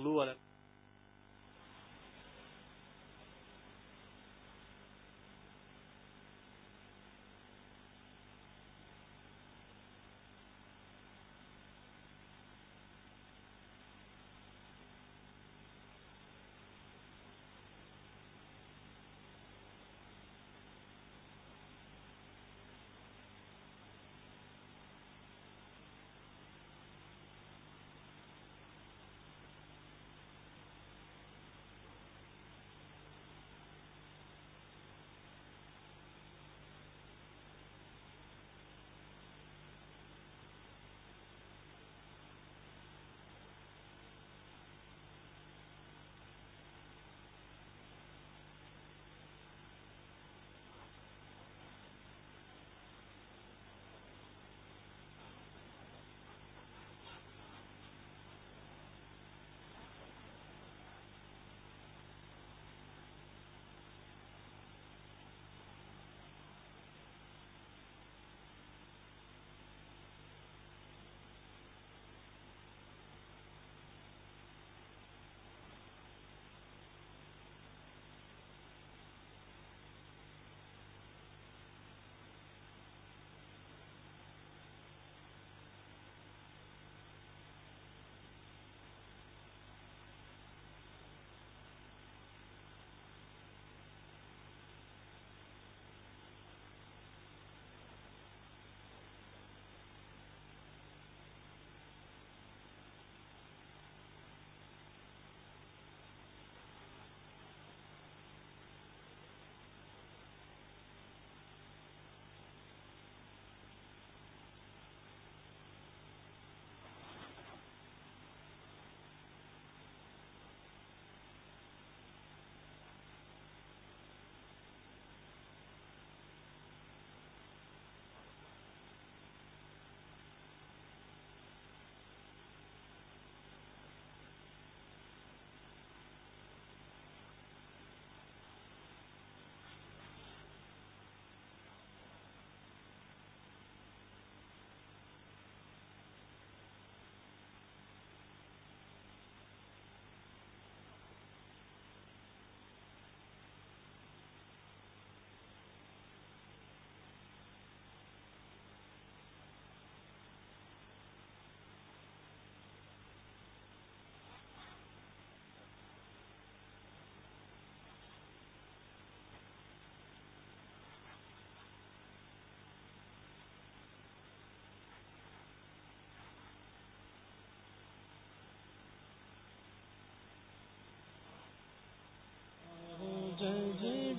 علیہ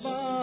الہی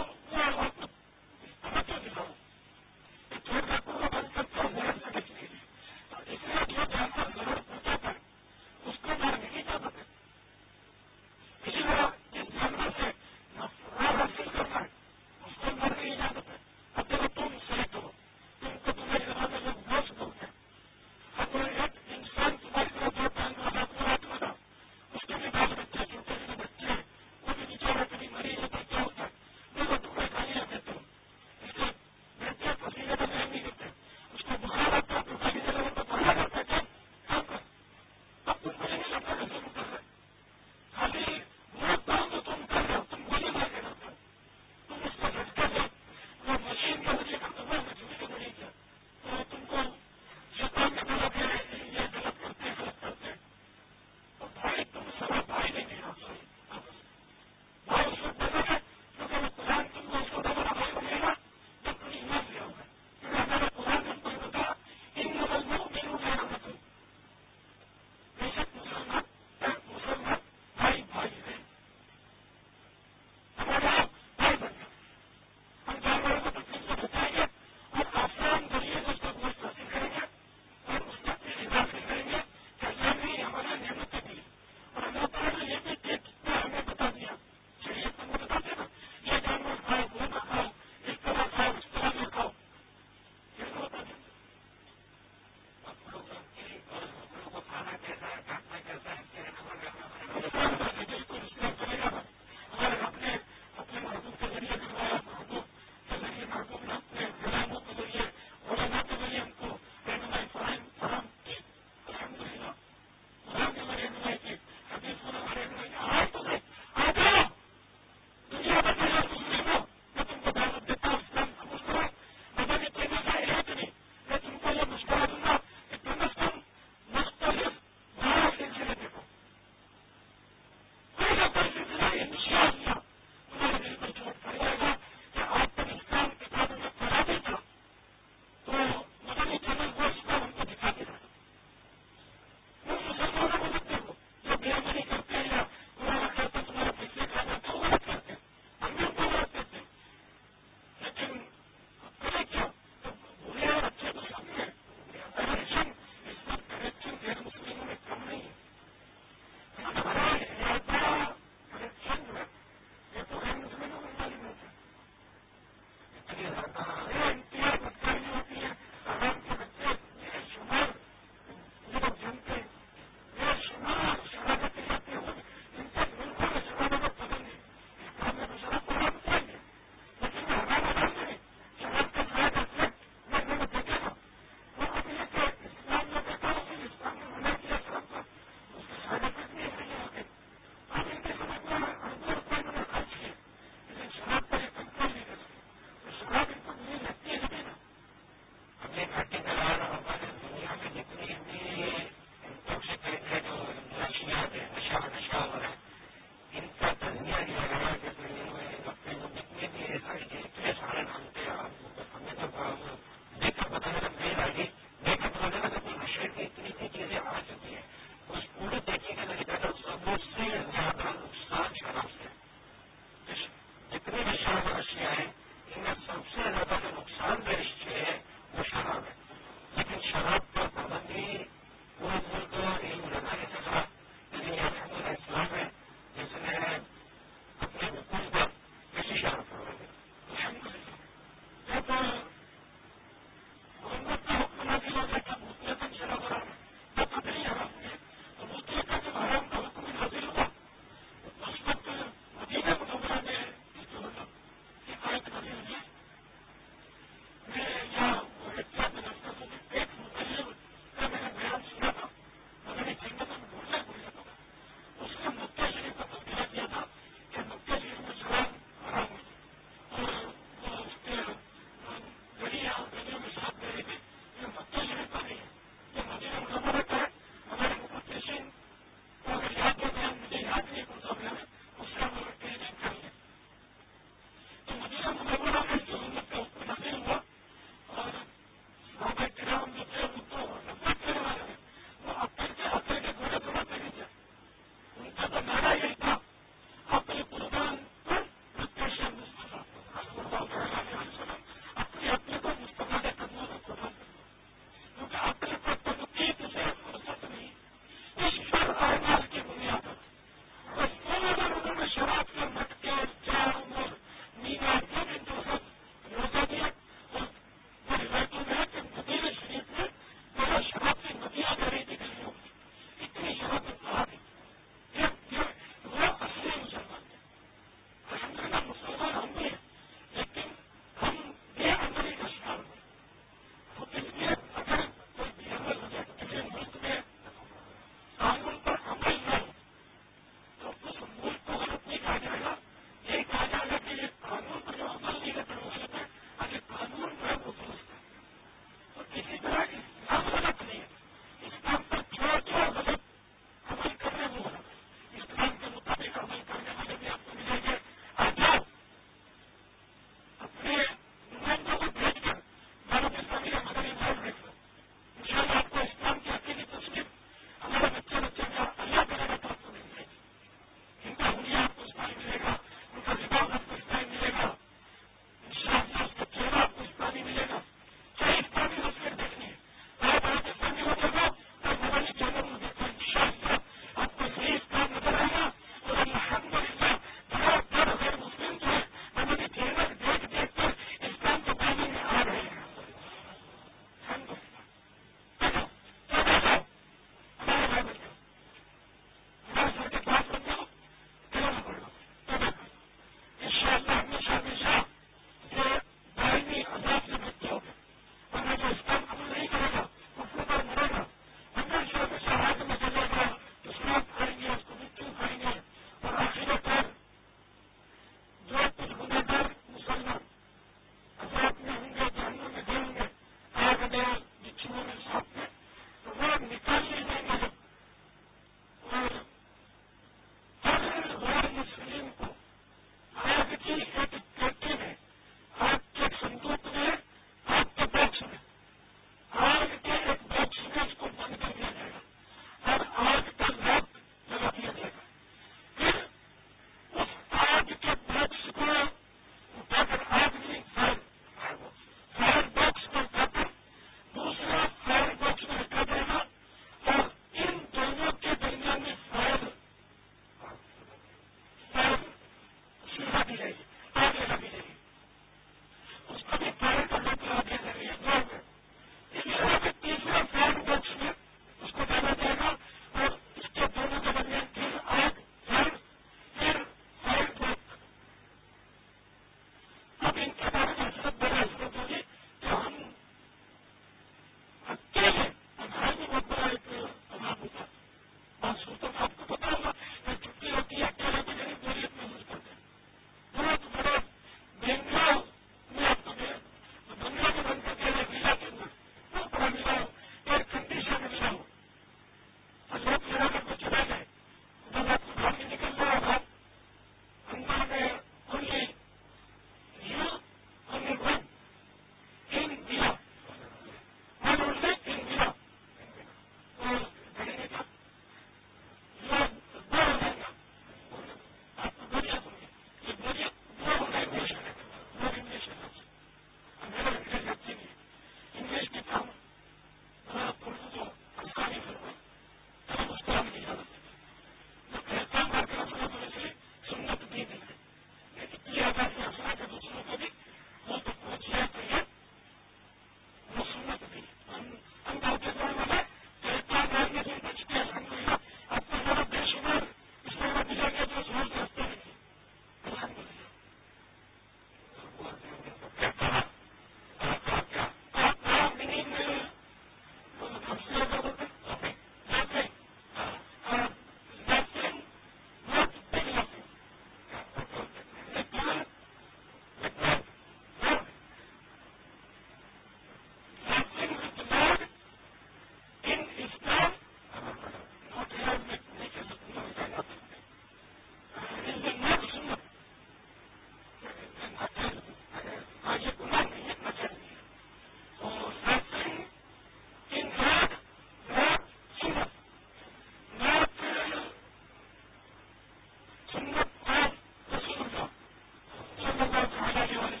رکھوانے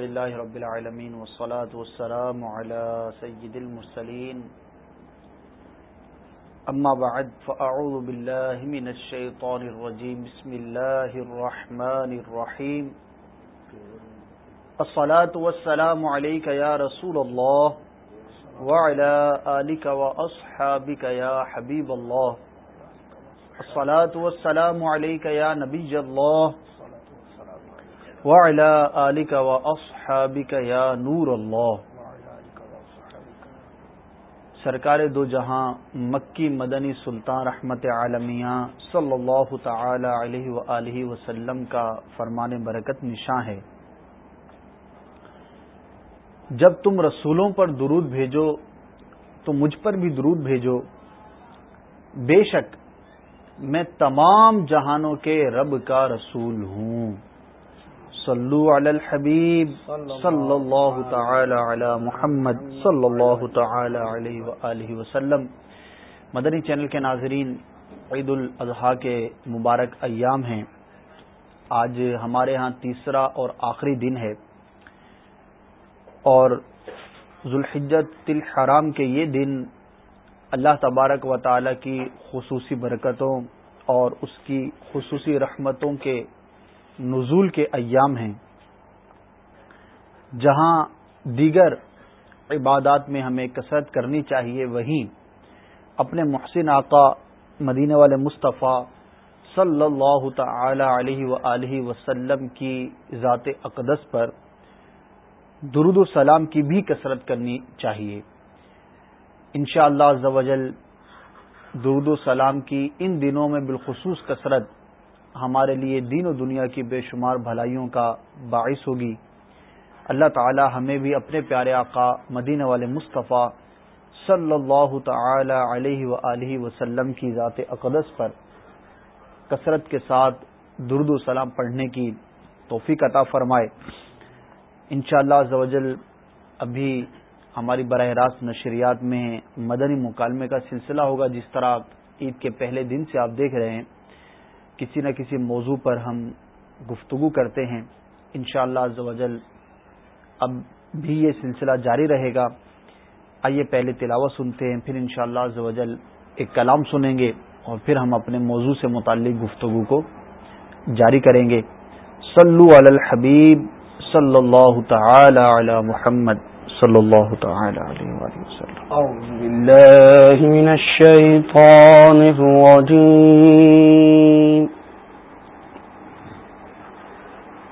لله رب العالمين والصلاة والسلام على سيد المرسلين أما بعد فأعوذ بالله من الشيطان الرجيم بسم الله الرحمن الرحيم الصلاة والسلام عليك يا رسول الله وعلى آلك وأصحابك يا حبيب الله الصلاة والسلام عليك يا نبي الله وعلى آلك وأصحابك يا نور الله سرکار دو جہاں، مکی مدنی سلطان رحمت عالمیہ صلی اللہ تعالی علیہ وآلہ وسلم کا فرمان برکت نشاں ہے۔ جب تم رسولوں پر درود بھیجو، تو مجھ پر بھی درود بھیجو۔ بے شک، میں تمام جہانوں کے رب کا رسول ہوں۔ صلو علی الحبیب صلی اللہ تعالی علی محمد صلی اللہ تعالی علیہ وآلہ وسلم. مدنی چینل کے ناظرین عید الاضحیٰ کے مبارک ایام ہیں۔ آج ہمارے ہاں تیسرا اور آخری دن ہے۔ اور ذوالحجت الحرام کے یہ دن اللہ تبارک و تعالی کی خصوصی برکتوں اور اس کی خصوصی رحمتوں کے نزول کے ایام ہیں جہاں دیگر عبادات میں ہمیں کثرت کرنی چاہیے، وہیں اپنے محسن آقا مدینے والے مصطفیٰ صلی اللہ تعالی علیہ و وسلم کی ذات اقدس پر درود و سلام کی بھی کثرت کرنی چاہیے۔ انشاءاللہ اللہ درود و سلام کی ان دنوں میں بالخصوص کثرت ہمارے لیے دین و دنیا کی بے شمار بھلائیوں کا باعث ہوگی۔ اللہ تعالی ہمیں بھی اپنے پیارے آقا مدینہ والے مصطفیٰ صلی اللہ تعالی علیہ و وسلم کی ذات اقدس پر کثرت کے ساتھ درد و سلام پڑھنے کی توفیق عطا فرمائے۔ انشاءاللہ شاء اللہ ابھی ہماری براہ راست نشریات میں مدنی مکالمے کا سلسلہ ہوگا، جس طرح عید کے پہلے دن سے آپ دیکھ رہے ہیں۔ کسی نہ کسی موضوع پر ہم گفتگو کرتے ہیں۔ انشاءاللہ شاء اللہ اب بھی یہ سلسلہ جاری رہے گا۔ آئیے پہلے تلاوت سنتے ہیں، پھر انشاءاللہ شاء اللہ ایک کلام سنیں گے اور پھر ہم اپنے موضوع سے متعلق گفتگو کو جاری کریں گے۔ صلو علی الحبیب صلی اللہ تعالی علی محمد۔ صلی اللہ تعالی علیہ وآلہ وسلم. اعوذ باللہ من الشیطان الرجیم.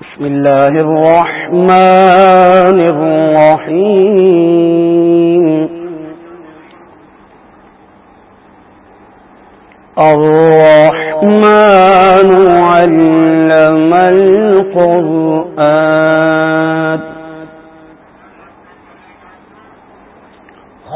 بسم اللہ الرحمن الرحیم. الرحمن علم القرآن.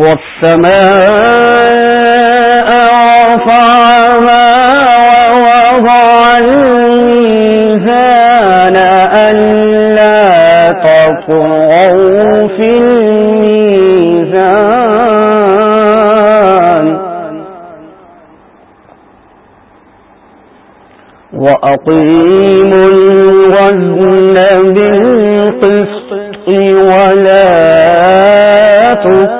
والسماء رفعها ووضع الميزان ألا تطغوا في الميزان. وأقيموا الوزن بالقسط ولا تطغوا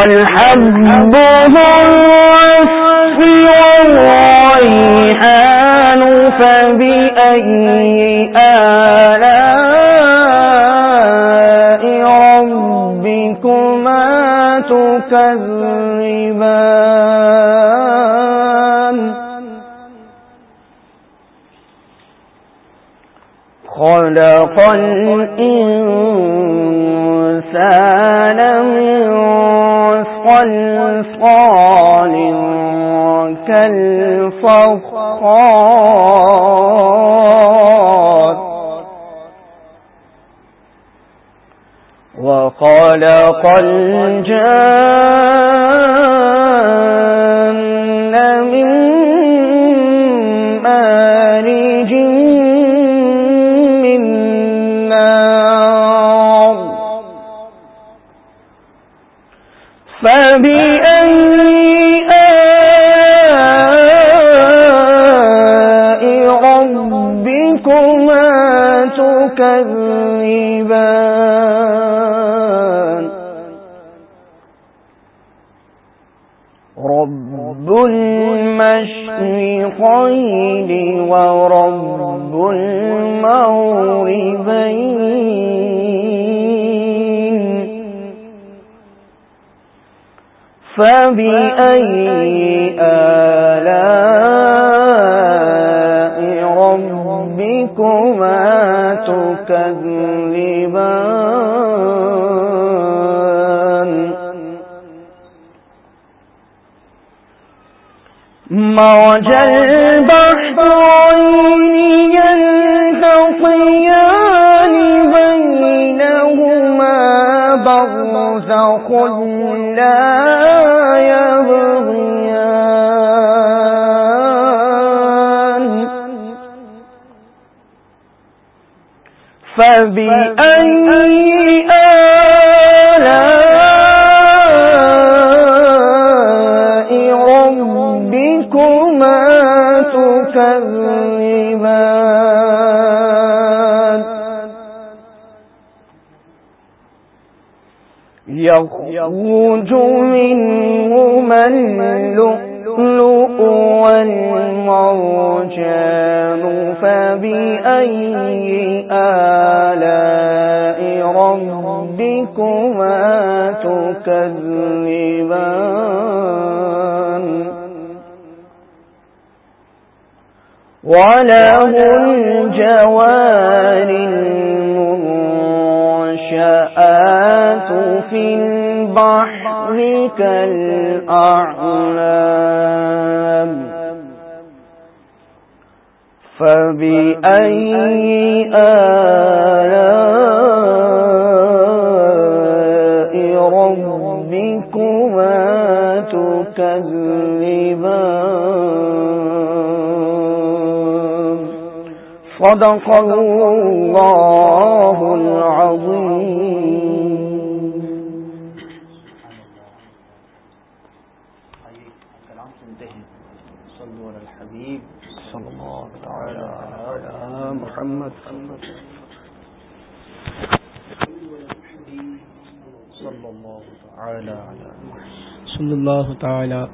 والحب ذو والريحان فبأي آلاء ربكما تكذبان؟ خلق وخلق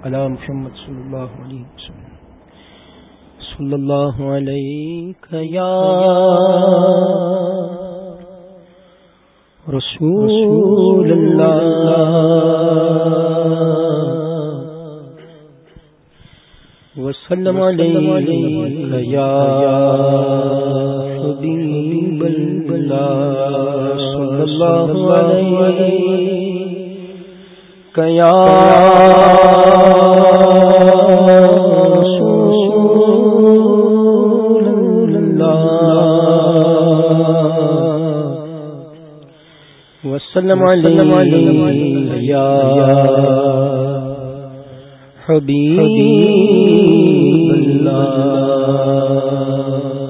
تعالی علی محمد صلی اللہ علیہ وسلم. صلی اللہ علیہ یا رسول اللہ وسلم عليك يا حبيب الله. صلى الله عليك وسلم عليك يا حبیب اللہ۔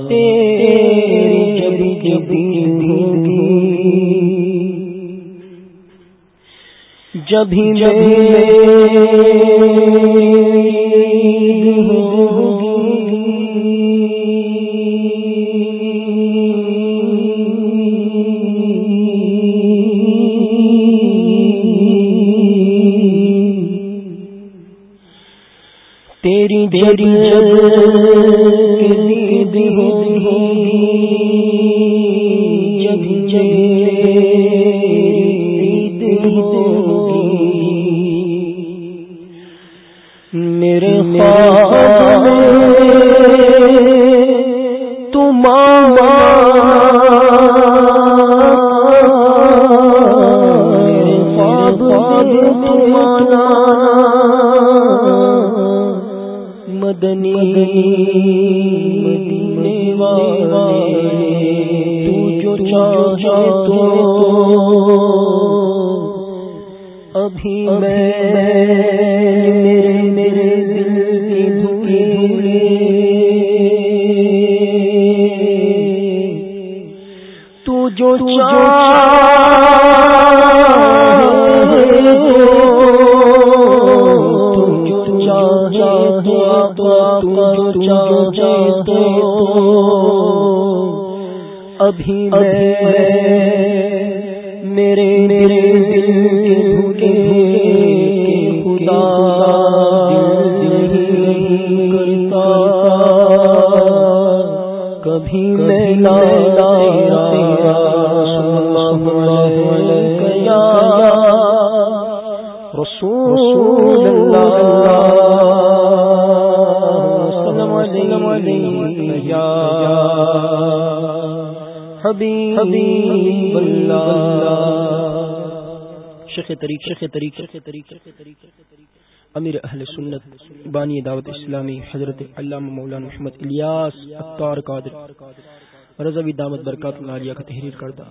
تیری جب جب ہی تیری جو ابھی میرے میرے دل کے خدا کبھی میں لا رسول اللہ حبیب شیخ طریق شیخ طریق شیخ طریق شیخ طریق امیر اہل سنت بانی دعوت اسلامی حضرت علامہ مولانا محمد الیاس اختار قادر۔ رضوی دامت برکات العالیہ کا تحریر کردہ۔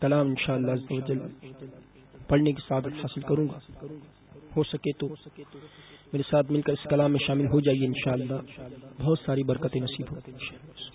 کلام انشاءاللہ عزوجل پڑھنے کی سعادت حاصل کروں گا۔ ہو سکے تو میرے ساتھ مل کر اس کلام میں شامل ہو جائیے انشاءاللہ۔ بہت ساری برکتیں نصیب ہوتی انشاءاللہ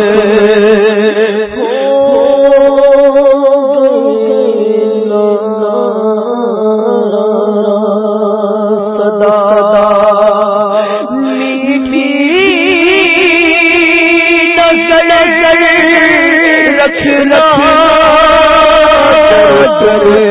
کرے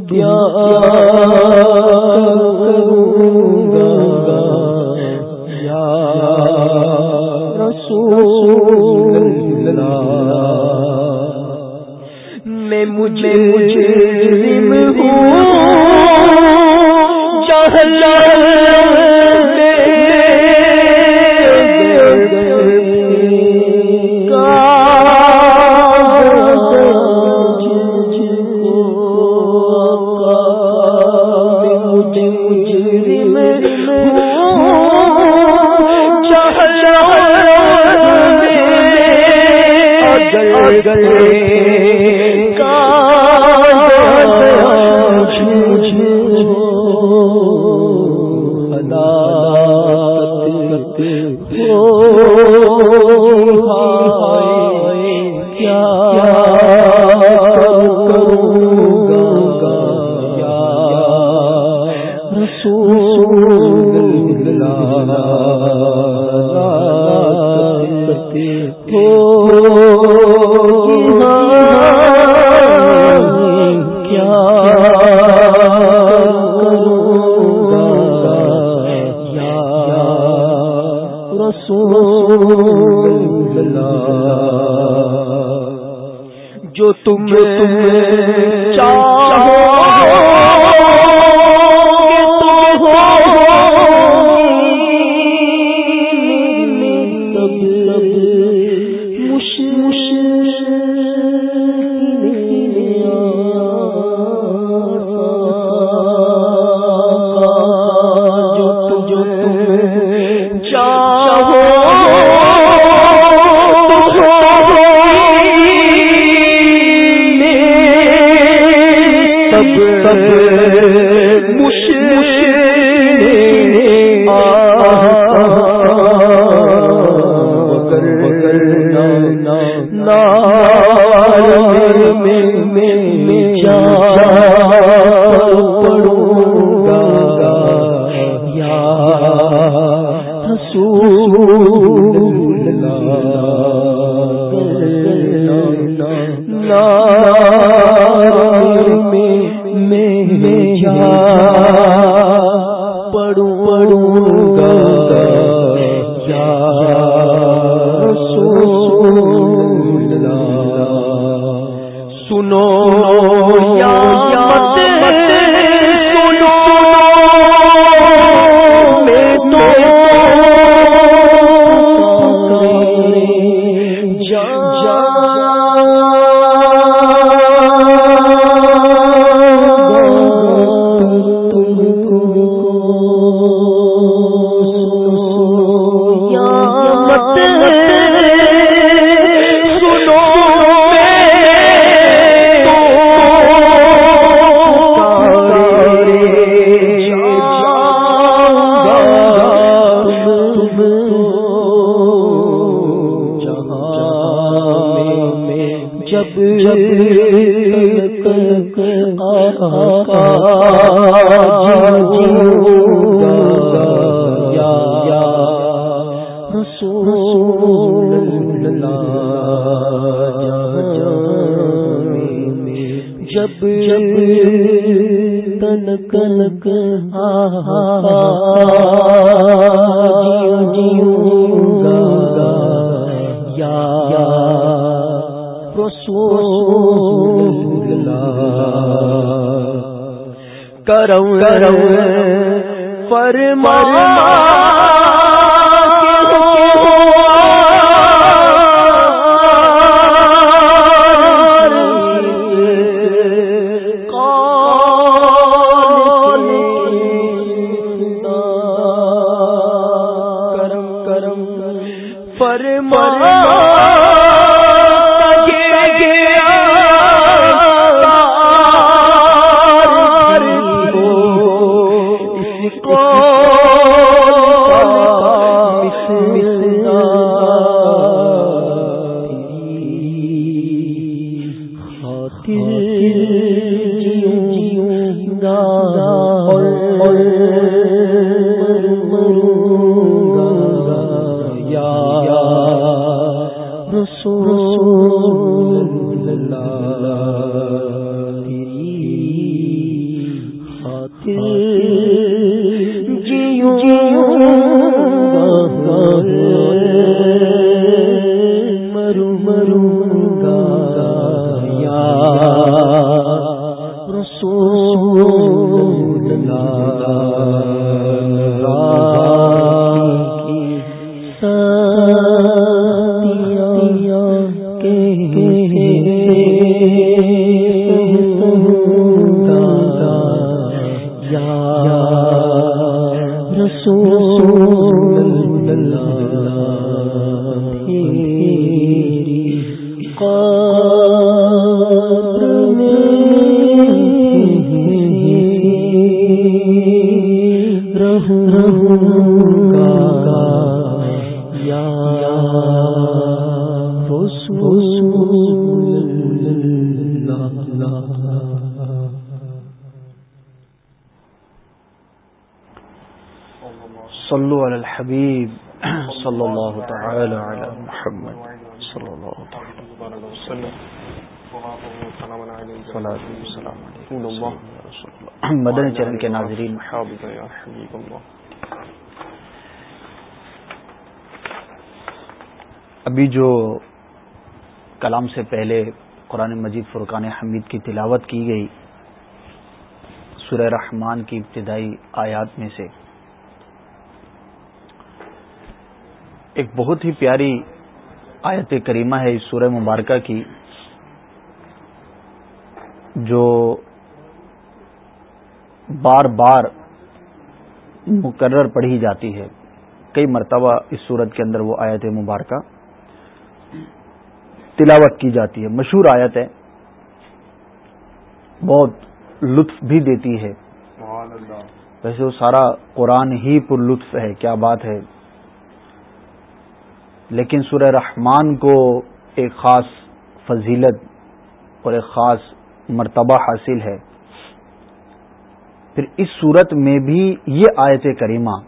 کیا رسول میں مجھے تمہیں سے پہلے قرآن مجید فرقان حمید کی تلاوت کی گئی۔ سورہ رحمان کی ابتدائی آیات میں سے۔ ایک بہت ہی پیاری آیت کریمہ ہے اس سورہ مبارکہ کی، جو بار بار مقرر پڑھی جاتی ہے۔ کئی مرتبہ اس صورت کے اندر وہ آیت مبارکہ تلاوت کی جاتی ہے مشہور آیت ہے۔ بہت لطف بھی دیتی ہے۔ ویسے وہ سارا قرآن ہی پر لطف ہے کیا بات ہے۔ لیکن سورہ رحمان کو ایک خاص فضیلت اور ایک خاص مرتبہ حاصل ہے۔ پھر اس صورت میں بھی یہ آیت کریمہ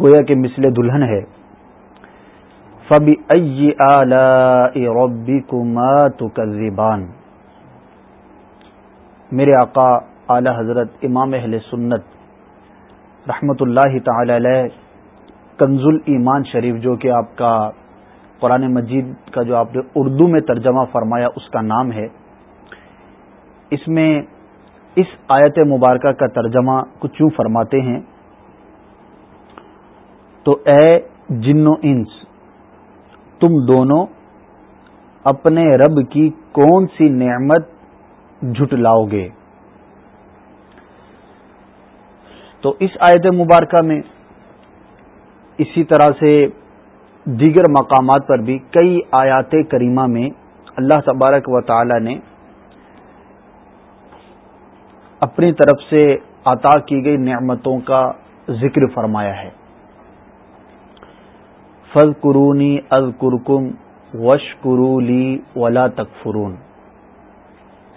گویا کہ مثل دلہن ہے۔ فبی ربی کما تو میرے آقا اعلی حضرت امام اہل سنت رحمت اللہ تعالی علیہ کنز ایمان شریف جو کہ آپ کا قرآن مجید کا جو آپ نے اردو میں ترجمہ فرمایا اس کا نام ہے، اس میں اس آیت مبارکہ کا ترجمہ کچھ یوں فرماتے ہیں، تو اے جن و انس تم دونوں اپنے رب کی کون سی نعمت جھٹلاؤ گے؟ تو اس آیت مبارکہ میں اسی طرح سے دیگر مقامات پر بھی کئی آیات کریمہ میں اللہ تبارک و تعالی نے اپنی طرف سے عطا کی گئی نعمتوں کا ذکر فرمایا ہے۔ فض قرونی از کرکم وش قرولی ولا تکفرون۔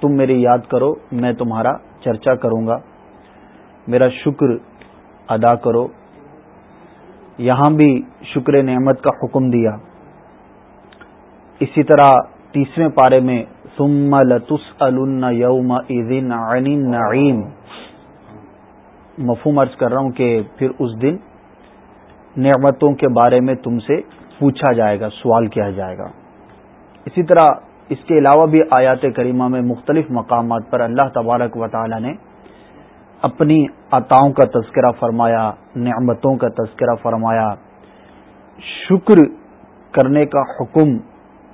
تم میری یاد کرو، میں تمہارا چرچا کروں گا۔ میرا شکر ادا کرو۔ یہاں بھی شکر نعمت کا حکم دیا۔ اسی طرح تیسرے پارے میں، ثم لتس یوم نعیم مفہوم عرض کر رہا ہوں کہ پھر اس دن نعمتوں کے بارے میں تم سے پوچھا جائے گا، سوال کیا جائے گا۔ اسی طرح اس کے علاوہ بھی آیات کریمہ میں مختلف مقامات پر اللہ تبارک و تعالی نے اپنی عطاؤں کا تذکرہ فرمایا، نعمتوں کا تذکرہ فرمایا۔ شکر کرنے کا حکم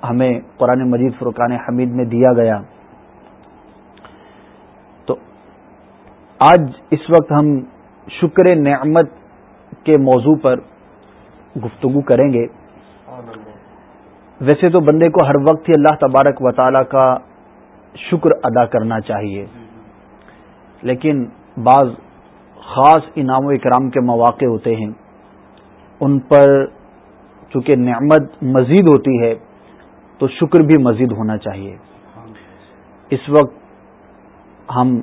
ہمیں قرآن مجید فرقان حمید میں دیا گیا۔ تو آج اس وقت ہم شکر نعمت کے موضوع پر گفتگو کریں گے۔ ویسے تو بندے کو ہر وقت ہی اللہ تبارک و تعالی کا شکر ادا کرنا چاہیے۔ لیکن بعض خاص انعام و اکرام کے مواقع ہوتے ہیں۔ ان پر چونکہ نعمت مزید ہوتی ہے، تو شکر بھی مزید ہونا چاہیے۔ اس وقت ہم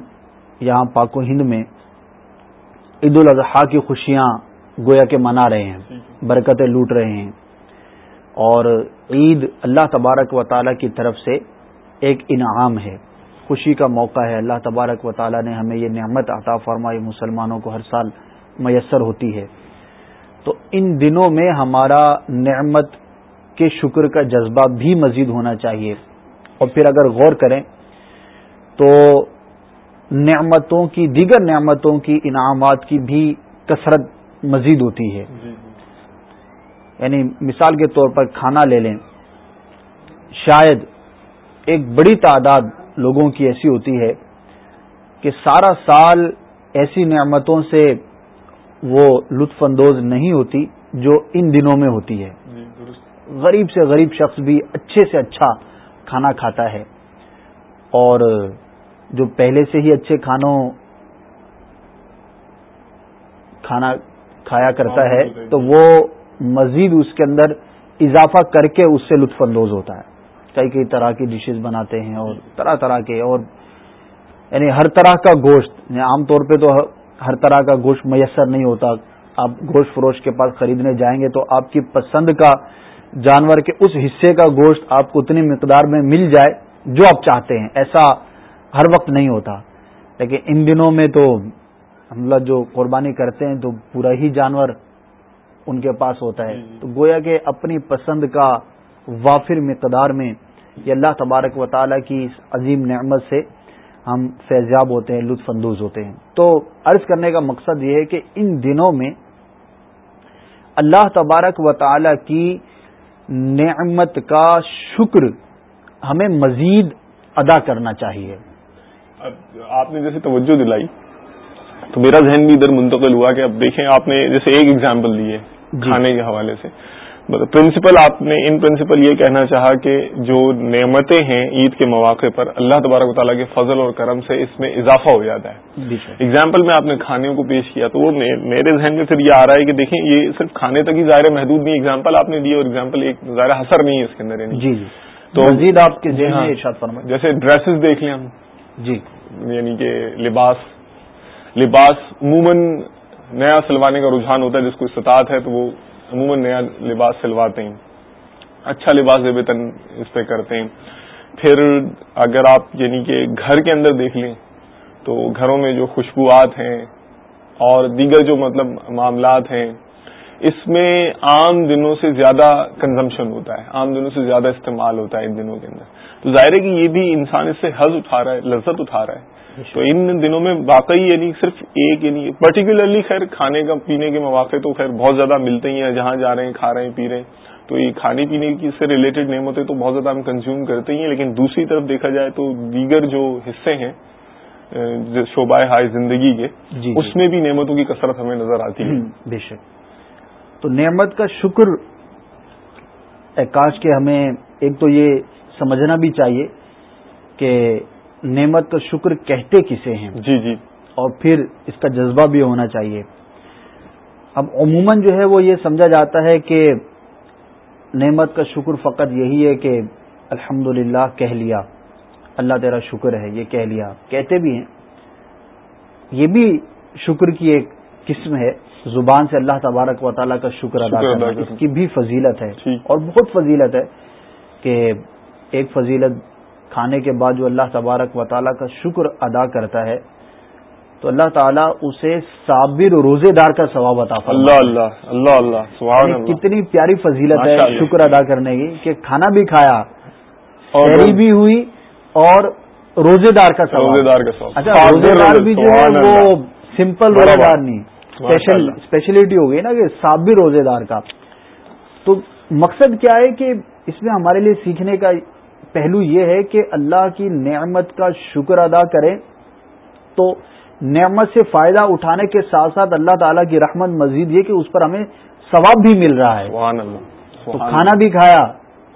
یہاں پاک و ہند میں عید الاضحیٰ کی خوشیاں گویا کے منا رہے ہیں، برکتیں لوٹ رہے ہیں۔ اور عید اللہ تبارک و تعالیٰ کی طرف سے ایک انعام ہے۔ خوشی کا موقع ہے۔ اللہ تبارک و تعالیٰ نے ہمیں یہ نعمت عطا فرمائی۔ مسلمانوں کو ہر سال میسر ہوتی ہے۔ تو ان دنوں میں ہمارا نعمت کے شکر کا جذبہ بھی مزید ہونا چاہیے۔ اور پھر اگر غور کریں تو نعمتوں کی، دیگر نعمتوں کی انعامات کی بھی کثرت مزید ہوتی ہے۔ جی، جی۔ یعنی مثال کے طور پر کھانا لے لیں شاید ایک بڑی تعداد لوگوں کی ایسی ہوتی ہے کہ سارا سال ایسی نعمتوں سے وہ لطف اندوز نہیں ہوتی جو ان دنوں میں ہوتی ہے۔ جی، غریب سے غریب شخص بھی اچھے سے اچھا کھانا کھاتا ہے۔ اور جو پہلے سے ہی اچھے کھانوں کھانا کھایا کرتا ہے، تو وہ مزید اس کے اندر اضافہ کر کے اس سے لطف اندوز ہوتا ہے۔ کئی کئی طرح کی ڈشز بناتے ہیں اور طرح طرح کے اور یعنی ہر طرح کا گوشت یعنی عام طور پہ تو ہر طرح کا گوشت میسر نہیں ہوتا۔ آپ گوشت فروش کے پاس خریدنے جائیں گے تو آپ کی پسند کا جانور کے اس حصے کا گوشت آپ کو اتنی مقدار میں مل جائے جو آپ چاہتے ہیں۔ ایسا ہر وقت نہیں ہوتا۔ لیکن ان دنوں میں تو ہم لوگ جو قربانی کرتے ہیں تو پورا ہی جانور ان کے پاس ہوتا ہے۔ تو گویا کہ اپنی پسند کا وافر مقدار میں یہ اللہ تبارک و تعالیٰ کی اس عظیم نعمت سے ہم فیضیاب ہوتے ہیں لطف اندوز ہوتے ہیں۔ تو عرض کرنے کا مقصد یہ ہے کہ ان دنوں میں اللہ تبارک و تعالی کی نعمت کا شکر ہمیں مزید ادا کرنا چاہیے۔ آپ نے جیسے توجہ دلائی تو میرا ذہن بھی ادھر منتقل ہوا کہ اب دیکھیں آپ نے جیسے ایک ایگزامپل دی ہے جی۔ کھانے کے حوالے سے۔ پرنسپل آپ نے ان پرنسپل یہ کہنا چاہا کہ جو نعمتیں ہیں عید کے مواقع پر اللہ تبارک و تعالیٰ کے فضل اور کرم سے اس میں اضافہ ہو جاتا ہے۔ ایگزامپل میں آپ نے کھانے کو پیش کیا تو وہ میرے ذہن میں پھر یہ آ رہا ہے کہ دیکھیں یہ صرف کھانے تک ہی ظاہر محدود نہیں ایگزامپل آپ نے دی اور ایگزامپل ایک ظاہر حسر نہیں ہے اس کے اندر یعنی جی, جی۔ تو مزید آپ کے ہاں۔ جیسے ڈریسز دیکھ لیں ہم۔ جی۔ یعنی کہ لباس۔ لباس عموماً نیا سلوانے کا رجحان ہوتا ہے، جس کو استطاعت ہے تو وہ عموماً نیا لباس سلواتے ہیں۔ اچھا لباس بے اس پہ کرتے ہیں۔ پھر اگر آپ یعنی کہ گھر کے اندر دیکھ لیں تو گھروں میں جو خوشبوات ہیں اور دیگر جو مطلب معاملات ہیں، اس میں عام دنوں سے زیادہ کنزمپشن ہوتا ہے، عام دنوں سے زیادہ استعمال ہوتا ہے ان دنوں کے اندر۔ تو ظاہر ہے کہ یہ بھی انسان اس سے حز اٹھا رہا ہے لذت اٹھا رہا ہے۔ تو ان دنوں میں واقعی یعنی صرف ایک یعنی پرٹیکولرلی خیر کھانے کا پینے کے مواقع تو خیر بہت زیادہ ملتے ہی ہیں جہاں جا رہے ہیں کھا رہے ہیں پی رہے ہیں۔ تو یہ کھانے پینے کی سے ریلیٹڈ نعمتیں تو بہت زیادہ ہم کنزیوم کرتے ہی ہیں۔ لیکن دوسری طرف دیکھا جائے تو دیگر جو حصے ہیں شعبہ ہائے زندگی کے جی, جی۔ اس میں بھی نعمتوں کی کثرت ہمیں نظر آتی ہے۔ بے شک۔ تو نعمت کا شکر کاش کے ہمیں ایک تو یہ سمجھنا بھی چاہیے کہ نعمت کا شکر کہتے کسے ہیں؟ جی جی۔ اور پھر اس کا جذبہ بھی ہونا چاہیے۔ اب عموماً جو ہے وہ یہ سمجھا جاتا ہے کہ نعمت کا شکر فقط یہی ہے کہ الحمد کہہ لیا اللہ تیرا شکر ہے یہ کہہ لیا۔ کہتے بھی ہیں۔ یہ بھی شکر کی ایک قسم ہے۔ زبان سے اللہ تبارک و تعالیٰ کا شکر ادا کرنا اس کی بھی فضیلت ہے۔ اور بہت فضیلت ہے کہ ایک فضیلت کھانے کے بعد جو اللہ تبارک و تعالیٰ کا شکر ادا کرتا ہے تو اللہ تعالیٰ اسے صابر روزے دار کا ثواب عطا اللہ اللہ اللہ اللہ یعنی کتنی پیاری فضیلت ہے شکر ادا کرنے کی کہ کھانا بھی کھایا اور بھی ہوئی اور روزے دار کا روزے دار کا اچھا روزے دار بھی جو ہے وہ سمپل روزے دار نہیں اسپیشل اسپیشلٹی ہو گئی نا کہ صاف روزے دار کا۔ تو مقصد کیا ہے کہ اس میں ہمارے لیے سیکھنے کا پہلو یہ ہے کہ اللہ کی نعمت کا شکر ادا کریں تو نعمت سے فائدہ اٹھانے کے ساتھ ساتھ اللہ تعالیٰ کی رحمت مزید یہ کہ اس پر ہمیں ثواب بھی مل رہا ہے۔ تو کھانا بھی کھایا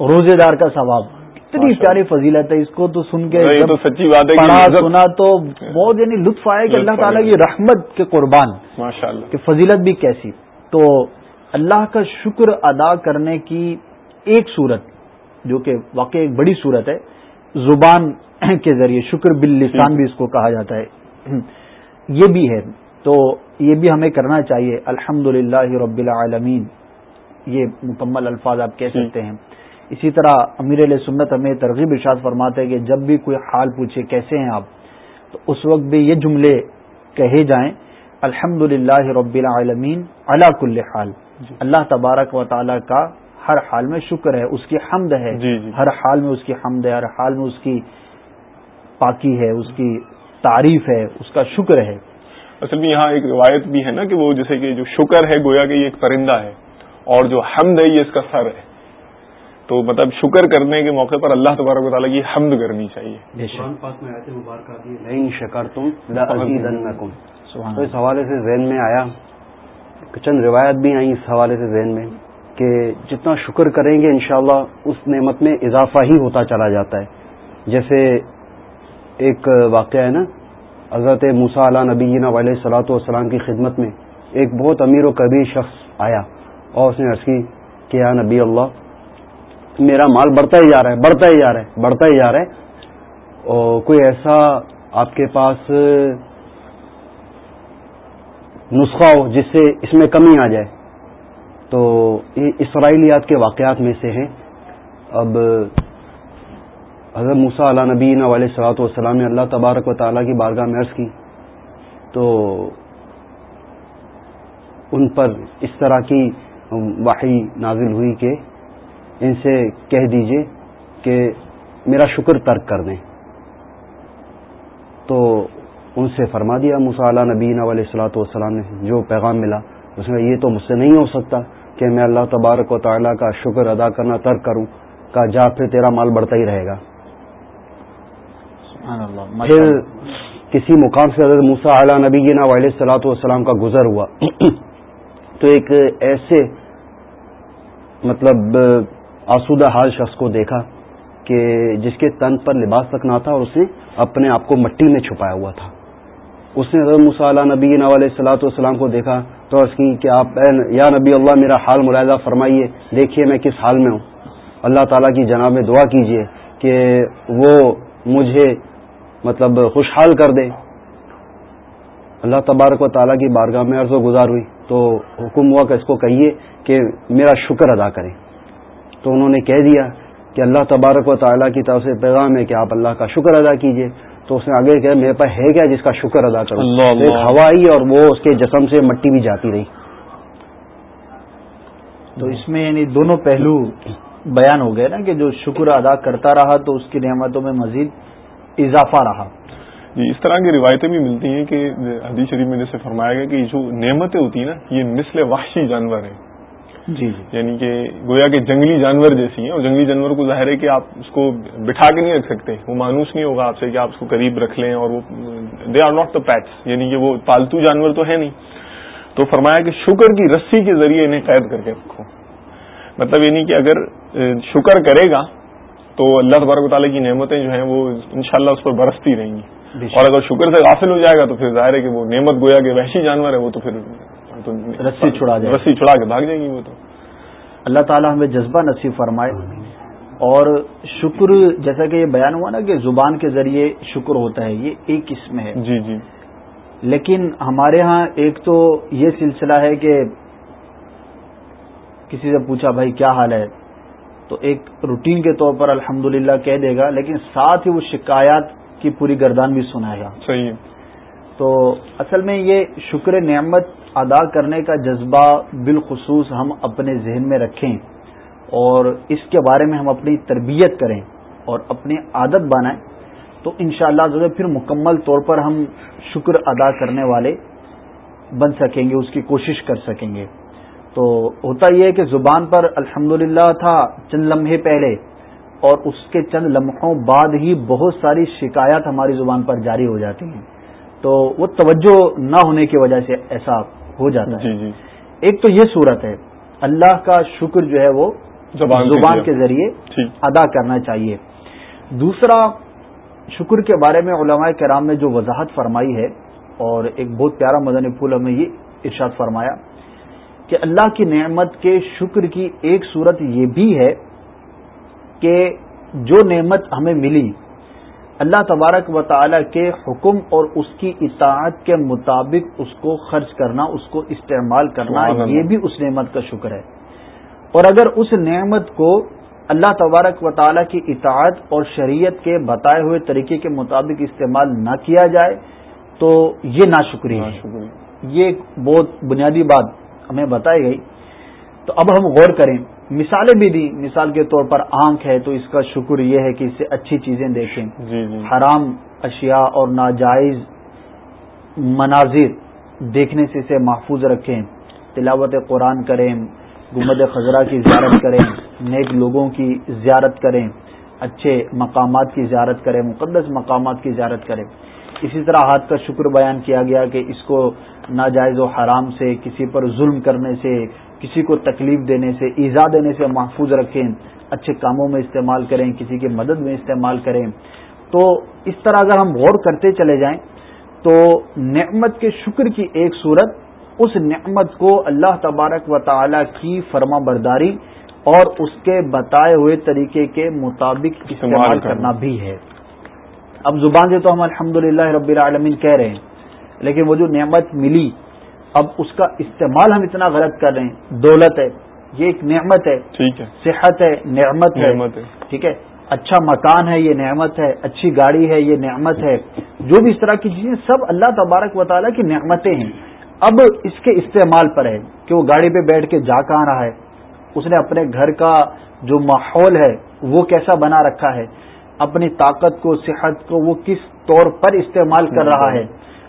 روزے دار کا ثواب۔ اتنی پیاری فضیلت ہے اس کو تو سن کے تو سچی بات ہے پڑھا سنا تو بہت یعنی لطف آئے کہ اللہ تعالیٰ کی رحمت کے قربان۔ کہ فضیلت بھی کیسی۔ تو اللہ کا شکر ادا کرنے کی ایک صورت جو کہ واقع ایک بڑی صورت ہے زبان کے ذریعے شکر بل لسان بھی اس کو کہا جاتا ہے۔ یہ بھی ہے۔ تو یہ بھی ہمیں کرنا چاہیے۔ الحمد رب العالمین۔ یہ مکمل الفاظ آپ کہہ سکتے ہیں۔ اسی طرح امیر علیہ سنت ہمیں ترغیب ارشاد فرماتے ہیں کہ جب بھی کوئی حال پوچھے کیسے ہیں آپ تو اس وقت بھی یہ جملے کہے جائیں۔ الحمد رب العالمین اللہ کل حال۔ جی۔ اللہ تبارک و تعالیٰ کا ہر حال میں شکر ہے اس کی حمد ہے۔ جی جی۔ ہر حال میں اس کی حمد ہے ہر حال میں اس کی پاکی ہے اس کی تعریف ہے اس کا شکر ہے۔ اصل میں یہاں ایک روایت بھی ہے نا کہ وہ جیسے کہ جو شکر ہے گویا کہ یہ ایک پرندہ ہے اور جو حمد ہے یہ اس کا سر ہے۔ تو مطلب شکر کرنے کے موقع پر اللہ تبارک و تعالیٰ کی حمد کرنی چاہیے۔ تو اس حوالے سے ذہن میں آیا چند روایت بھی آئی اس حوالے سے ذہن میں۔ کہ جتنا شکر کریں گے انشاءاللہ اس نعمت میں اضافہ ہی ہوتا چلا جاتا ہے۔ جیسے ایک واقعہ ہے نا، حضرت موسا علیہ نبی علیہ صلاحت والسلام کی خدمت میں ایک بہت امیر و کبیر شخص آیا اور اس نے عرض کی کہ یا نبی اللہ، میرا مال بڑھتا ہی جا رہا ہے، بڑھتا ہی جا رہا ہے، بڑھتا ہی جا رہا ہے۔ اور کوئی ایسا آپ کے پاس نسخہ ہو جس سے اس میں کمی آ جائے۔ تو یہ اسرائیلیات کے واقعات میں سے ہیں۔ اب حضرت موسا علیہ نبی علیہ صلاحت والسلام نے اللہ تبارک و تعالیٰ کی بارگاہ میں عرض کی تو ان پر اس طرح کی واحی نازل ہوئی کہ ان سے کہہ دیجیے کہ میرا شکر ترک کر دیں۔ تو ان سے فرما دیا موسا علیہ علیہ صلاحت والسلام نے جو پیغام ملا، اس میں یہ تو مجھ سے نہیں ہو سکتا۔ کہ میں اللہ تبارک و تعالیٰ کا شکر ادا کرنا ترک کروں کا جا پھر تیرا مال بڑھتا ہی رہے گا۔ پھر کسی مقام سے حضرت موسا اعلیٰ نبی علیہ سلاۃ والسلام کا گزر ہوا۔ تو ایک ایسے مطلب آسودہ حال شخص کو دیکھا کہ جس کے تن پر لباس تک نہ تھا اور اس نے اپنے آپ کو مٹی میں چھپایا ہوا تھا۔ اس نے حضرت موسیٰ علیہ نبی علیہ السلاۃ والسلام کو دیکھا تو اس کی کہ آپ یا نبی اللہ میرا حال ملاحظہ فرمائیے، دیکھیے میں کس حال میں ہوں۔ اللہ تعالیٰ کی جناب میں دعا کیجیے کہ وہ مجھے مطلب خوشحال کر دے۔ اللہ تبارک و تعالیٰ کی بارگاہ میں عرض و گزار ہوئی۔ تو حکم ہوا کہ اس کو کہیے کہ میرا شکر ادا کریں۔ تو انہوں نے کہہ دیا کہ اللہ تبارک و تعالیٰ کی طرف سے پیغام ہے کہ آپ اللہ کا شکر ادا کیجیے تو اس نے آگے کہا میرے پاس ہے کیا جس کا شکر ادا کروں؟ ایک ہوا آئی اور وہ اس کے جسم سے مٹی بھی جاتی رہی۔ تو اس میں یعنی دونوں پہلو بیان ہو گئے نا کہ جو شکر ادا کرتا رہا تو اس کی نعمتوں میں مزید اضافہ رہا۔ جی اس طرح کی روایتیں بھی ملتی ہیں کہ حدیث شریف میں جیسے فرمایا گیا کہ جو نعمتیں ہوتی ہیں نا یہ مثل وحشی جانور ہیں۔ جی جی۔ یعنی کہ گویا کہ جنگلی جانور جیسی ہیں اور جنگلی جانور کو ظاہر ہے کہ آپ اس کو بٹھا کے نہیں رکھ سکتے وہ مانوس نہیں ہوگا آپ سے کہ آپ اس کو قریب رکھ لیں اور وہ they are not the pets یعنی کہ وہ پالتو جانور تو ہے نہیں۔ تو فرمایا کہ شکر کی رسی کے ذریعے انہیں قید کر کے رکھو۔ مطلب یعنی کہ اگر شکر کرے گا تو اللہ تبارک و تعالیٰ کی نعمتیں جو ہیں وہ انشاءاللہ اس پر برستی رہیں گی۔ اور اگر شکر سے غافل ہو جائے گا تو پھر ظاہر ہے کہ وہ نعمت گویا کہ وحشی جانور ہے وہ تو پھر رسی چھڑا جائے۔ رسی چھڑا کے بھاگ جائے گی وہ تو۔ اللہ تعالیٰ ہمیں جذبہ نصیب فرمائے۔ اور شکر جیسا کہ یہ بیان ہوا نا کہ زبان کے ذریعے شکر ہوتا ہے یہ ایک قسم ہے۔ جی جی۔ لیکن ہمارے ہاں ایک تو یہ سلسلہ ہے کہ کسی سے پوچھا بھائی کیا حال ہے؟ تو ایک روٹین کے طور پر الحمد کہہ دے گا لیکن ساتھ ہی وہ شکایات کی پوری گردان بھی سنائے گا۔ صحیح ہے۔ تو اصل میں یہ شکر نعمت ادا کرنے کا جذبہ بالخصوص ہم اپنے ذہن میں رکھیں اور اس کے بارے میں ہم اپنی تربیت کریں اور اپنی عادت بنائیں، تو انشاءاللہ شاء اللہ پھر مکمل طور پر ہم شکر ادا کرنے والے بن سکیں گے، اس کی کوشش کر سکیں گے۔ تو ہوتا یہ ہے کہ زبان پر الحمد تھا چند لمحے پہلے اور اس کے چند لمحوں بعد ہی بہت ساری شکایات ہماری زبان پر جاری ہو جاتی ہیں۔ تو وہ توجہ نہ ہونے کی وجہ سے ایسا ہو جاتا ہے۔ جی جی۔ ایک تو یہ صورت ہے اللہ کا شکر جو ہے وہ زبان زبان کے ذریعے ٹھیک ادا کرنا چاہیے۔ دوسرا شکر کے بارے میں علماء کرام نے جو وضاحت فرمائی ہے اور ایک بہت پیارا مدنی پھول ہمیں یہ ارشاد فرمایا کہ اللہ کی نعمت کے شکر کی ایک صورت یہ بھی ہے کہ جو نعمت ہمیں ملی اللہ تبارک و تعالی کے حکم اور اس کی اطاعت کے مطابق اس کو خرچ کرنا اس کو استعمال کرنا یہ بھی اس نعمت کا شکر ہے۔ اور اگر اس نعمت کو اللہ تبارک و تعالی کی اطاعت اور شریعت کے بتائے ہوئے طریقے کے مطابق استعمال نہ کیا جائے تو یہ ناشکری ہے۔ یہ ایک بہت بنیادی بات ہمیں بتائی گئی۔ تو اب ہم غور کریں۔ مثالیں بھی دی مثال کے طور پر آنکھ ہے تو اس کا شکر یہ ہے کہ اس سے اچھی چیزیں دیکھیں۔ جی جی حرام اشیاء اور ناجائز مناظر دیکھنے سے اسے محفوظ رکھیں۔ تلاوت قرآن کریں گمد خزرہ کی زیارت کریں نیک لوگوں کی زیارت کریں اچھے مقامات کی زیارت کریں مقدس مقامات کی زیارت کریں۔ اسی طرح ہاتھ کا شکر بیان کیا گیا کہ اس کو ناجائز و حرام سے کسی پر ظلم کرنے سے کسی کو تکلیف دینے سے ایزا دینے سے محفوظ رکھیں اچھے کاموں میں استعمال کریں کسی کی مدد میں استعمال کریں۔ تو اس طرح اگر ہم غور کرتے چلے جائیں تو نعمت کے شکر کی ایک صورت اس نعمت کو اللہ تبارک و تعالی کی فرما برداری اور اس کے بتائے ہوئے طریقے کے مطابق استعمال کرنا بھی ہے۔ اب زبان سے تو ہم الحمد رب العالمین کہہ رہے ہیں لیکن وہ جو نعمت ملی اب اس کا استعمال ہم اتنا غلط کر رہے ہیں۔ دولت ہے یہ ایک نعمت ہے۔ ٹھیک ہے۔ صحت ہے نعمت ہے۔ نعمت ہے۔ ٹھیک ہے؟ اچھا مکان ہے یہ نعمت ہے۔ اچھی گاڑی ہے یہ نعمت ہے۔ جو بھی اس طرح کی چیزیں سب اللہ تبارک و تعالیٰ کی نعمتیں ہیں۔ اب اس کے استعمال پر ہے کہ وہ گاڑی پہ بیٹھ کے جا کہاں رہا ہے؟ اس نے اپنے گھر کا جو ماحول ہے وہ کیسا بنا رکھا ہے؟ اپنی طاقت کو صحت کو وہ کس طور پر استعمال کر رہا ہے۔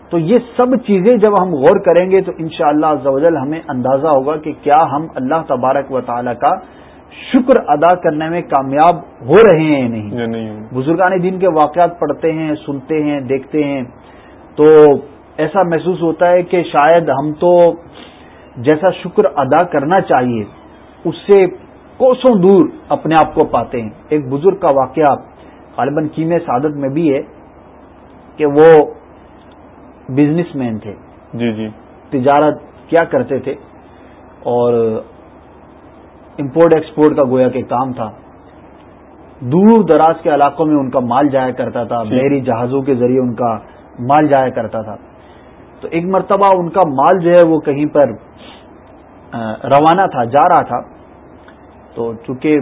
تو یہ سب چیزیں جب ہم غور کریں گے تو انشاءاللہ شاء اللہ ہمیں اندازہ ہوگا کہ کیا ہم اللہ تبارک و تعالی کا شکر ادا کرنے میں کامیاب ہو رہے ہیں نہیں۔ بزرگان دین کے واقعات پڑھتے ہیں سنتے ہیں دیکھتے ہیں۔ تو ایسا محسوس ہوتا ہے کہ شاید ہم تو جیسا شکر ادا کرنا چاہیے اس سے کوسوں دور اپنے آپ کو پاتے ہیں۔ ایک بزرگ کا واقعہ غالباً کیم سعادت میں بھی ہے کہ وہ بزنس مین تھے۔ جی جی۔ تجارت کیا کرتے تھے اور امپورٹ ایکسپورٹ کا گویا کے کام تھا۔ دور دراز کے علاقوں میں ان کا مال جایا کرتا تھا بحری جہازوں کے ذریعے ان کا مال جایا کرتا تھا۔ تو ایک مرتبہ ان کا مال جو ہے وہ کہیں پر روانہ تھا جا رہا تھا۔ تو چونکہ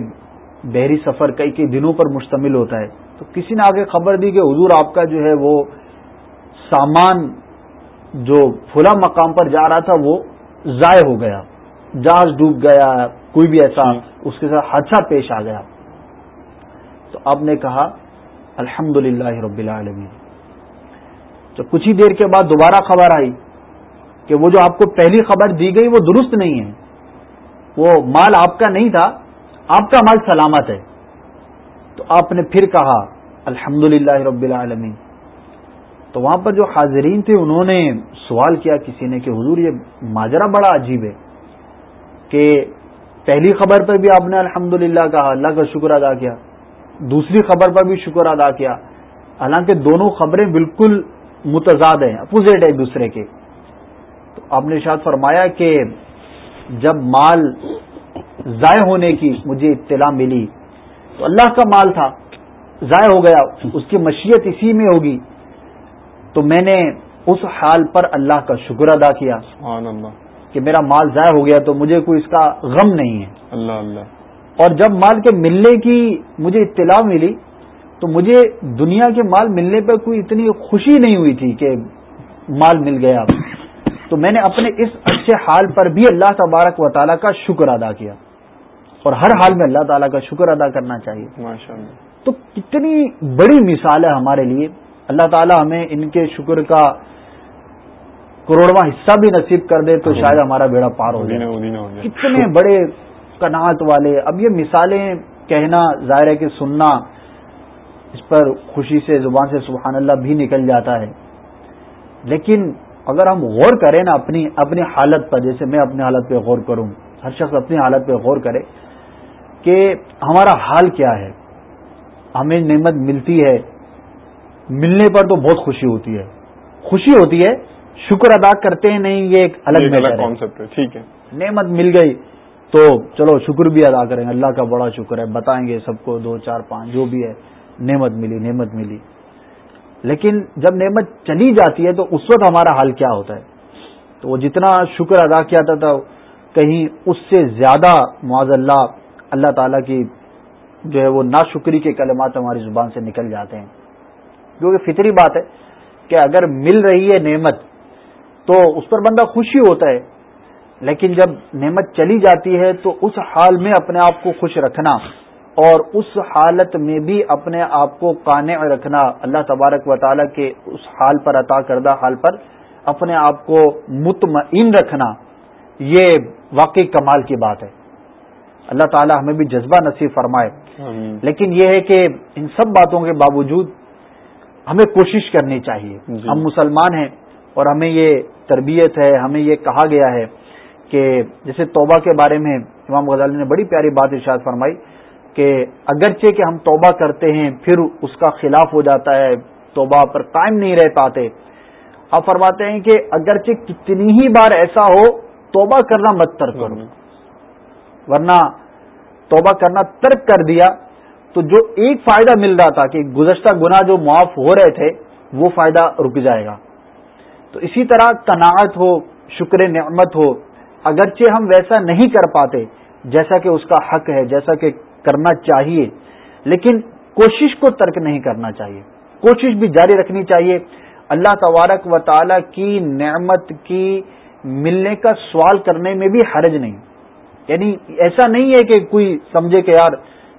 بحری سفر کئی کئی دنوں پر مشتمل ہوتا ہے۔ تو کسی نے آگے خبر دی کہ حضور آپ کا جو ہے وہ سامان جو فلا مقام پر جا رہا تھا وہ ضائع ہو گیا۔ جہاز ڈوب گیا کوئی بھی ایسا اس کے ساتھ حادثہ پیش آ گیا۔ تو آپ نے کہا الحمد للہ رب العالمین۔ تو کچھ ہی دیر کے بعد دوبارہ خبر آئی کہ وہ جو آپ کو پہلی خبر دی گئی وہ درست نہیں ہے۔ وہ مال آپ کا نہیں تھا آپ کا مال سلامت ہے۔ تو آپ نے پھر کہا الحمد للہ رب العالمین۔ تو وہاں پر جو حاضرین تھے، انہوں نے سوال کیا کسی نے کہ حضور، یہ ماجرا بڑا عجیب ہے کہ پہلی خبر پر بھی آپ نے الحمد کہا، اللہ کا شکر ادا کیا۔ دوسری خبر پر بھی شکر ادا کیا۔ حالانکہ دونوں خبریں بالکل متضاد ہیں اپوزٹ ہے ایک دوسرے کے۔ تو آپ نے شاید فرمایا کہ جب مال ضائع ہونے کی مجھے اطلاع ملی۔ تو اللہ کا مال تھا ضائع ہو گیا اس کی مشیت اسی میں ہوگی۔ تو میں نے اس حال پر اللہ کا شکر ادا کیا کہ میرا مال ضائع ہو گیا تو مجھے کوئی اس کا غم نہیں ہے۔ اللہ اللہ۔ اور جب مال کے ملنے کی مجھے اطلاع ملی تو مجھے دنیا کے مال ملنے پر کوئی اتنی خوشی نہیں ہوئی تھی کہ مال مل گیا۔ تو میں نے اپنے اس اچھے حال پر بھی اللہ تبارک و تعالیٰ کا شکر ادا کیا۔ اور ہر حال میں اللہ تعالیٰ کا شکر ادا کرنا چاہیے۔ تو کتنی بڑی مثال ہے ہمارے لیے۔ اللہ تعالیٰ ہمیں ان کے شکر کا کروڑواں حصہ بھی نصیب کر دے تو شاید ہمارا بیڑا پار ہو جائے۔ کتنے بڑے کناٹ والے۔ اب یہ مثالیں کہنا ظاہر ہے کہ سننا اس پر خوشی سے زبان سے سبحان اللہ بھی نکل جاتا ہے۔ لیکن اگر ہم غور کریں نا اپنی اپنی حالت پر جیسے میں اپنی حالت پہ غور کروں ہر شخص اپنی حالت پہ غور کرے کہ ہمارا حال کیا ہے؟ ہمیں نعمت ملتی ہے۔ ملنے پر تو بہت خوشی ہوتی ہے۔ خوشی ہوتی ہے شکر ادا کرتے ہیں نہیں یہ ایک الگ کانسیپٹ ہے۔ ٹھیک ہے۔ نعمت مل گئی تو چلو شکر بھی ادا کریں۔ گے اللہ کا بڑا شکر ہے بتائیں گے سب کو دو چار پانچ جو بھی ہے نعمت ملی نعمت ملی۔ لیکن جب نعمت چلی جاتی ہے تو اس وقت ہمارا حال کیا ہوتا ہے؟ تو وہ جتنا شکر ادا کیا تھا کہیں اس سے زیادہ معاذ اللہ اللہ تعالی کی جو ہے وہ ناشکری کے کلمات ہماری زبان سے نکل جاتے ہیں۔ جو کہ فطری بات ہے کہ اگر مل رہی ہے نعمت تو اس پر بندہ خوشی ہوتا ہے، لیکن جب نعمت چلی جاتی ہے تو اس حال میں اپنے آپ کو خوش رکھنا اور اس حالت میں بھی اپنے آپ کو قانع رکھنا اللہ تبارک و تعالیٰ کے اس حال پر عطا کردہ حال پر اپنے آپ کو مطمئن رکھنا، یہ واقعی کمال کی بات ہے۔ اللہ تعالیٰ ہمیں بھی جذبہ نصیب فرمائے۔ لیکن یہ ہے کہ ان سب باتوں کے باوجود ہمیں کوشش کرنی چاہیے۔ جی۔ ہم مسلمان ہیں اور ہمیں یہ تربیت ہے ہمیں یہ کہا گیا ہے کہ جیسے توبہ کے بارے میں امام غزالی نے بڑی پیاری بات ارشاد فرمائی کہ اگرچہ کہ ہم توبہ کرتے ہیں پھر اس کا خلاف ہو جاتا ہے توبہ پر قائم نہیں رہ پاتے۔ آپ فرماتے ہیں کہ اگرچہ کتنی ہی بار ایسا ہو توبہ کرنا مت ترک کرو۔ ورنہ توبہ کرنا ترک کر دیا، تو جو ایک فائدہ مل رہا تھا کہ گزشتہ گنا جو معاف ہو رہے تھے، وہ فائدہ رک جائے گا۔ تو اسی طرح تناعت ہو، شکر نعمت ہو، اگرچہ ہم ویسا نہیں کر پاتے، جیسا کہ اس کا حق ہے، جیسا کہ کرنا چاہیے، لیکن کوشش کو ترک نہیں کرنا چاہیے۔ کوشش بھی جاری رکھنی چاہیے۔ اللہ تبارک و تعالی کی نعمت کی ملنے کا سوال کرنے میں بھی حرج نہیں۔ یعنی ایسا نہیں ہے کہ کوئی سمجھے کہ یار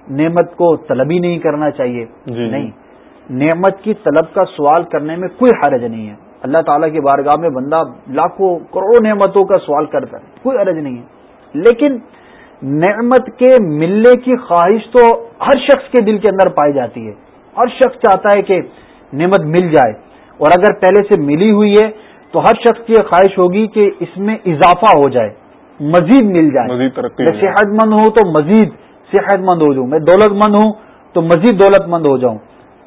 نعمت کو طلب ہی نہیں کرنا چاہیے۔ جی, جی۔ نہیں۔ نعمت کی طلب کا سوال کرنے میں کوئی حرج نہیں ہے۔ اللہ تعالیٰ کی بارگاہ میں بندہ لاکھوں کروڑوں نعمتوں کا سوال کرتا ہے کوئی حرج نہیں ہے۔ لیکن نعمت کے ملنے کی خواہش تو ہر شخص کے دل کے اندر پائی جاتی ہے۔ ہر شخص چاہتا ہے کہ نعمت مل جائے۔ اور اگر پہلے سے ملی ہوئی ہے تو ہر شخص کی خواہش ہوگی کہ اس میں اضافہ ہو جائے۔ مزید مل جائے۔ میں صحت مند ہوں تو مزید صحت مند ہو جاؤں۔ میں دولت مند ہوں تو مزید دولت مند ہو جاؤں۔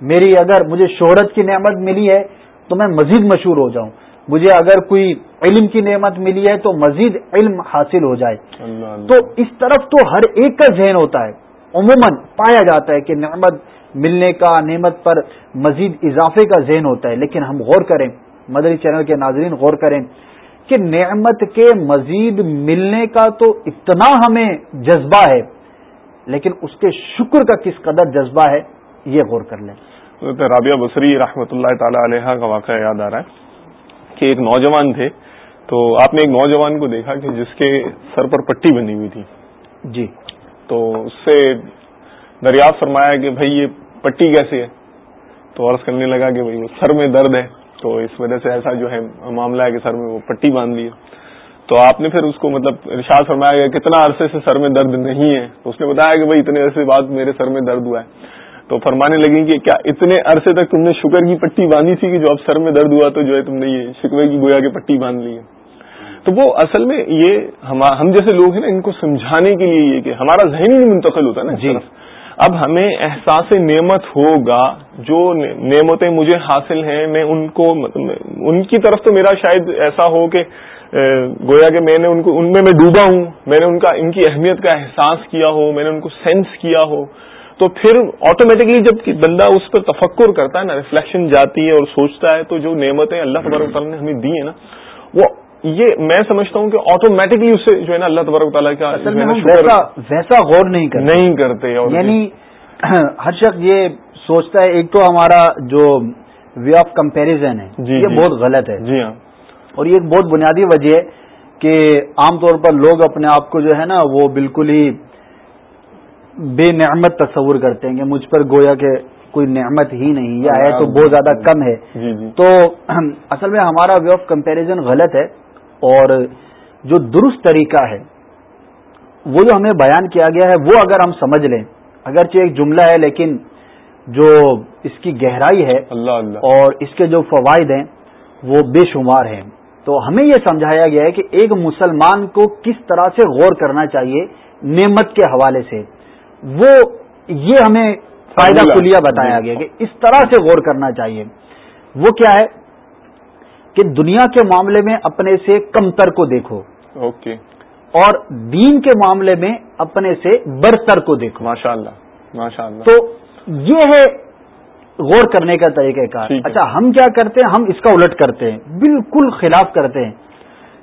میری اگر مجھے شہرت کی نعمت ملی ہے تو میں مزید مشہور ہو جاؤں۔ مجھے اگر کوئی علم کی نعمت ملی ہے تو مزید علم حاصل ہو جائے۔ تو اس طرف تو ہر ایک کا ذہن ہوتا ہے۔ عموماً پایا جاتا ہے کہ نعمت ملنے کا نعمت پر مزید اضافے کا ذہن ہوتا ہے۔ لیکن ہم غور کریں۔ مدری چینل کے ناظرین غور کریں۔ کہ نعمت کے مزید ملنے کا تو اتنا ہمیں جذبہ ہے لیکن اس کے شکر کا کس قدر جذبہ ہے یہ غور کر لیں۔ رابعہ بصری رحمۃ اللہ تعالی علیہ کا واقعہ یاد آ رہا ہے کہ ایک نوجوان تھے۔ تو آپ نے ایک نوجوان کو دیکھا کہ جس کے سر پر پٹی بنی ہوئی تھی۔ جی۔ تو اس سے دریافت فرمایا کہ بھائی یہ پٹی کیسے ہے؟ تو عرض کرنے لگا کہ بھائی وہ سر میں درد ہے۔ تو اس وجہ سے ایسا جو ہے معاملہ ہے کہ سر میں وہ پٹی باندھ دی تو آپ نے پھر اس کو مطلب ارشاد فرمایا کہ کتنا عرصے سے سر میں درد نہیں ہے۔ تو اس نے بتایا کہ بھائی اتنے عرصے بعد میرے سر میں درد ہوا ہے۔ تو فرمانے لگیں کہ کیا اتنے عرصے تک تم نے شکر کی پٹی باندھی تھی کہ جو اب سر میں درد ہوا تو جو ہے تم نے یہ شکوے کی گویا کی پٹی باندھ لی ہے۔ تو وہ اصل میں یہ ہم جیسے لوگ ہیں نا ان کو سمجھانے کے لیے یہ کہ ہمارا ذہنی نہیں منتقل ہوتا نا جی۔ اب ہمیں احساس نعمت ہوگا جو نعمتیں مجھے حاصل ہیں، میں ان کو ان کی طرف تو میرا شاید ایسا ہو کہ گویا کہ میں نے ان کو، ان میں میں ڈوبا ہوں، میں نے ان کا، ان کی اہمیت کا احساس کیا ہو، میں نے ان کو سینس کیا ہو، تو پھر آٹومیٹکلی جب بندہ اس پر تفکر کرتا ہے نا ریفلیکشن جاتی ہے اور سوچتا ہے، تو جو نعمتیں اللہ تبارک تعالیٰ نے ہمیں دی ہیں نا، وہ یہ میں سمجھتا ہوں کہ آٹومیٹکلی اسے جو ہے نا اللہ تبارک تعالیٰ کا ویسا غور نہیں کرتے۔ نہیں کرتے یعنی ہر شخص یہ سوچتا ہے ایک تو ہمارا جو وے آف کمپیرزن ہے جی یہ جی۔ بہت غلط ہے۔ جی ہاں۔ اور یہ ایک بہت بنیادی وجہ ہے کہ عام طور پر لوگ اپنے آپ کو جو ہے نا وہ بالکل ہی بے نعمت تصور کرتے ہیں کہ مجھ پر گویا کہ کوئی نعمت ہی نہیں یا ہے تو بہت زیادہ کم ہے۔ جی، جی۔ تو اصل میں ہمارا وے آف کمپیرزن غلط ہے۔ اور جو درست طریقہ ہے وہ جو ہمیں بیان کیا گیا ہے وہ اگر ہم سمجھ لیں اگرچہ ایک جملہ ہے لیکن جو اس کی گہرائی ہے اللہ اللہ۔ اور اس کے جو فوائد ہیں وہ بے شمار ہیں۔ تو ہمیں یہ سمجھایا گیا ہے کہ ایک مسلمان کو کس طرح سے غور کرنا چاہیے نعمت کے حوالے سے۔ وہ یہ ہمیں فائدہ کلیا بتایا گیا کہ اس طرح سے غور کرنا چاہیے۔ وہ کیا ہے؟ کہ دنیا کے معاملے میں اپنے سے کمتر کو دیکھو۔ اوکے اور دین کے معاملے میں اپنے سے برتر کو دیکھو۔ ماشاء اللہ ماشاء اللہ تو یہ ہے غور کرنے کا طریقہ کار۔ اچھا ہم کیا کرتے ہیں؟ ہم اس کا الٹ کرتے ہیں۔ بالکل خلاف کرتے ہیں۔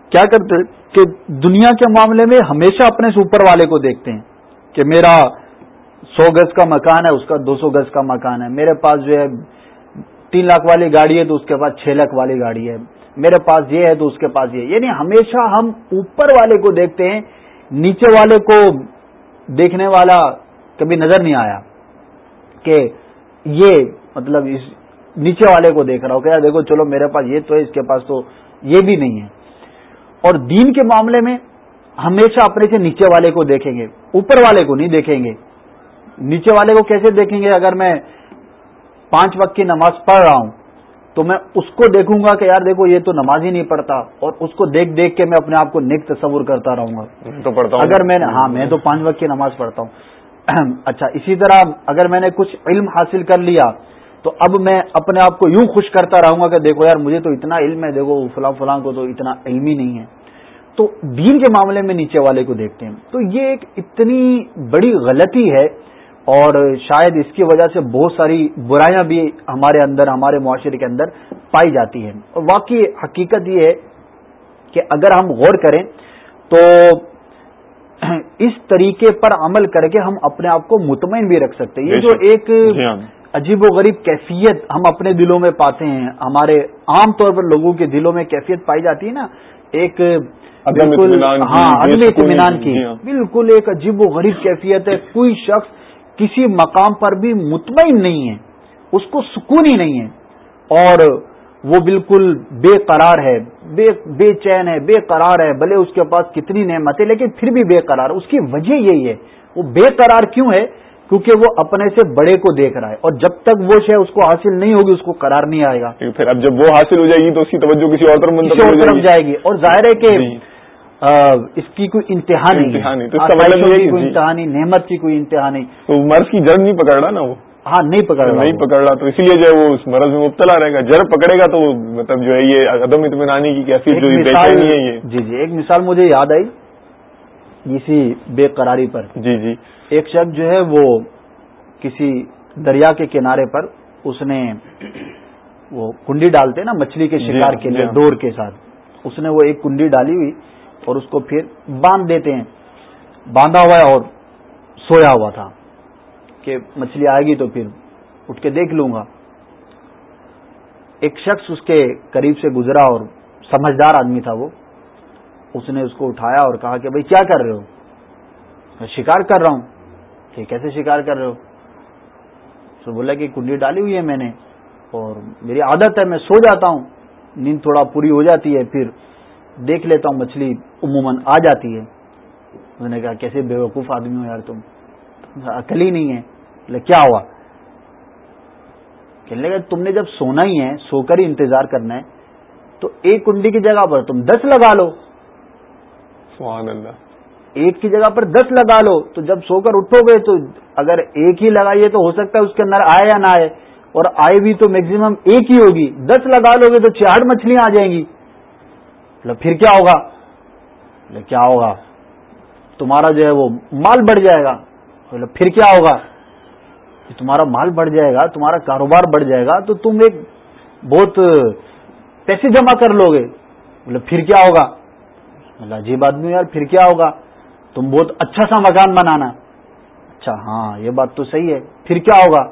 کیا کرتے کہ دنیا کے معاملے میں ہمیشہ اپنے سے اوپر والے کو دیکھتے ہیں کہ میرا سو گز کا مکان ہے اس کا دو سو گز کا مکان ہے۔ میرے پاس جو ہے تین لاکھ والی گاڑی ہے تو اس کے پاس چھ لاکھ والی گاڑی ہے۔ میرے پاس یہ ہے تو اس کے پاس یہ۔ یعنی ہمیشہ ہم اوپر والے کو دیکھتے ہیں، نیچے والے کو دیکھنے والا کبھی نظر نہیں آیا کہ یہ مطلب اس نیچے والے کو دیکھ رہا ہو کہ دیکھو، چلو میرے پاس یہ تو ہے، اس کے پاس تو یہ بھی نہیں ہے۔ اور دین کے معاملے میں ہمیشہ اپنے سے نیچے والے کو دیکھیں گے، اوپر والے کو نہیں دیکھیں گے۔ نیچے والے کو کیسے دیکھیں گے؟ اگر میں پانچ وقت کی نماز پڑھ رہا ہوں تو میں اس کو دیکھوں گا کہ یار دیکھو یہ تو نماز ہی نہیں پڑھتا اور اس کو دیکھ دیکھ کے میں اپنے آپ کو نیک تصور کرتا رہوں گا۔ تو پڑھتا ہوں۔ اگر میں نے ہاں میں تو پانچ وقت کی نماز پڑھتا ہوں۔ اچھا اسی طرح اگر میں نے کچھ علم حاصل کر لیا تو اب میں اپنے آپ کو یوں خوش کرتا رہوں گا کہ دیکھو یار مجھے تو اتنا علم ہے دیکھو فلاں فلاں کو تو اتنا علم ہی نہیں ہے۔ تو دین کے معاملے میں نیچے والے کو دیکھتے ہیں۔ تو یہ ایک اتنی بڑی غلطی ہے اور شاید اس کی وجہ سے بہت ساری برائیاں بھی ہمارے اندر ہمارے معاشرے کے اندر پائی جاتی ہیں۔ اور واقعی حقیقت یہ ہے کہ اگر ہم غور کریں تو اس طریقے پر عمل کر کے ہم اپنے آپ کو مطمئن بھی رکھ سکتے ہیں۔ یہ جو ایک جی ہاں۔ عجیب و غریب کیفیت ہم اپنے دلوں میں پاتے ہیں ہمارے عام طور پر لوگوں کے دلوں میں کیفیت پائی جاتی ہے نا ایک بالکل ہاں عدم اطمینان کی۔ جی ہاں۔ بالکل ایک عجیب و غریب کیفیت ہے۔ کوئی شخص کسی مقام پر بھی مطمئن نہیں ہے اس کو سکون ہی نہیں ہے۔ اور وہ بالکل بے قرار ہے بے بے چین ہے بے قرار ہے بھلے اس کے پاس کتنی نعمتیں لیکن پھر بھی بے قرار۔ اس کی وجہ یہی ہے وہ بے قرار کیوں ہے؟ کیونکہ وہ اپنے سے بڑے کو دیکھ رہا ہے اور جب تک وہ شے اس کو حاصل نہیں ہوگی اس کو قرار نہیں آئے گا۔ پھر اب جب وہ حاصل ہو جائے گی تو اس کی توجہ کسی اور طرف جائے گی۔ اور ظاہر ہے کہ جی۔ اس کی کوئی انتہا نہیں مطلب کوئی جی۔ انتہا نہیں نعمت کی کوئی انتہا نہیں۔ تو مرض کی جڑ نہیں پکڑ رہا نا وہ؟ ہاں نہیں پکڑ رہا نہیں پکڑ رہا تو اسی لیے جو ہے وہ اس مرض میں مبتلا رہے گا۔ جڑ پکڑے گا تو مطلب جو ہے یہ عدم اطمینانی کی کیفیت جو ہے یہ۔ جی جی ایک مثال مجھے یاد آئی۔ اسی بے قراری پر۔ جی جی۔ ایک شخص جو ہے وہ کسی دریا کے کنارے پر اس نے وہ کنڈی ڈالتے نا مچھلی کے جی شکار کے لیے ہاں۔ ڈور کے ساتھ۔ اس نے وہ ایک کنڈی ڈالی ہوئی۔ اور اس کو پھر باندھ دیتے ہیں۔ باندھا ہوا ہے اور سویا ہوا تھا کہ مچھلی آئے گی تو پھر اٹھ کے دیکھ لوں گا۔ ایک شخص اس کے قریب سے گزرا اور سمجھدار آدمی تھا وہ۔ اس نے اس کو اٹھایا اور کہا کہ بھائی کیا کر رہے ہو؟ میں شکار کر رہا ہوں۔ کہ کیسے شکار کر رہے ہو؟ تو بولا کہ کنڈی ڈالی ہوئی ہے میں نے اور میری عادت ہے میں سو جاتا ہوں۔ نیند تھوڑا پوری ہو جاتی ہے، پھر دیکھ لیتا ہوں مچھلی عموماً آ جاتی ہے۔ اس نے کہا کیسے بے وقوف آدمی ہو یار تم؟ عقل ہی نہیں ہے۔ کیا ہوا؟ کہنے لگا تم نے جب سونا ہی ہے سو کر ہی انتظار کرنا ہے تو ایک کنڈی کی جگہ پر تم دس لگا لو۔ سبحان اللہ۔ ایک کی جگہ پر دس لگا لو۔ تو جب سو کر اٹھو گے تو اگر ایک ہی لگائیے تو ہو سکتا ہے اس کے اندر آئے یا نہ آئے۔ اور آئے بھی تو میکزیمم ایک ہی ہوگی۔ دس لگا لو گے تو چار مچھلیاں آ جائیں گی۔ مطلب پھر کیا ہوگا؟ مطلب کیا ہوگا؟ تمہارا جو ہے وہ مال بڑھ جائے گا۔ مطلب پھر کیا ہوگا؟ تمہارا مال بڑھ جائے گا، تمہارا کاروبار بڑھ جائے گا، تو تم ایک بہت پیسے جمع کر لو گے۔ مطلب پھر کیا ہوگا؟ مطلب عجیب آدمی یار، پھر کیا ہوگا؟ تم بہت اچھا سا مکان بنانا۔ اچھا ہاں یہ بات تو صحیح ہے۔ پھر کیا ہوگا؟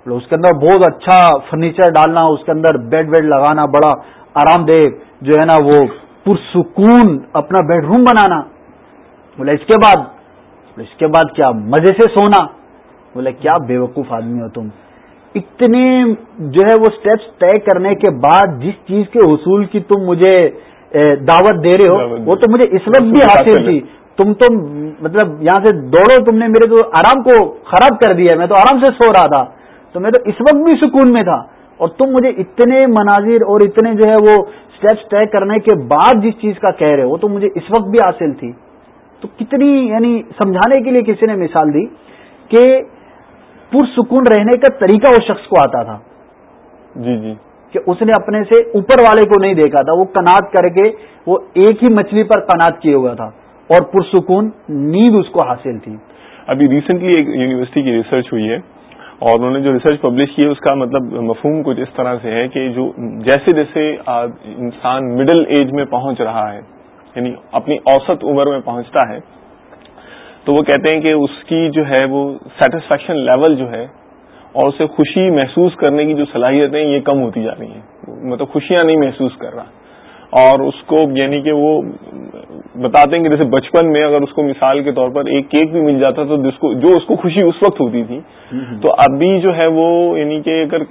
مطلب اس کے اندر بہت اچھا فرنیچر ڈالنا، اس کے اندر بیڈ ویڈ لگانا بڑا آرام دہ۔ جو ہے نا وہ پرسکون اپنا بیڈ روم بنانا۔ بولے اس کے بعد؟ اس کے بعد کیا؟ مزے سے سونا۔ بولے کیا بے وقوف آدمی ہو تم۔ اتنے جو ہے وہ سٹیپس طے کرنے کے بعد جس چیز کے حصول کی تم مجھے دعوت دے رہے ہو وہ تو مجھے اس وقت بھی حاصل تھی۔ تم تو مطلب یہاں سے دوڑو تم نے میرے تو آرام کو خراب کر دیا میں تو آرام سے سو رہا تھا۔ تو میں تو اس وقت بھی سکون میں تھا۔ اور تم مجھے اتنے مناظر اور اتنے جو ہے وہ اسٹیپس طے کرنے کے بعد جس چیز کا کہہ رہے ہو تو مجھے اس وقت بھی حاصل تھی۔ تو کتنی یعنی سمجھانے کے لیے کسی نے مثال دی کہ پرسکون رہنے کا طریقہ اس شخص کو آتا تھا۔ جی جی۔ کہ اس نے اپنے سے اوپر والے کو نہیں دیکھا تھا وہ کنات کر کے وہ ایک ہی مچھلی پر کنات کیے ہوا تھا اور پرسکون نیند اس کو حاصل تھی۔ ابھی ریسنٹلی ایک یونیورسٹی کی ریسرچ ہوئی ہے۔ اور انہوں نے جو ریسرچ پبلش کی ہے، اس کا مطلب مفہوم کچھ اس طرح سے ہے کہ جو جیسے جیسے انسان مڈل ایج میں پہنچ رہا ہے یعنی اپنی اوسط عمر میں پہنچتا ہے، تو وہ کہتے ہیں کہ اس کی جو ہے وہ سیٹسفیکشن لیول جو ہے اور اسے خوشی محسوس کرنے کی جو صلاحیتیں یہ کم ہوتی جا رہی ہیں۔ مطلب خوشیاں نہیں محسوس کر رہا۔ اور اس کو یعنی کہ وہ بتاتے ہیں کہ جیسے بچپن میں اگر اس کو مثال کے طور پر ایک کیک بھی مل جاتا تو جس کو جو اس کو خوشی اس وقت ہوتی تھی، تو ابھی جو ہے وہ یعنی کہ اگر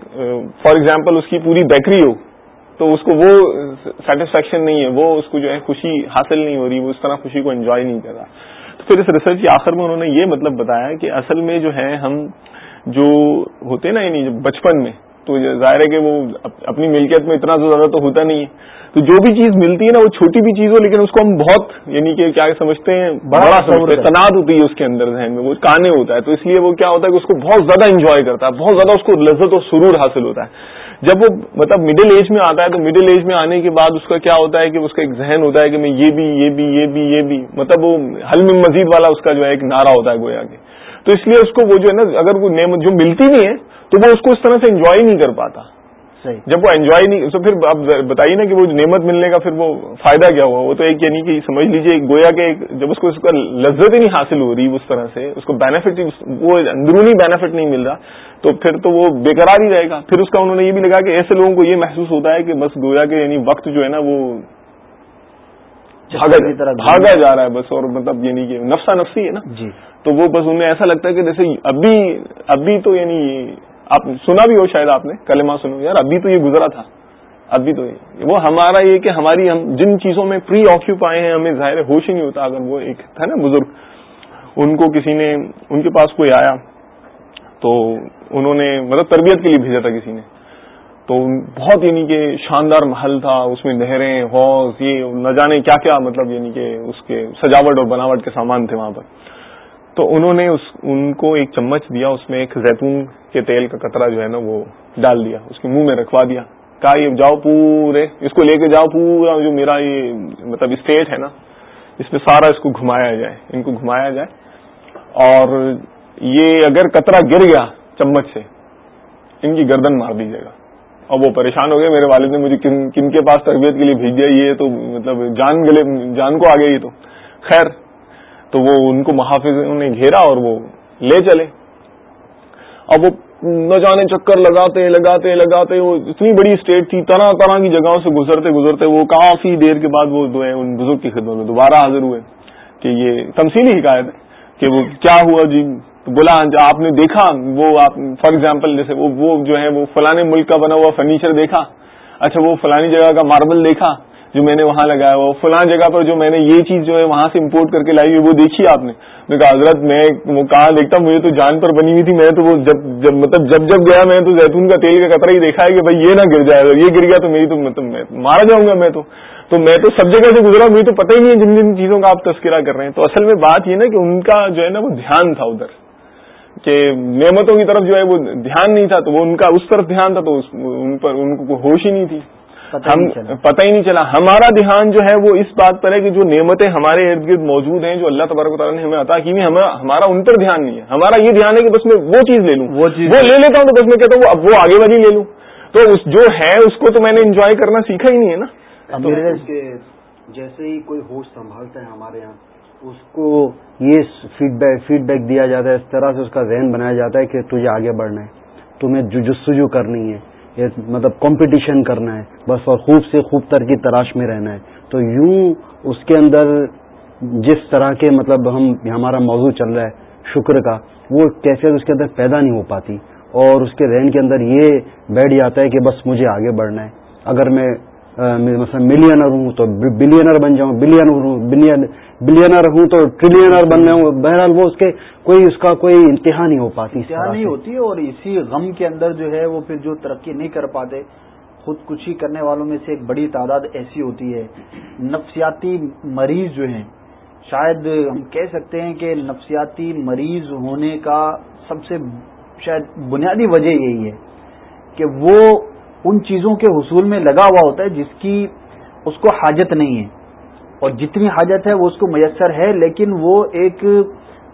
فار ایگزامپل اس کی پوری بیکری ہو، تو اس کو وہ سیٹسفیکشن نہیں ہے، وہ اس کو جو ہے خوشی حاصل نہیں ہو رہی، وہ اس طرح خوشی کو انجوائے نہیں کر رہا۔ تو پھر اس ریسرچ کے آخر میں انہوں نے یہ مطلب بتایا کہ اصل میں جو ہے ہم جو ہوتے نا یعنی بچپن میں تو ظاہر ہے کہ وہ اپنی ملکیت میں اتنا زیادہ تو ہوتا نہیں ہے۔ تو جو بھی چیز ملتی ہے نا وہ چھوٹی بھی چیز ہو لیکن اس کو ہم بہت یعنی کہ کیا سمجھتے ہیں بڑا سمجھتے ہیں تناد ہوتی ہے اس کے اندر ذہن میں وہ کانے ہوتا ہے۔ تو اس لیے وہ کیا ہوتا ہے کہ اس کو بہت زیادہ انجوائے کرتا ہے بہت زیادہ اس کو لذت اور سرور حاصل ہوتا ہے۔ جب وہ مطلب مڈل ایج میں آتا ہے تو مڈل ایج میں آنے کے بعد اس کا کیا ہوتا ہے کہ اس کا ایک ذہن ہوتا ہے کہ میں یہ بھی یہ بھی یہ بھی یہ بھی مطلب وہ حلم مزید والا اس کا جو ہے ایک نعرہ ہوتا ہے گویا کے تو اس لیے اس کو وہ جو ہے نا اگر وہ نعمت جو ملتی نہیں ہے تو وہ اس کو اس طرح سے انجوائے نہیں کر پاتا۔ جب وہ انجوائے نہیں تو پھر آپ بتائیے نا کہ وہ نعمت ملنے کا پھر وہ فائدہ کیا ہوا؟ وہ تو ایک یعنی کہ سمجھ لیجیے گویا کہ جب اس کو اس کا لذت ہی نہیں حاصل ہو رہی اس طرح سے اس کو بینیفٹ وہ اندرونی بینیفٹ نہیں مل رہا تو پھر تو وہ بےقرار ہی رہے گا۔ پھر اس کا انہوں نے یہ بھی لگا کہ ایسے لوگوں کو یہ محسوس ہوتا ہے کہ بس گویا کہ یعنی وقت جو ہے نا وہ بھاگا۔ جا رہا ہے بس اور مطلب یعنی کہ نفسا نفسی ہے نا۔ جی۔ تو وہ بس انہیں ایسا لگتا ہے کہ جیسے ابھی ابھی تو یعنی آپ سنا بھی ہو شاید آپ نے، کلمہ سنو۔ یار، ابھی تو یہ گزرا تھا۔ ابھی تو یہ۔ وہ ہمارا یہ کہ ہماری ہم جن چیزوں میں پری آکوپائے ہیں، ہمیں ظاہر ہوش ہی نہیں ہوتا اگر وہ ایک تھا نا بزرگ۔ ان کو کسی نے، ان کے پاس کوئی آیا تو انہوں نے مطلب تربیت کے لیے بھیجا تھا کسی نے۔ تو بہت یعنی کہ شاندار محل تھا، اس میں نہریں ہاؤس یہ نہ جانے کیا کیا مطلب یعنی کہ اس کے سجاوٹ اور بناوٹ کے سامان تھے وہاں پر۔ تو انہوں نے اس ان کو ایک چمچ دیا، اس میں ایک زیتون کے تیل کا قطرہ جو ہے نا وہ ڈال دیا، اس کے منہ میں رکھوا دیا، کہا یہ جاؤ پورے، اس کو لے کے جاؤ پورا، جو میرا یہ مطلب اسٹیٹ ہے نا، اس میں سارا اس کو گھمایا جائے، ان کو گھمایا جائے۔ اور یہ اگر قطرہ گر گیا چمچ سے، ان کی گردن مار دیجیے گا۔ اور وہ پریشان ہو گئے، میرے والد نے مجھے کن کن کے پاس تربیت کے لیے بھیج دیا، یہ تو مطلب جان گلے جان کو آ گئی تو۔ خیر تو وہ ان کو محافظ نے گھیرا اور وہ لے چلے۔ اب وہ نہ جانے چکر لگاتے لگاتے لگاتے، وہ اتنی بڑی اسٹیٹ تھی، طرح طرح کی جگہوں سے گزرتے گزرتے، وہ کافی دیر کے بعد وہ جو ہے ان بزرگ کی خدمت میں دوبارہ حاضر ہوئے کہ یہ تمثیلی حکایت ہے کہ وہ کیا ہوا جی؟ بولا آپ نے دیکھا، وہ آپ فار ایگزامپل جیسے وہ جو ہے وہ فلانے ملک کا بنا ہوا فرنیچر دیکھا اچھا وہ فلانی جگہ کا ماربل دیکھا جو میں نے وہاں لگایا، وہ فلاں جگہ پر جو میں نے یہ چیز جو ہے وہاں سے امپورٹ کر کے لائی ہوئی، وہ دیکھی آپ نے؟ کہا، حضرت، میں وہ کہاں دیکھتا مجھے تو جان پر بنی ہوئی تھی، میں تو وہ جب جب مطلب جب جب گیا، میں تو زیتون کا تیل کا قطرہ ہی دیکھا ہے کہ بھائی یہ نہ گر جائے، یہ گر گیا تو میری تو مطلب میں مارا جاؤں گا میں تو۔ تو میں تو سب جگہ سے گزرا، مجھے تو پتہ ہی نہیں ہے جن جن چیزوں کا آپ تذکرہ کر رہے ہیں۔ تو اصل میں بات یہ نا کہ ان کا جو ہے نا وہ دھیان تھا ادھر، کہ نعمتوں کی طرف جو ہے وہ دھیان نہیں تھا، تو وہ ان کا اس طرف دھیان تھا، تو ان پر، ان کو ہوش ہی نہیں تھی۔ ہم پتہ ہی نہیں چلا۔ ہمارا دھیان جو ہے وہ اس بات پر ہے کہ جو نعمتیں ہمارے ارد گرد موجود ہیں جو اللہ تبارک تعالیٰ نے ہمیں عطا کی ہمارا ان پر دھیان نہیں ہے۔ ہمارا یہ دھیان ہے کہ بس میں وہ چیز لے لوں۔ وہ چیز وہ لے لیتا ہوں تو بس میں کہتا ہوں اب وہ آگے والی لے لوں۔ تو جو ہے اس کو تو میں نے انجوائے کرنا سیکھا ہی نہیں ہے نا۔ جیسے ہی کوئی ہوش سنبھالتا ہے ہمارے یہاں اس کو یہ فیڈ بیک فیڈ بیک دیا جاتا ہے اس طرح سے اس کا ذہن بنایا جاتا ہے کہ تجھے آگے بڑھنا ہے تمہیں جستجو کرنی ہے۔ مطلب کمپٹیشن کرنا ہے، بس اور خوب سے خوب تر کی تراش میں رہنا ہے۔ تو یوں اس کے اندر جس طرح کے مطلب ہم ہمارا موضوع چل رہا ہے، شکر کا، وہ کیفیت اس کے اندر پیدا نہیں ہو پاتی۔ اور اس کے ذہن کے اندر یہ بیٹھ جاتا ہے کہ بس مجھے آگے بڑھنا ہے۔ اگر میں مثلا ملینر ہوں تو بلینر بن جاؤں بلین بلینر ہوں تو ٹریلینر بن ہوں بہرحال وہ اس کے کوئی اس کا کوئی انتہا نہیں ہو پاتی انتہا نہیں ہوتی اور اسی غم کے اندر جو ہے وہ پھر جو ترقی نہیں کر پاتے خود کشی کرنے والوں میں سے ایک بڑی تعداد ایسی ہوتی ہے نفسیاتی مریض جو ہیں شاید ہم کہہ سکتے ہیں کہ نفسیاتی مریض ہونے کا سب سے شاید بنیادی وجہ یہی ہے کہ وہ ان چیزوں کے حصول میں لگا ہوا ہوتا ہے جس کی اس کو حاجت نہیں ہے۔ اور جتنی حاجت ہے وہ اس کو میسر ہے لیکن وہ ایک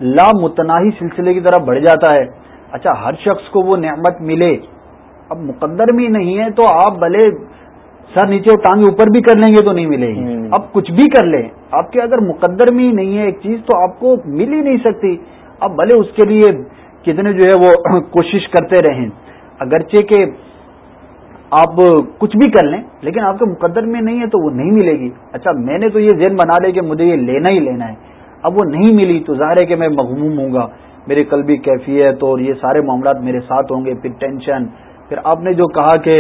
لامتناہی سلسلے کی طرح بڑھ جاتا ہے۔ اچھا ہر شخص کو وہ نعمت ملے۔ اب مقدر میں نہیں ہے تو آپ بھلے سر نیچے اور ٹانگ اوپر بھی کر لیں گے تو نہیں ملے گی۔ اب کچھ بھی کر لیں۔ آپ کے اگر مقدر میں ہی نہیں ہے ایک چیز تو آپ کو مل ہی نہیں سکتی۔ اب بھلے اس کے لیے کتنے جو ہے وہ کوشش کرتے رہیں۔ اگرچہ کہ آپ کچھ بھی کر لیں، لیکن آپ کے مقدر میں نہیں ہے تو وہ نہیں ملے گی۔ اچھا میں نے تو یہ ذہن بنا لیا کہ مجھے یہ لینا ہی لینا ہے۔ اب وہ نہیں ملی تو ظاہر ہے کہ میں مغموم ہوں گا۔ میرے قلبی کیفیت اور یہ سارے معاملات میرے ساتھ ہوں گے، پھر ٹینشن۔ پھر آپ نے جو کہا کہ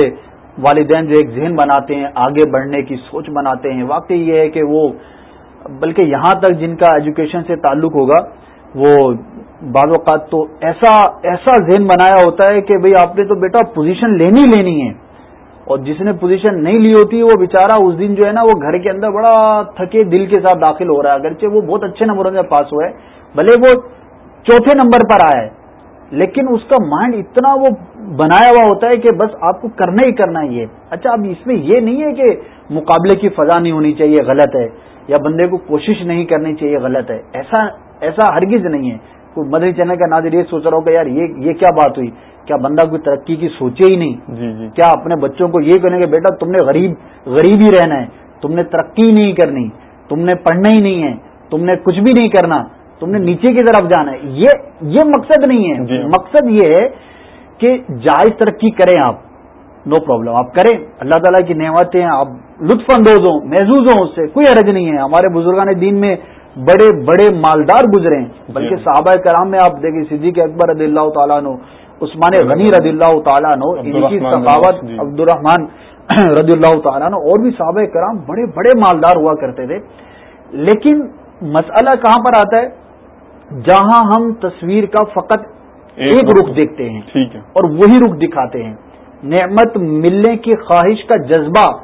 والدین جو ایک ذہن بناتے ہیں، آگے بڑھنے کی سوچ بناتے ہیں، واقعی یہ ہے کہ وہ، بلکہ یہاں تک جن کا ایجوکیشن سے تعلق ہوگا، وہ بعض اوقات تو ایسا ایسا ذہن بنایا ہوتا ہے کہ بھئی آپ نے تو بیٹا پوزیشن لینی لینی ہے۔ اور جس نے پوزیشن نہیں لی ہوتی، وہ بےچارا اس دن جو ہے نا، وہ گھر کے اندر بڑا تھکے دل کے ساتھ داخل ہو رہا ہے۔ اگرچہ وہ بہت اچھے نمبروں میں پاس ہوا ہے، بھلے وہ چوتھے نمبر پر آیا ہے۔ لیکن اس کا مائنڈ اتنا وہ بنایا ہوا ہوتا ہے کہ بس آپ کو کرنا ہی کرنا ہی ہے اچھا اب اس میں یہ نہیں ہے کہ مقابلے کی فضا نہیں ہونی چاہیے، غلط ہے، یا بندے کو کوشش نہیں کرنی چاہیے، غلط ہے۔ ایسا ایسا ہرگز نہیں ہے۔ کوئی مدری چینل کا ناظر یہ سوچ رہا ہو کہ یار یہ کیا بات ہوئی؟ کیا بندہ کوئی ترقی کی سوچے ہی نہیں؟ جی جی۔ کیا اپنے بچوں کو یہ کہنے کہ بیٹا تم نے غریب غریب ہی رہنا ہے تم نے ترقی نہیں کرنی تم نے پڑھنا ہی نہیں ہے تم نے کچھ بھی نہیں کرنا تم نے نیچے کی طرف جانا ہے۔ یہ یہ مقصد نہیں ہے۔ جی۔ مقصد یہ ہے کہ جائز ترقی کریں آپ۔ نو پرابلم آپ کریں۔ اللہ تعالیٰ کی نعمتیں آپ لطف اندوز ہوں محظوظ ہوں اس سے۔ کوئی حرج نہیں ہے۔ ہمارے بزرگان دین میں بڑے بڑے مالدار گزرے ہیں۔ بلکہ جی۔ صحابہ کرام میں آپ دیکھیں صدیق اکبر رضی اللہ تعالیٰ نو عثمان غنی رضی اللہ تعالیٰ نو ان کی ثقافت جی۔ عبد الرحمان رضی اللہ تعالیٰ نو اور بھی صحابہ کرام بڑے بڑے مالدار ہوا کرتے تھے۔ لیکن مسئلہ کہاں پر آتا ہے؟ جہاں ہم تصویر کا فقط ایک رخ دیکھتے ہیں اور وہی رخ دکھاتے ہیں۔ نعمت ملنے کی خواہش کا جذبہ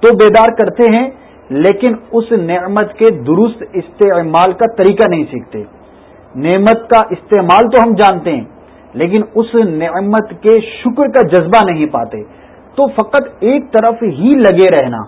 تو بیدار کرتے ہیں۔ لیکن اس نعمت کے درست استعمال کا طریقہ نہیں سیکھتے۔ نعمت کا استعمال تو ہم جانتے ہیں لیکن اس نعمت کے شکر کا جذبہ نہیں پاتے۔ تو فقط ایک طرف ہی لگے رہنا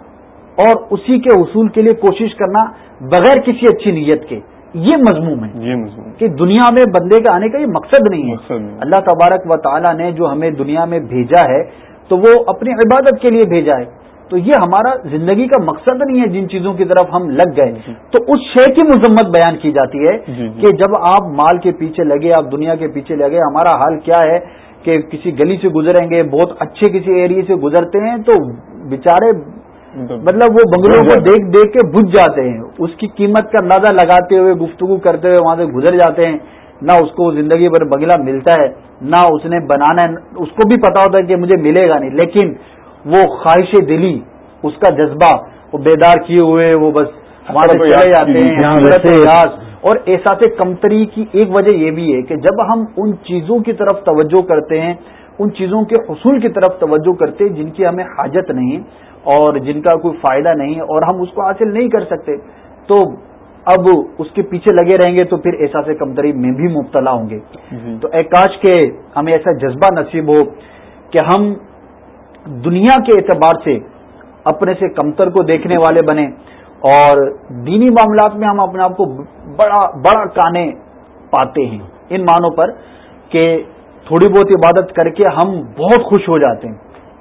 اور اسی کے اصول کے لیے کوشش کرنا بغیر کسی اچھی نیت کے یہ مضمون ہے۔ کہ دنیا میں بندے کا آنے کا یہ مقصد نہیں ہے۔ اللہ تبارک و تعالیٰ نے جو ہمیں دنیا میں بھیجا ہے تو وہ اپنی عبادت کے لیے بھیجا ہے۔ تو یہ ہمارا زندگی کا مقصد نہیں ہے جن چیزوں کی طرف ہم لگ گئے۔ تو اس شے کی مذمت بیان کی جاتی ہے جی، جی۔ کہ جب آپ مال کے پیچھے لگے آپ دنیا کے پیچھے لگے ہمارا حال کیا ہے کہ کسی گلی سے گزریں گے بہت اچھے کسی ایریے سے گزرتے ہیں تو بےچارے مطلب وہ بنگلوں کو دیکھ دیکھ کے بجھ جاتے ہیں اس کی قیمت کا اندازہ لگاتے ہوئے گفتگو کرتے ہوئے وہاں سے گزر جاتے ہیں نہ اس کو زندگی بھر بنگلہ ملتا ہے نہ اس نے بنانا ہے اس کو بھی پتا ہوتا ہے کہ مجھے ملے گا نہیں لیکن وہ خواہش دلی اس کا جذبہ وہ بیدار کیے ہوئے وہ بس وہاں سے چلے جاتے ہیں اور احساس کمتری کی ایک وجہ یہ بھی ہے کہ جب ہم ان چیزوں کی طرف توجہ کرتے ہیں ان چیزوں کے حصول کی طرف توجہ کرتے ہیں جن کی ہمیں حاجت نہیں اور جن کا کوئی فائدہ نہیں اور ہم اس کو حاصل نہیں کر سکتے تو اب اس کے پیچھے لگے رہیں گے تو پھر احساس کمتری میں بھی مبتلا ہوں گے۔ جی۔ تو اے کاش کے ہمیں ایسا جذبہ نصیب ہو کہ ہم دنیا کے اعتبار سے اپنے سے کمتر کو دیکھنے والے بنے اور دینی معاملات میں ہم اپنے آپ کو بڑا بڑا کانے پاتے ہیں۔ ان معنوں پر کہ تھوڑی بہت عبادت کر کے ہم بہت خوش ہو جاتے ہیں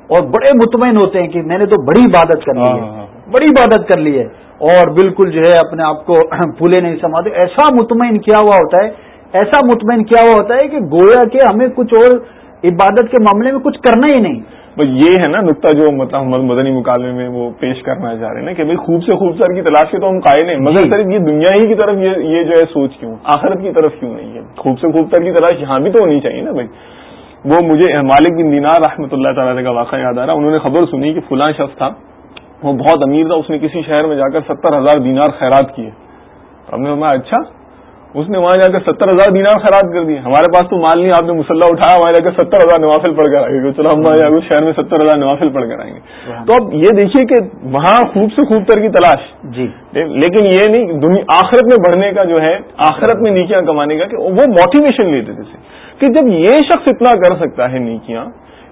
اور بڑے مطمئن ہوتے ہیں کہ میں نے تو بڑی عبادت کر لی ہے۔ ہاں، ہاں، ہاں۔ بڑی عبادت کر لی ہے۔ اور بالکل جو ہے اپنے آپ کو پھولے نہیں سماتے۔ ایسا مطمئن کیا ہوا ہوتا ہے ایسا مطمئن کیا ہوا ہوتا ہے کہ گویا کہ ہمیں کچھ اور عبادت کے معاملے میں کچھ کرنا ہی نہیں۔ یہ ہے نا نقطہ جو مطلب مدنی مقابلے میں وہ پیش کرنا چاہ رہے ہیں نا کہ بھائی خوب سے خوبصورت کی تلاش کے تو ہم قائل ہیں مگر جی۔ صرف یہ دنیا ہی کی طرف یہ جو ہے سوچ کیوں؟ آخرت کی طرف کیوں نہیں ہے؟ خوب سے خوبصورت کی تلاش یہاں بھی تو ہونی چاہیے نا بھائی۔ وہ مجھے مالک بن دینار رحمۃ اللہ تعالی کا واقعہ یاد آ رہا انہوں نے خبر سنی کہ فلاں شخص تھا۔ وہ بہت امیر تھا اس نے کسی شہر میں جا کر ستر ہزار دینار خیرات کیے۔ ہم نے فرمایا اچھا اس نے وہاں جا کر ستر ہزار دینار خراب کر دی ہمارے پاس تو مال نہیں آپ نے مسلح اٹھایا وہاں جا کر ستر ہزار نوافل پڑھ کر آئیں گے۔ چلو ہم وہاں جا شہر میں ستر ہزار نوافل پڑھ کر آئیں گے۔ تو اب یہ دیکھیے کہ وہاں خوب سے خوب تر کی تلاش۔ جی۔ لیکن یہ نہیں آخرت میں بڑھنے کا جو ہے آخرت میں نیکیاں کمانے کا کہ وہ موٹیویشن لیتے تھے۔ کہ جب یہ شخص اتنا کر سکتا ہے نیکیاں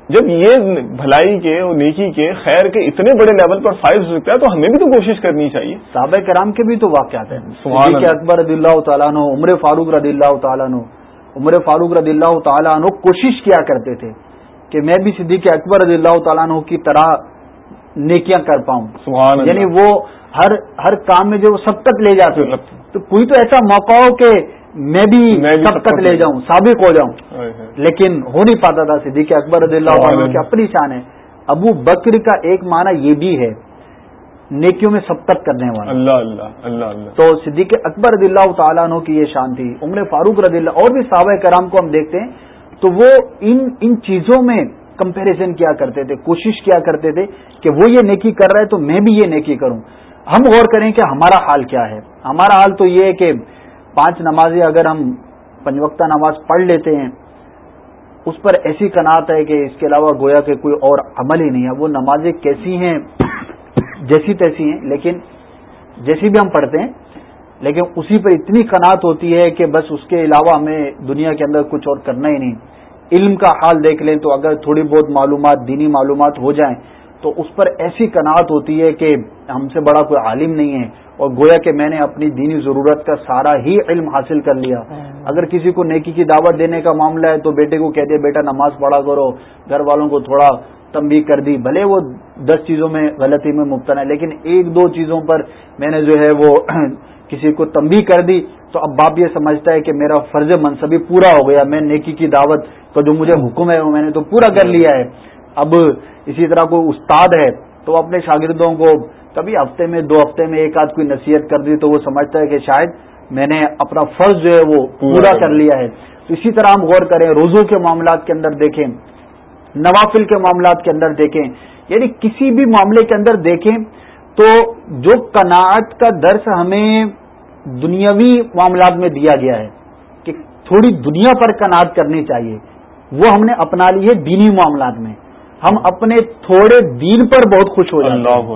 جب یہ بھلائی کے اور نیکی کے خیر کے اتنے بڑے لیول پر فائز ہو سکتا ہے تو ہمیں بھی تو کوشش کرنی چاہیے۔ صحابہ کرام کے بھی تو واقعات ہیں۔ اکبر رضی اللہ تعالیٰ عنہ عمر فاروق رضی اللہ تعالیٰ عنہ عمر فاروق رضی اللہ تعالیٰ عنہ کوشش کیا کرتے تھے کہ میں بھی صدیق اکبر رضی اللہ تعالیٰ عنہ کی طرح نیکیاں کر پاؤں۔ یعنی وہ ہر ہر کام میں جو سبقت لے جاتے تو کوئی تو ایسا موقع ہو کہ میں بھی سبقت لے جاؤں سابق ہو جاؤں۔ لیکن ہو نہیں پاتا تھا صدیق اکبر رضی اللہ عنہ کی اپنی شان ہے۔ ابو بکر کا ایک معنی یہ بھی ہے نیکیوں میں سبقت کرنے والا۔ اللہ اللہ اللہ اللہ۔ تو صدیق اکبر رضی اللہ تعالیٰ عنہ کی یہ شان تھی۔ عمر فاروق رضی اللہ اور بھی صحابہ کرام کو ہم دیکھتے ہیں تو وہ ان ان چیزوں میں کمپیریزن کیا کرتے تھے کوشش کیا کرتے تھے کہ وہ یہ نیکی کر رہے تو میں بھی یہ نیکی کروں۔ ہم غور کریں کہ ہمارا حال کیا ہے۔ ہمارا حال تو یہ ہے کہ پانچ نمازیں اگر ہم پنجوقتہ نماز پڑھ لیتے ہیں، اس پر ایسی کنات ہے کہ اس کے علاوہ گویا کہ کوئی اور عمل ہی نہیں ہے۔ وہ نمازیں کیسی ہیں؟ جیسی تیسی ہیں، لیکن جیسی بھی ہم پڑھتے ہیں، لیکن اسی پر اتنی کنات ہوتی ہے کہ بس اس کے علاوہ ہمیں دنیا کے اندر کچھ اور کرنا ہی نہیں۔ علم کا حال دیکھ لیں تو اگر تھوڑی بہت معلومات، دینی معلومات ہو جائیں، تو اس پر ایسی کنات ہوتی ہے کہ ہم سے بڑا کوئی عالم نہیں ہے۔ اور گویا کہ میں نے اپنی دینی ضرورت کا سارا ہی علم حاصل کر لیا۔ ہاں۔ اگر کسی کو نیکی کی دعوت دینے کا معاملہ ہے تو بیٹے کو کہہ دے بیٹا نماز پڑھا کرو گھر والوں کو تھوڑا تمبی کر دی۔ بھلے وہ دس چیزوں میں غلطی میں مبتلا ہے لیکن ایک دو چیزوں پر میں نے جو ہے وہ کسی کو تمبی کر دی۔ تو اب باپ یہ سمجھتا ہے کہ میرا فرض منصبی پورا ہو گیا میں نیکی کی دعوت کا جو مجھے حکم ہے وہ میں نے تو پورا کر لیا ہے۔ اب اسی طرح کوئی استاد ہے تو اپنے شاگردوں کو کبھی ہفتے میں دو ہفتے میں ایک آدھ کوئی نصیحت کر دی تو وہ سمجھتا ہے کہ شاید میں نے اپنا فرض جو ہے وہ پورا کر لیا۔ ہے۔ تو اسی طرح ہم غور کریں روزوں کے معاملات کے اندر دیکھیں نوافل کے معاملات کے اندر دیکھیں۔ یعنی کسی بھی معاملے کے اندر دیکھیں تو جو کناٹ کا درس ہمیں دنیاوی معاملات میں دیا گیا ہے کہ تھوڑی دنیا پر کناٹ کرنی چاہیے وہ ہم نے اپنا لی ہے دینی معاملات میں۔ ہم اپنے تھوڑے دین پر بہت خوش ہو جاتے ہیں۔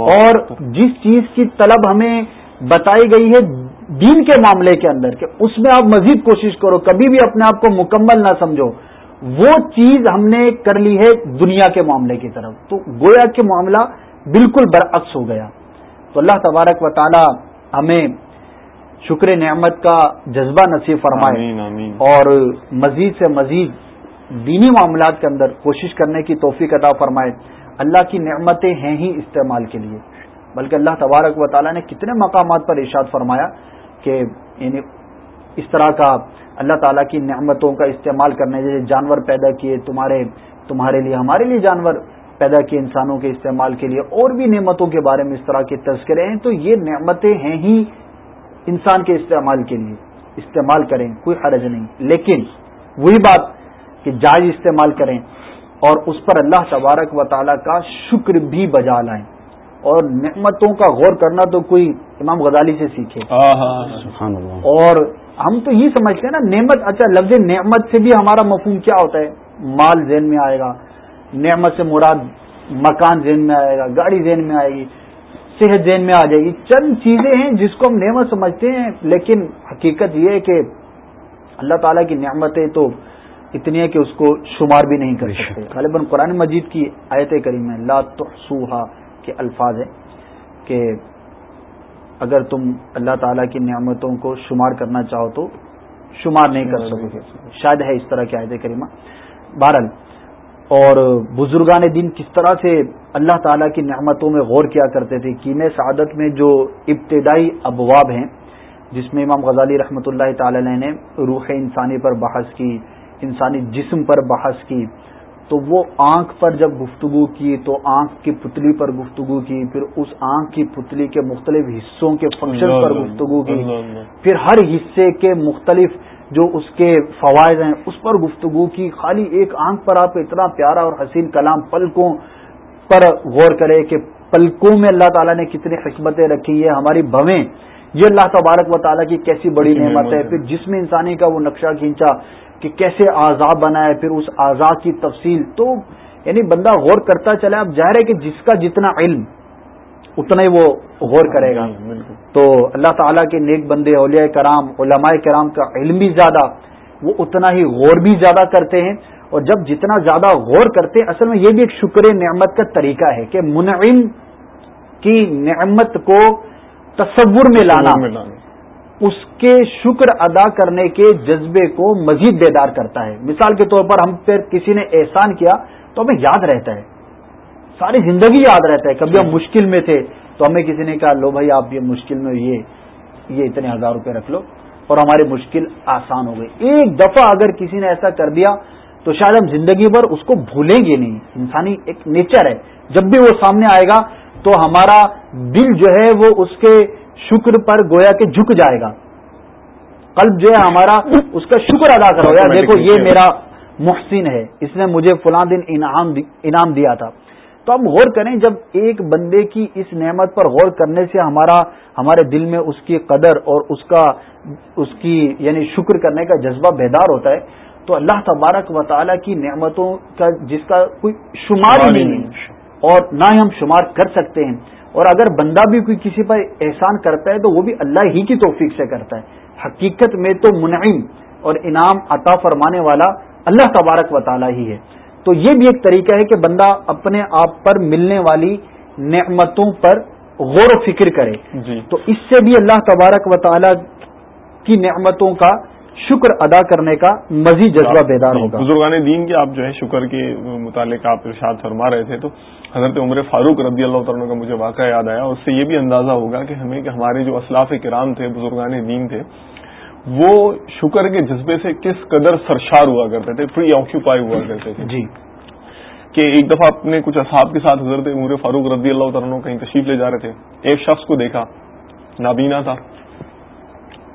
اور جس چیز کی طلب ہمیں بتائی گئی ہے دین کے معاملے کے اندر کہ اس میں آپ مزید کوشش کرو کبھی بھی اپنے آپ کو مکمل نہ سمجھو وہ چیز ہم نے کر لی ہے دنیا کے معاملے کی طرف۔ تو گویا کے معاملہ بالکل برعکس ہو گیا۔ تو اللہ تبارک و تعالی ہمیں شکر نعمت کا جذبہ نصیب فرمائے۔ اور مزید سے مزید دینی معاملات کے اندر کوشش کرنے کی توفیق عطا فرمائے۔ اللہ کی نعمتیں ہیں ہی استعمال کے لیے۔ بلکہ اللہ تبارک و تعالیٰ نے کتنے مقامات پر ارشاد فرمایا کہ یعنی اس طرح کا اللہ تعالیٰ کی نعمتوں کا استعمال کرنے جیسے جانور پیدا کیے، تمہارے تمہارے لیے، ہمارے لیے جانور پیدا کیے انسانوں کے استعمال کے لیے، اور بھی نعمتوں کے بارے میں اس طرح کے تذکرے ہیں، تو یہ نعمتیں ہیں ہی انسان کے استعمال کے لیے۔ استعمال کریں، کوئی حرج نہیں۔ لیکن وہی بات کہ جائز استعمال کریں اور اس پر اللہ تبارک و تعالیٰ کا شکر بھی بجا لائیں۔ اور نعمتوں کا غور کرنا تو کوئی امام غزالی سے سیکھے۔ اور ہم تو یہ سمجھتے ہیں نا نعمت اچھا لفظ نعمت سے بھی ہمارا مفہوم کیا ہوتا ہے؟ مال ذہن میں آئے گا نعمت سے مراد مکان ذہن میں آئے گا گاڑی ذہن میں آئے گی صحت ذہن میں آ جائے گی۔ چند چیزیں ہیں جس کو ہم نعمت سمجھتے ہیں لیکن حقیقت یہ ہے کہ اللہ تعالیٰ کی نعمتیں تو اتنی ہے کہ اس کو شمار بھی نہیں کر سکتے۔ غالباً قرآن مجید کی آیت کریم ہے لا تحصوها کے الفاظ ہیں کہ اگر تم اللہ تعالیٰ کی نعمتوں کو شمار کرنا چاہو تو شمار نہیں کر سکو۔ گے شاید ہے اس طرح کی آیت کریمہ۔ بہرحال اور بزرگان دین کس طرح سے اللہ تعالیٰ کی نعمتوں میں غور کیا کرتے تھے کین سعادت میں جو ابتدائی ابواب ہیں جس میں امام غزالی رحمۃ اللہ تعالی نے روح انسانی پر بحث کی انسانی جسم پر بحث کی تو وہ آنکھ پر جب گفتگو کی تو آنکھ کی پتلی پر گفتگو کی پھر اس آنکھ کی پتلی کے مختلف حصوں کے فنکشن پر گفتگو کی پھر ہر حصے کے مختلف جو اس کے فوائد ہیں اس پر گفتگو کی۔ خالی ایک آنکھ پر آپ اتنا پیارا اور حسین کلام پلکوں پر غور کرے کہ پلکوں میں اللہ تعالیٰ نے کتنی حکمتیں رکھی ہے ہماری بویں یہ اللہ تبارک و تعالیٰ کی کیسی بڑی نعمت ہے۔ پھر جسم انسانی کا وہ نقشہ کھینچا۔ کہ کیسے آزاد بنائے پھر اس آزاد کی تفصیل۔ تو یعنی بندہ غور کرتا چلا اب ظاہر ہے کہ جس کا جتنا علم اتنا ہی وہ غور کرے گا۔ تو اللہ تعالیٰ کے نیک بندے اولیاء کرام علماء کرام کا علم بھی زیادہ وہ اتنا ہی غور بھی زیادہ کرتے ہیں۔ اور جب جتنا زیادہ غور کرتے ہیں اصل میں یہ بھی ایک شکر نعمت کا طریقہ ہے کہ منعم کی نعمت کو تصور میں لانا۔ اس کے شکر ادا کرنے کے جذبے کو مزید بیدار کرتا ہے۔ مثال کے طور پر ہم پھر کسی نے احسان کیا تو ہمیں یاد رہتا ہے۔ ساری زندگی یاد رہتا ہے۔ کبھی ہم مشکل میں تھے تو ہمیں کسی نے کہا، لو بھائی، آپ یہ مشکل میں یہ یہ اتنے ہزار روپے رکھ لو اور ہماری مشکل آسان ہو گئی ایک دفعہ اگر کسی نے ایسا کر دیا تو شاید ہم زندگی بھر اس کو بھولیں گے نہیں۔ انسانی ایک نیچر ہے۔ جب بھی وہ سامنے آئے گا تو ہمارا دل جو ہے وہ اس کے شکر پر گویا کہ جھک جائے گا۔ قلب جو ہے ہمارا اس کا شکر ادا کرو۔ یار دیکھو یہ میرا محسن ہے۔ اس نے مجھے فلاں دن انعام دیا تھا۔ تو ہم غور کریں جب ایک بندے کی اس نعمت پر غور کرنے سے ہمارا ہمارے دل میں اس کی قدر اور اس کا اس کی یعنی شکر کرنے کا جذبہ بیدار ہوتا ہے تو اللہ تبارک و تعالیٰ کی نعمتوں کا جس کا کوئی شمار ہی نہیں اور نہ ہی ہم شمار کر سکتے ہیں۔ اور اگر بندہ بھی کوئی کسی پر احسان کرتا ہے تو وہ بھی اللہ ہی کی توفیق سے کرتا ہے۔ حقیقت میں تو منعم اور انعام عطا فرمانے والا اللہ تبارک و تعالیٰ ہی ہے۔ تو یہ بھی ایک طریقہ ہے کہ بندہ اپنے آپ پر ملنے والی نعمتوں پر غور و فکر کرے۔ جی۔ تو اس سے بھی اللہ تبارک و تعالی کی نعمتوں کا شکر ادا کرنے کا مزید جذبہ بیدار ہوگا۔ بزرگان دین کے آپ جو ہے شکر کے متعلق آپ ارشاد فرما رہے تھے تو حضرت عمر فاروق رضی اللہ تعالیٰ کا مجھے واقعہ یاد آیا اس سے یہ بھی اندازہ ہوگا کہ ہمیں کہ ہمارے جو اسلاف کرام تھے بزرگان دین تھے وہ شکر کے جذبے سے کس قدر سرشار ہوا کرتے تھے فری آکوپائی ہوا کرتے تھے۔ جی۔ کہ ایک دفعہ اپنے کچھ اصحاب کے ساتھ حضرت عمر فاروق رضی اللہ تعالیٰ کہیں تشریف لے جا رہے تھے۔ ایک شخص کو دیکھا نابینا تھا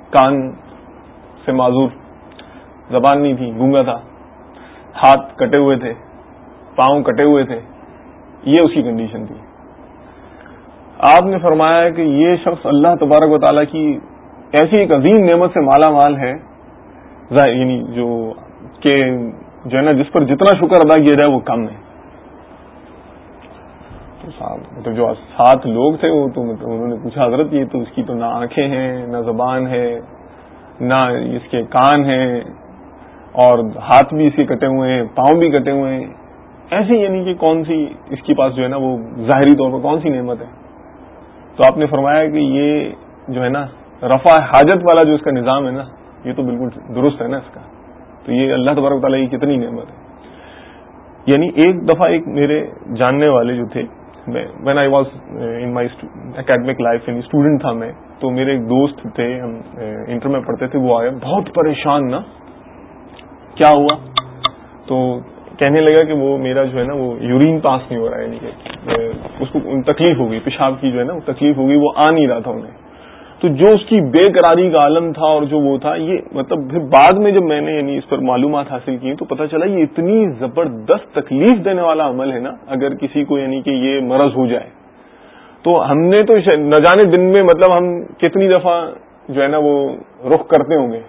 کان سے معذور۔ زبان نہیں تھی، گونگا تھا۔ ہاتھ کٹے ہوئے تھے، پاؤں کٹے ہوئے تھے۔ یہ اس کی کنڈیشن تھی۔ آپ نے فرمایا کہ یہ شخص اللہ تبارک و تعالیٰ کی ایسی ایک عظیم نعمت سے مالا مال ہے۔ یعنی جو کہ جو ہے نا، جس پر جتنا شکر ادا کیا جائے وہ کم ہے۔ مطلب جو سات لوگ تھے وہ تو مطلب انہوں نے پوچھا، حضرت یہ تو اس کی تو نہ آنکھیں ہیں، نہ زبان ہے۔ نہ اس کے کان ہیں اور ہاتھ بھی اس کے کٹے ہوئے ہیں، پاؤں بھی کٹے ہوئے ہیں۔ ایسی یعنی کہ کون سی اس کے پاس جو ہے نا وہ ظاہری طور پر کون سی نعمت ہے؟ تو آپ نے فرمایا کہ یہ جو ہے نا رفع حاجت والا جو اس کا نظام ہے نا، یہ تو بالکل درست ہے نا اس کا۔ تو یہ اللہ تبارک تعالیٰ کی کتنی نعمت ہے۔ یعنی ایک دفعہ ایک میرے جاننے والے جو تھے when I was in my academic life یعنی اسٹوڈنٹ تھا میں تو میرے ایک دوست تھے، ہم انٹر میں پڑھتے تھے، وہ آئے، بہت پریشان نا۔ کیا ہوا؟ تو کہنے لگا کہ وہ میرا جو ہے نا، وہ یورین پاس نہیں ہو رہا ہے یعنی کہ اس کو تکلیف ہوگی پیشاب کی جو ہے نا، وہ تکلیف ہوگی وہ آ نہیں رہا تھا انہیں۔ تو جو اس کی بے قراری کا عالم تھا اور جو وہ تھا، یہ مطلب پھر بعد میں جب میں نے یعنی اس پر معلومات حاصل کی تو پتہ چلا یہ اتنی زبردست تکلیف دینے والا عمل ہے نا، اگر کسی کو یعنی کہ یہ مرض ہو جائے۔ تو ہم نے تو نہ جانے دن میں مطلب ہم کتنی دفعہ جو ہے نا وہ رخ کرتے ہوں گے۔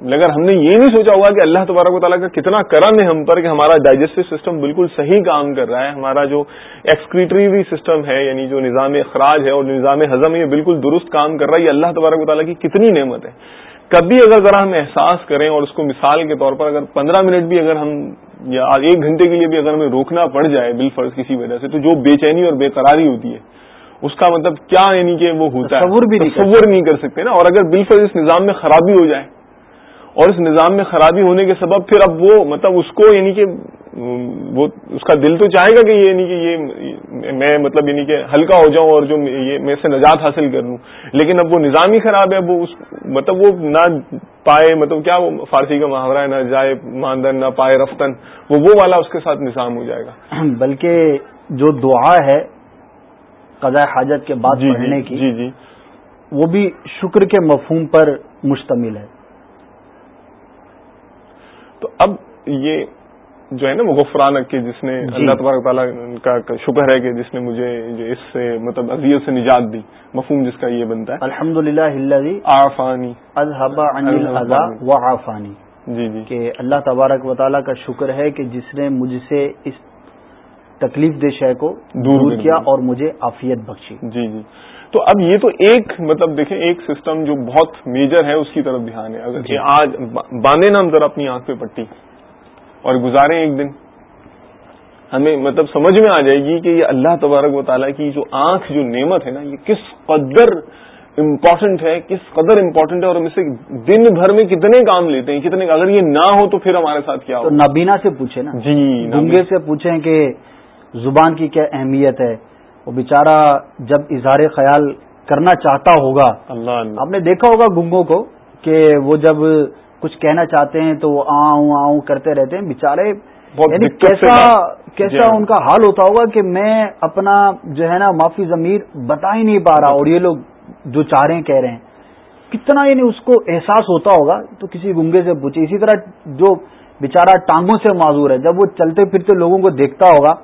مگر ہم نے یہ نہیں سوچا ہوگا کہ اللہ تبارک و تعالیٰ کا کتنا کرم ہے ہم پر کہ ہمارا ڈائجسٹو سسٹم بالکل صحیح کام کر رہا ہے۔ ہمارا جو ایکسکریٹری سسٹم ہے یعنی جو نظام اخراج ہے اور نظام ہضم ہے یہ بالکل درست کام کر رہا ہے، یہ اللہ تبارک و تعالیٰ کی کتنی نعمت ہے۔ کبھی اگر ذرا ہم احساس کریں اور اس کو مثال کے طور پر اگر پندرہ منٹ بھی اگر ہم یا ایک گھنٹے کے لیے بھی اگر ہمیں روکنا پڑ جائے بال فرض کسی وجہ سے، تو جو بے چینی اور بے قراری ہوتی ہے۔ اس کا مطلب کیا یعنی کہ وہ ہوتا ہے؟ تصور نہیں کر سکتے۔ نا۔ اور اگر بال فرض اس نظام میں خرابی ہو جائے اور اس نظام میں خرابی ہونے کے سبب پھر اب وہ مطلب اس کو یعنی کہ وہ اس کا دل تو چاہے گا کہ یہ یعنی کہ یہ میں مطلب یعنی کہ ہلکا ہو جاؤں اور جو یہ میں سے نجات حاصل کر لوں۔ لیکن اب وہ نظام ہی خراب ہے وہ اس مطلب وہ نہ پائے مطلب کیا وہ فارسی کا محاورہ ہے نہ جائے ماندن نہ پائے رفتن وہ وہ والا اس کے ساتھ نظام ہو جائے گا۔ بلکہ جو دعا ہے قضاء حاجت کے بعد جی پڑھنے جی کی جی جی۔ وہ بھی شکر کے مفہوم پر مشتمل ہے۔ تو اب یہ جو ہے نا مغفران کے جس نے جی۔ اللہ تبارک تعالیٰ کا شکر ہے کہ جس نے مجھے جو اس سے مطلب اذیت سے نجات دی مفہوم جس کا یہ بنتا ہے۔ الحمد للہ آفانی جی جی۔ کہ اللہ تبارک و تعالیٰ کا شکر ہے کہ جس نے مجھ سے اس تکلیف دہ شے کو دور کیا۔ اور مجھے عافیت بخشی۔ جی جی۔ تو اب یہ تو ایک مطلب دیکھیں ایک سسٹم جو بہت میجر ہے اس کی طرف دھیان ہے۔ اگر جی۔ آج باندھے نا ہم ذرا اپنی آنکھ پہ پٹی اور گزارے ایک دن ہمیں مطلب سمجھ میں آ جائے گی کہ یہ اللہ تبارک و تعالیٰ کی جو آنکھ جو نعمت ہے نا یہ کس قدر امپورٹنٹ ہے کس قدر امپورٹنٹ ہے اور ہم اسے دن بھر میں کتنے کام لیتے ہیں کتنے اگر یہ نہ ہو تو پھر ہمارے ساتھ کیا تو ہو نابینا سے پوچھے نا۔ جی گنگے سے پوچھیں کہ زبان کی کیا اہمیت ہے؟ وہ بیچارہ جب اظہار خیال کرنا چاہتا ہوگا آپ نے دیکھا ہوگا گنگوں کو کہ وہ جب کچھ کہنا چاہتے ہیں تو وہ آؤں آؤں کرتے رہتے ہیں۔ بےچارے بہت یعنی کیسا جی کیسا ہاں۔ ان کا حال ہوتا ہوگا کہ میں اپنا جو ہے نا معافی ضمیر بتا ہی نہیں پا رہا اور یہ لوگ جو چاہ رہے ہیں کہہ رہے ہیں۔ کتنا یعنی اس کو احساس ہوتا ہوگا؟ تو کسی گنگے سے پوچھے اسی طرح جو بیچارہ ٹانگوں سے معذور ہے جب وہ چلتے پھرتے لوگوں کو دیکھتا ہوگا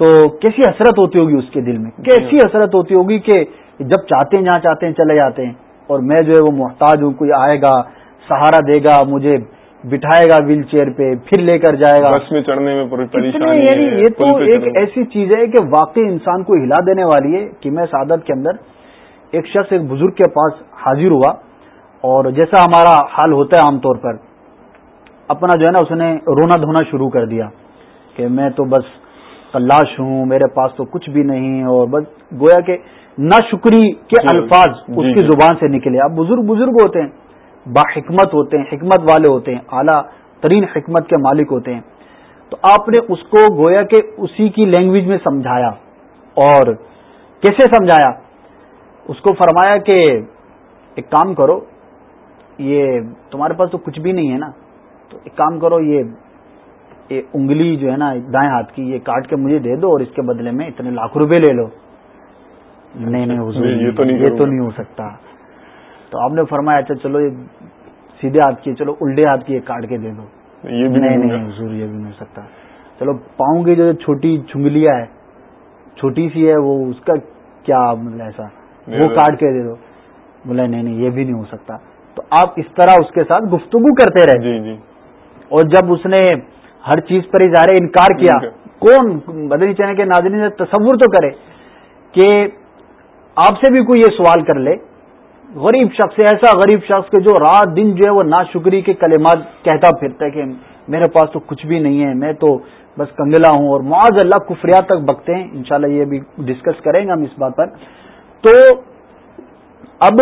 تو کیسی حسرت ہوتی ہوگی اس کے دل میں؟ کیسی حسرت ہوتی ہوگی کہ جب چاہتے ہیں جہاں چاہتے ہیں چلے جاتے ہیں اور میں جو ہے وہ محتاج ہوں کوئی آئے گا سہارا دے گا مجھے بٹھائے گا ویل چیئر پہ پھر لے کر جائے گا۔ بس میں چڑھنے میں پریشانی یعنی یہ تو ایک۔ ایسی چیز ہے کہ واقعی انسان کو ہلا دینے والی ہے کہ میں سعادت کے اندر ایک شخص ایک بزرگ کے پاس حاضر ہوا اور جیسا ہمارا حال ہوتا ہے عام طور پر اپنا جو ہے نا اس نے رونا دھونا شروع کر دیا کہ میں تو بس کلاش ہوں میرے پاس تو کچھ بھی نہیں اور بس گویا کہ نہ شکری کے جی، الفاظ جی، اس کی جی۔ زبان سے نکلے۔ اب بزرگ بزرگ ہوتے ہیں با حکمت ہوتے ہیں حکمت والے ہوتے ہیں اعلیٰ ترین حکمت کے مالک ہوتے ہیں۔ تو آپ نے اس کو گویا کہ اسی کی لینگویج میں سمجھایا۔ اور کیسے سمجھایا؟ اس کو فرمایا کہ ایک کام کرو یہ تمہارے پاس تو کچھ بھی نہیں ہے نا۔ تو ایک کام کرو یہ یہ انگلی جو ہے نا دائیں ہاتھ کی یہ کاٹ کے مجھے دے دو اور اس کے بدلے میں اتنے لاکھ روپے لے لو۔ نہیں نہیں یہ تو نہیں ہو سکتا۔ تو آپ نے فرمایا اچھا چلو یہ سیدھے ہاتھ کی چلو الٹے ہاتھ کی یہ کاٹ کے دے دو۔ نہیں نہیں حضور یہ بھی نہیں ہو سکتا۔ چلو پاؤں کی جو چھوٹی چنگلیا ہے چھوٹی سی ہے وہ اس کا کیا مطلب ایسا؟ وہ کاٹ کے دے دو۔ بولا نہیں نہیں یہ بھی نہیں ہو سکتا۔ تو آپ اس طرح اس کے ساتھ گفتگو کرتے رہے۔ جی جی۔ اور جب اس نے ہر چیز پر اظہار انکار کیا کون بدنی چاہنے کے ناظرین سے تصور تو کرے کہ آپ سے بھی کوئی یہ سوال کر لے۔ غریب شخص ہے، ایسا غریب شخص کہ جو رات دن جو ہے وہ ناشکری کے کلمات کہتا پھرتا ہے کہ میرے پاس تو کچھ بھی نہیں ہے میں تو بس کنگلا ہوں اور معاذ اللہ کفریات تک بکتے ہیں۔ انشاءاللہ یہ بھی ڈسکس کریں گے ہم اس بات پر۔ تو اب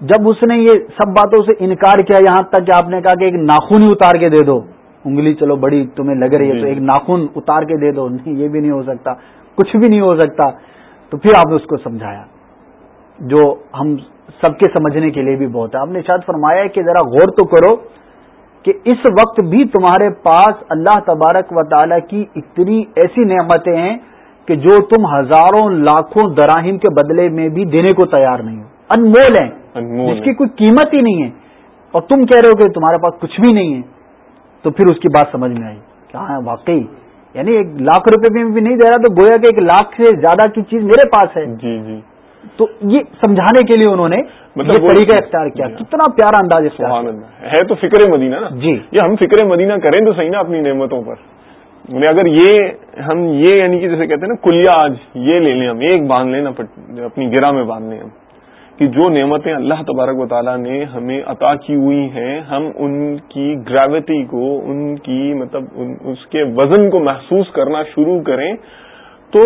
جب اس نے یہ سب باتوں سے انکار کیا یہاں تک کہ آپ نے کہا کہ ایک ناخن ہی اتار کے دے دو۔ انگلی چلو بڑی تمہیں لگ رہی ہے تو جی۔ ایک ناخن اتار کے دے دو نہیں یہ بھی نہیں ہو سکتا کچھ بھی نہیں ہو سکتا۔ تو پھر آپ نے اس کو سمجھایا۔ جو ہم سب کے سمجھنے کے لیے بھی بہت ہے۔ آپ نے شاید فرمایا کہ ذرا غور تو کرو کہ اس وقت بھی تمہارے پاس اللہ تبارک و تعالی کی اتنی ایسی نعمتیں ہیں کہ جو تم ہزاروں لاکھوں دراہم کے بدلے میں بھی دینے کو تیار نہیں ہو۔ انمول ہیں۔ جس کی کوئی قیمت ہی نہیں ہے۔ اور تم کہہ رہے ہو کہ تمہارے پاس کچھ بھی نہیں ہے۔ تو پھر اس کی بات سمجھ میں آئی کیا ہے واقعی۔ یعنی ایک لاکھ روپے میں بھی نہیں دے رہا تو گویا کہ ایک لاکھ سے زیادہ کی چیز میرے پاس ہے۔ جی جی۔ تو یہ سمجھانے کے لیے انہوں نے مطلب یہ طریقہ اختیار کیا۔ جی۔ کتنا پیارا انداز ہے تو فکر مدینہ نا۔ جی۔ یہ ہم فکر مدینہ کریں تو صحیح نا اپنی نعمتوں پر۔ یعنی اگر یہ ہم یہ یعنی کہ جیسے کہتے ہیں نا کلیا آج یہ لے لیں ہم ایک باندھ لیں نا اپنی گرا میں باندھ لیں ہم۔ کہ جو نعمتیں اللہ تبارک و تعالیٰ نے ہمیں عطا کی ہوئی ہیں ہم ان کی گریوٹی کو ان کی مطلب اس کے وزن کو محسوس کرنا شروع کریں تو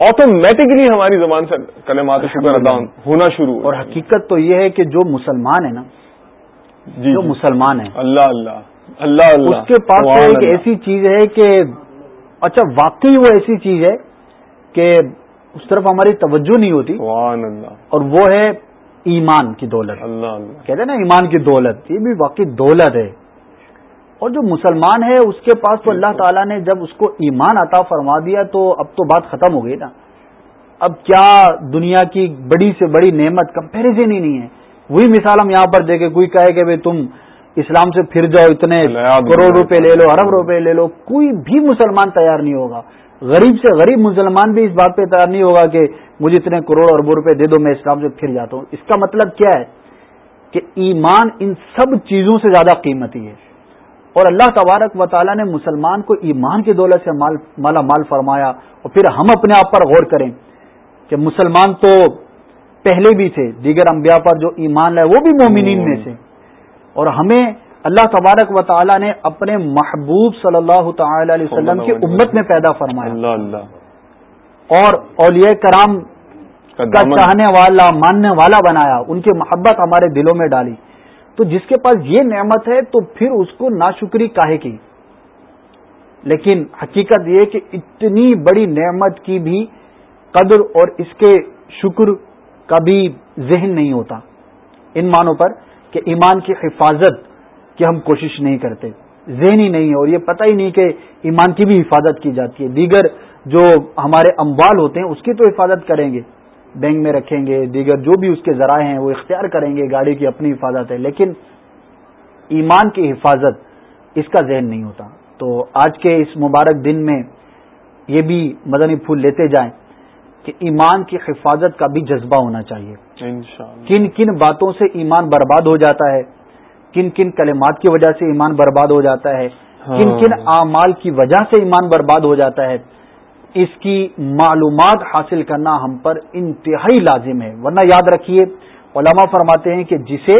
آٹومیٹکلی ہماری زبان سے کلمات شکر ادا ہونا شروع اور حقیقت تو یہ ہے کہ جو مسلمان ہے نا جی جو جی۔ مسلمان ہے اللہ اللہ اللہ اللہ۔ اس کے پاس ایک ایسی چیز ہے کہ اچھا واقعی وہ ایسی چیز ہے کہ اس طرف ہماری توجہ نہیں ہوتی۔ اور وہ ہے ایمان کی دولت۔ اللہ کہتے ہیں نا ایمان کی دولت یہ بھی واقعی دولت ہے۔ اور جو مسلمان ہے اس کے پاس تو اللہ تعالیٰ نے جب اس کو ایمان عطا فرما دیا تو اب تو بات ختم ہو گئی نا۔ اب کیا دنیا کی بڑی سے بڑی نعمت کمپیرزن ہی نہیں ہے۔ وہی مثال ہم یہاں پر دیکھیں کوئی کہے کہ تم اسلام سے پھر جاؤ اتنے کروڑ روپے لے لو ارب روپے لے لو کوئی بھی مسلمان تیار نہیں ہوگا۔ غریب سے غریب مسلمان بھی اس بات پہ تیار نہیں ہوگا کہ مجھے اتنے کروڑ اربوں روپے دے دو میں اسلام سے پھر جاتا ہوں۔ اس کا مطلب کیا ہے؟ کہ ایمان ان سب چیزوں سے زیادہ قیمتی ہے۔ اور اللہ تبارک و تعالیٰ نے مسلمان کو ایمان کی دولت سے مالا مال فرمایا۔ اور پھر ہم اپنے آپ پر غور کریں کہ مسلمان تو پہلے بھی تھے دیگر انبیاء پر جو ایمان لائے وہ بھی مومنین میں سے۔ اور ہمیں اللہ تبارک و تعالی نے اپنے محبوب صلی اللہ تعالی علیہ وسلم کی امت میں پیدا فرمایا. اللہ اللہ. اور اولیاء کرام کا چاہنے والا ماننے والا بنایا ان کی محبت ہمارے دلوں میں ڈالی۔ تو جس کے پاس یہ نعمت ہے تو پھر اس کو ناشکری کاہے کی؟ لیکن حقیقت یہ کہ اتنی بڑی نعمت کی بھی قدر اور اس کے شکر کا بھی ذہن نہیں ہوتا۔ ان معنوں پر کہ ایمان کی حفاظت کہ ہم کوشش نہیں کرتے، ذہن ہی نہیں ہے، اور یہ پتہ ہی نہیں کہ ایمان کی بھی حفاظت کی جاتی ہے۔ دیگر جو ہمارے اموال ہوتے ہیں، اس کی تو حفاظت کریں گے۔ بینک میں رکھیں گے، دیگر جو بھی اس کے ذرائع ہیں، وہ اختیار کریں گے، گاڑی کی اپنی حفاظت ہے۔ لیکن ایمان کی حفاظت اس کا ذہن نہیں ہوتا۔ تو آج کے اس مبارک دن میں یہ بھی مدنی پھول لیتے جائیں۔ کہ ایمان کی حفاظت کا بھی جذبہ ہونا چاہیے۔ کن کن باتوں سے ایمان برباد ہو جاتا ہے۔ کن کن کلمات کی وجہ سے ایمان برباد ہو جاتا ہے۔ کن کن ہاں۔ اعمال کی وجہ سے ایمان برباد ہو جاتا ہے۔ اس کی معلومات حاصل کرنا ہم پر انتہائی لازم ہے۔ ورنہ یاد رکھیے علماء فرماتے ہیں کہ جسے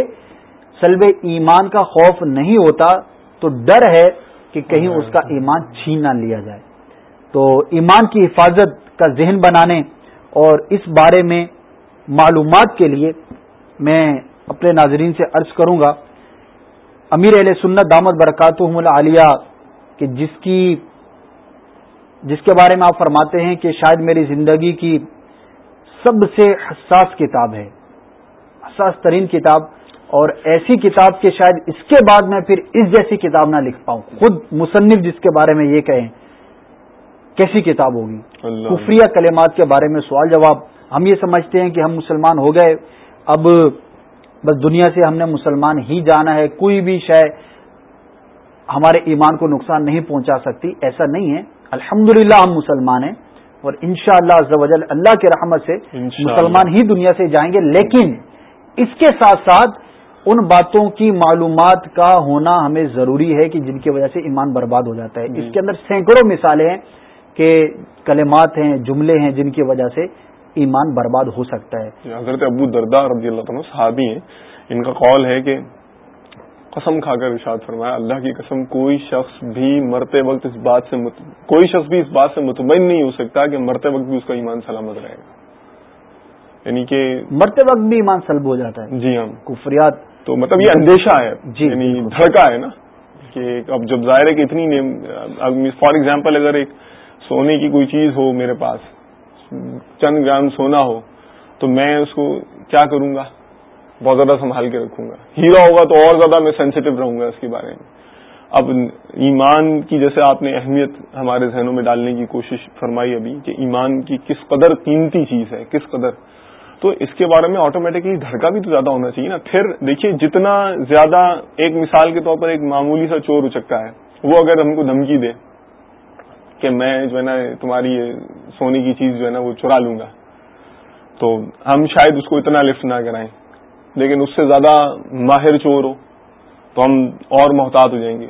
سلب ایمان کا خوف نہیں ہوتا تو ڈر ہے کہ کہیں اس کا ایمان چھین نہ لیا جائے۔ تو ایمان کی حفاظت کا ذہن بنانے اور اس بارے میں معلومات کے لیے میں اپنے ناظرین سے عرض کروں گا، امیر علیہ سنت دامت برکات العالیہ، کہ جس کی، جس کے بارے میں آپ فرماتے ہیں کہ شاید میری زندگی کی سب سے حساس کتاب ہے، حساس ترین کتاب، اور ایسی کتاب کے شاید اس کے بعد میں پھر اس جیسی کتاب نہ لکھ پاؤں، خود مصنف جس کے بارے میں یہ کہیں۔ کیسی کتاب ہوگی؟ کفریہ کلمات کے بارے میں سوال جواب۔ ہم یہ سمجھتے ہیں کہ ہم مسلمان ہو گئے۔ اب بس دنیا سے ہم نے مسلمان ہی جانا ہے۔ کوئی بھی شے ہمارے ایمان کو نقصان نہیں پہنچا سکتی ایسا نہیں ہے۔ الحمد ہم مسلمان ہیں اور ان شاء اللہ اللہ کے رحمت سے مسلمان ہی دنیا سے جائیں گے۔ لیکن اس کے ساتھ ساتھ ان باتوں کی معلومات کا ہونا ہمیں ضروری ہے کہ جن کی وجہ سے ایمان برباد ہو جاتا ہے۔ اس کے اندر سینکڑوں مثالیں ہیں۔ کہ کلمات ہیں جملے ہیں جن کی وجہ سے ایمان برباد ہو سکتا ہے۔ حضرت ابو دردار رضی اللہ تعالیٰ صحابی ہیں۔ ان کا قول ہے کہ قسم کھا کر ارشاد فرمایا اللہ کی قسم کوئی شخص بھی مرتے وقت اس بات سے مت... کوئی شخص بھی اس بات سے مطمئن نہیں ہو سکتا کہ مرتے وقت بھی اس کا ایمان سلامت رہے گا۔ یعنی کہ مرتے وقت بھی ایمان سلب ہو جاتا ہے۔ جی ہاں۔ کفریات تو مطلب یہ اندیشہ ہے۔ جی۔ یعنی دھڑکا ہے نا کہ اب جب ظاہر ہے کہ اتنی فار ایگزامپل اگر ایک سونے کی کوئی چیز ہو میرے پاس، چند گرام سونا ہو، تو میں اس کو کیا کروں گا؟ بہت زیادہ سنبھال کے رکھوں گا۔ ہیرا ہوگا تو اور زیادہ میں سینسیٹیو رہوں گا اس کے بارے میں۔ اب ایمان کی جیسے آپ نے اہمیت ہمارے ذہنوں میں ڈالنے کی کوشش فرمائی ابھی کہ ایمان کی کس قدر قیمتی چیز ہے، کس قدر۔ تو اس کے بارے میں آٹومیٹکلی دھڑکا بھی تو زیادہ ہونا چاہیے نا۔ پھر دیکھیے جتنا زیادہ ایک مثال کے طور پر ایک معمولی سا چور اچکتا ہے، وہ اگر ہم کو دھمکی دے کہ میں جو ہے نا تمہاری سونے کی چیز جو ہے نا وہ چرا لوں گا۔ تو ہم شاید اس کو اتنا لفٹ نہ کرائیں لیکن اس سے زیادہ ماہر چور ہو تو ہم اور محتاط ہو جائیں گے۔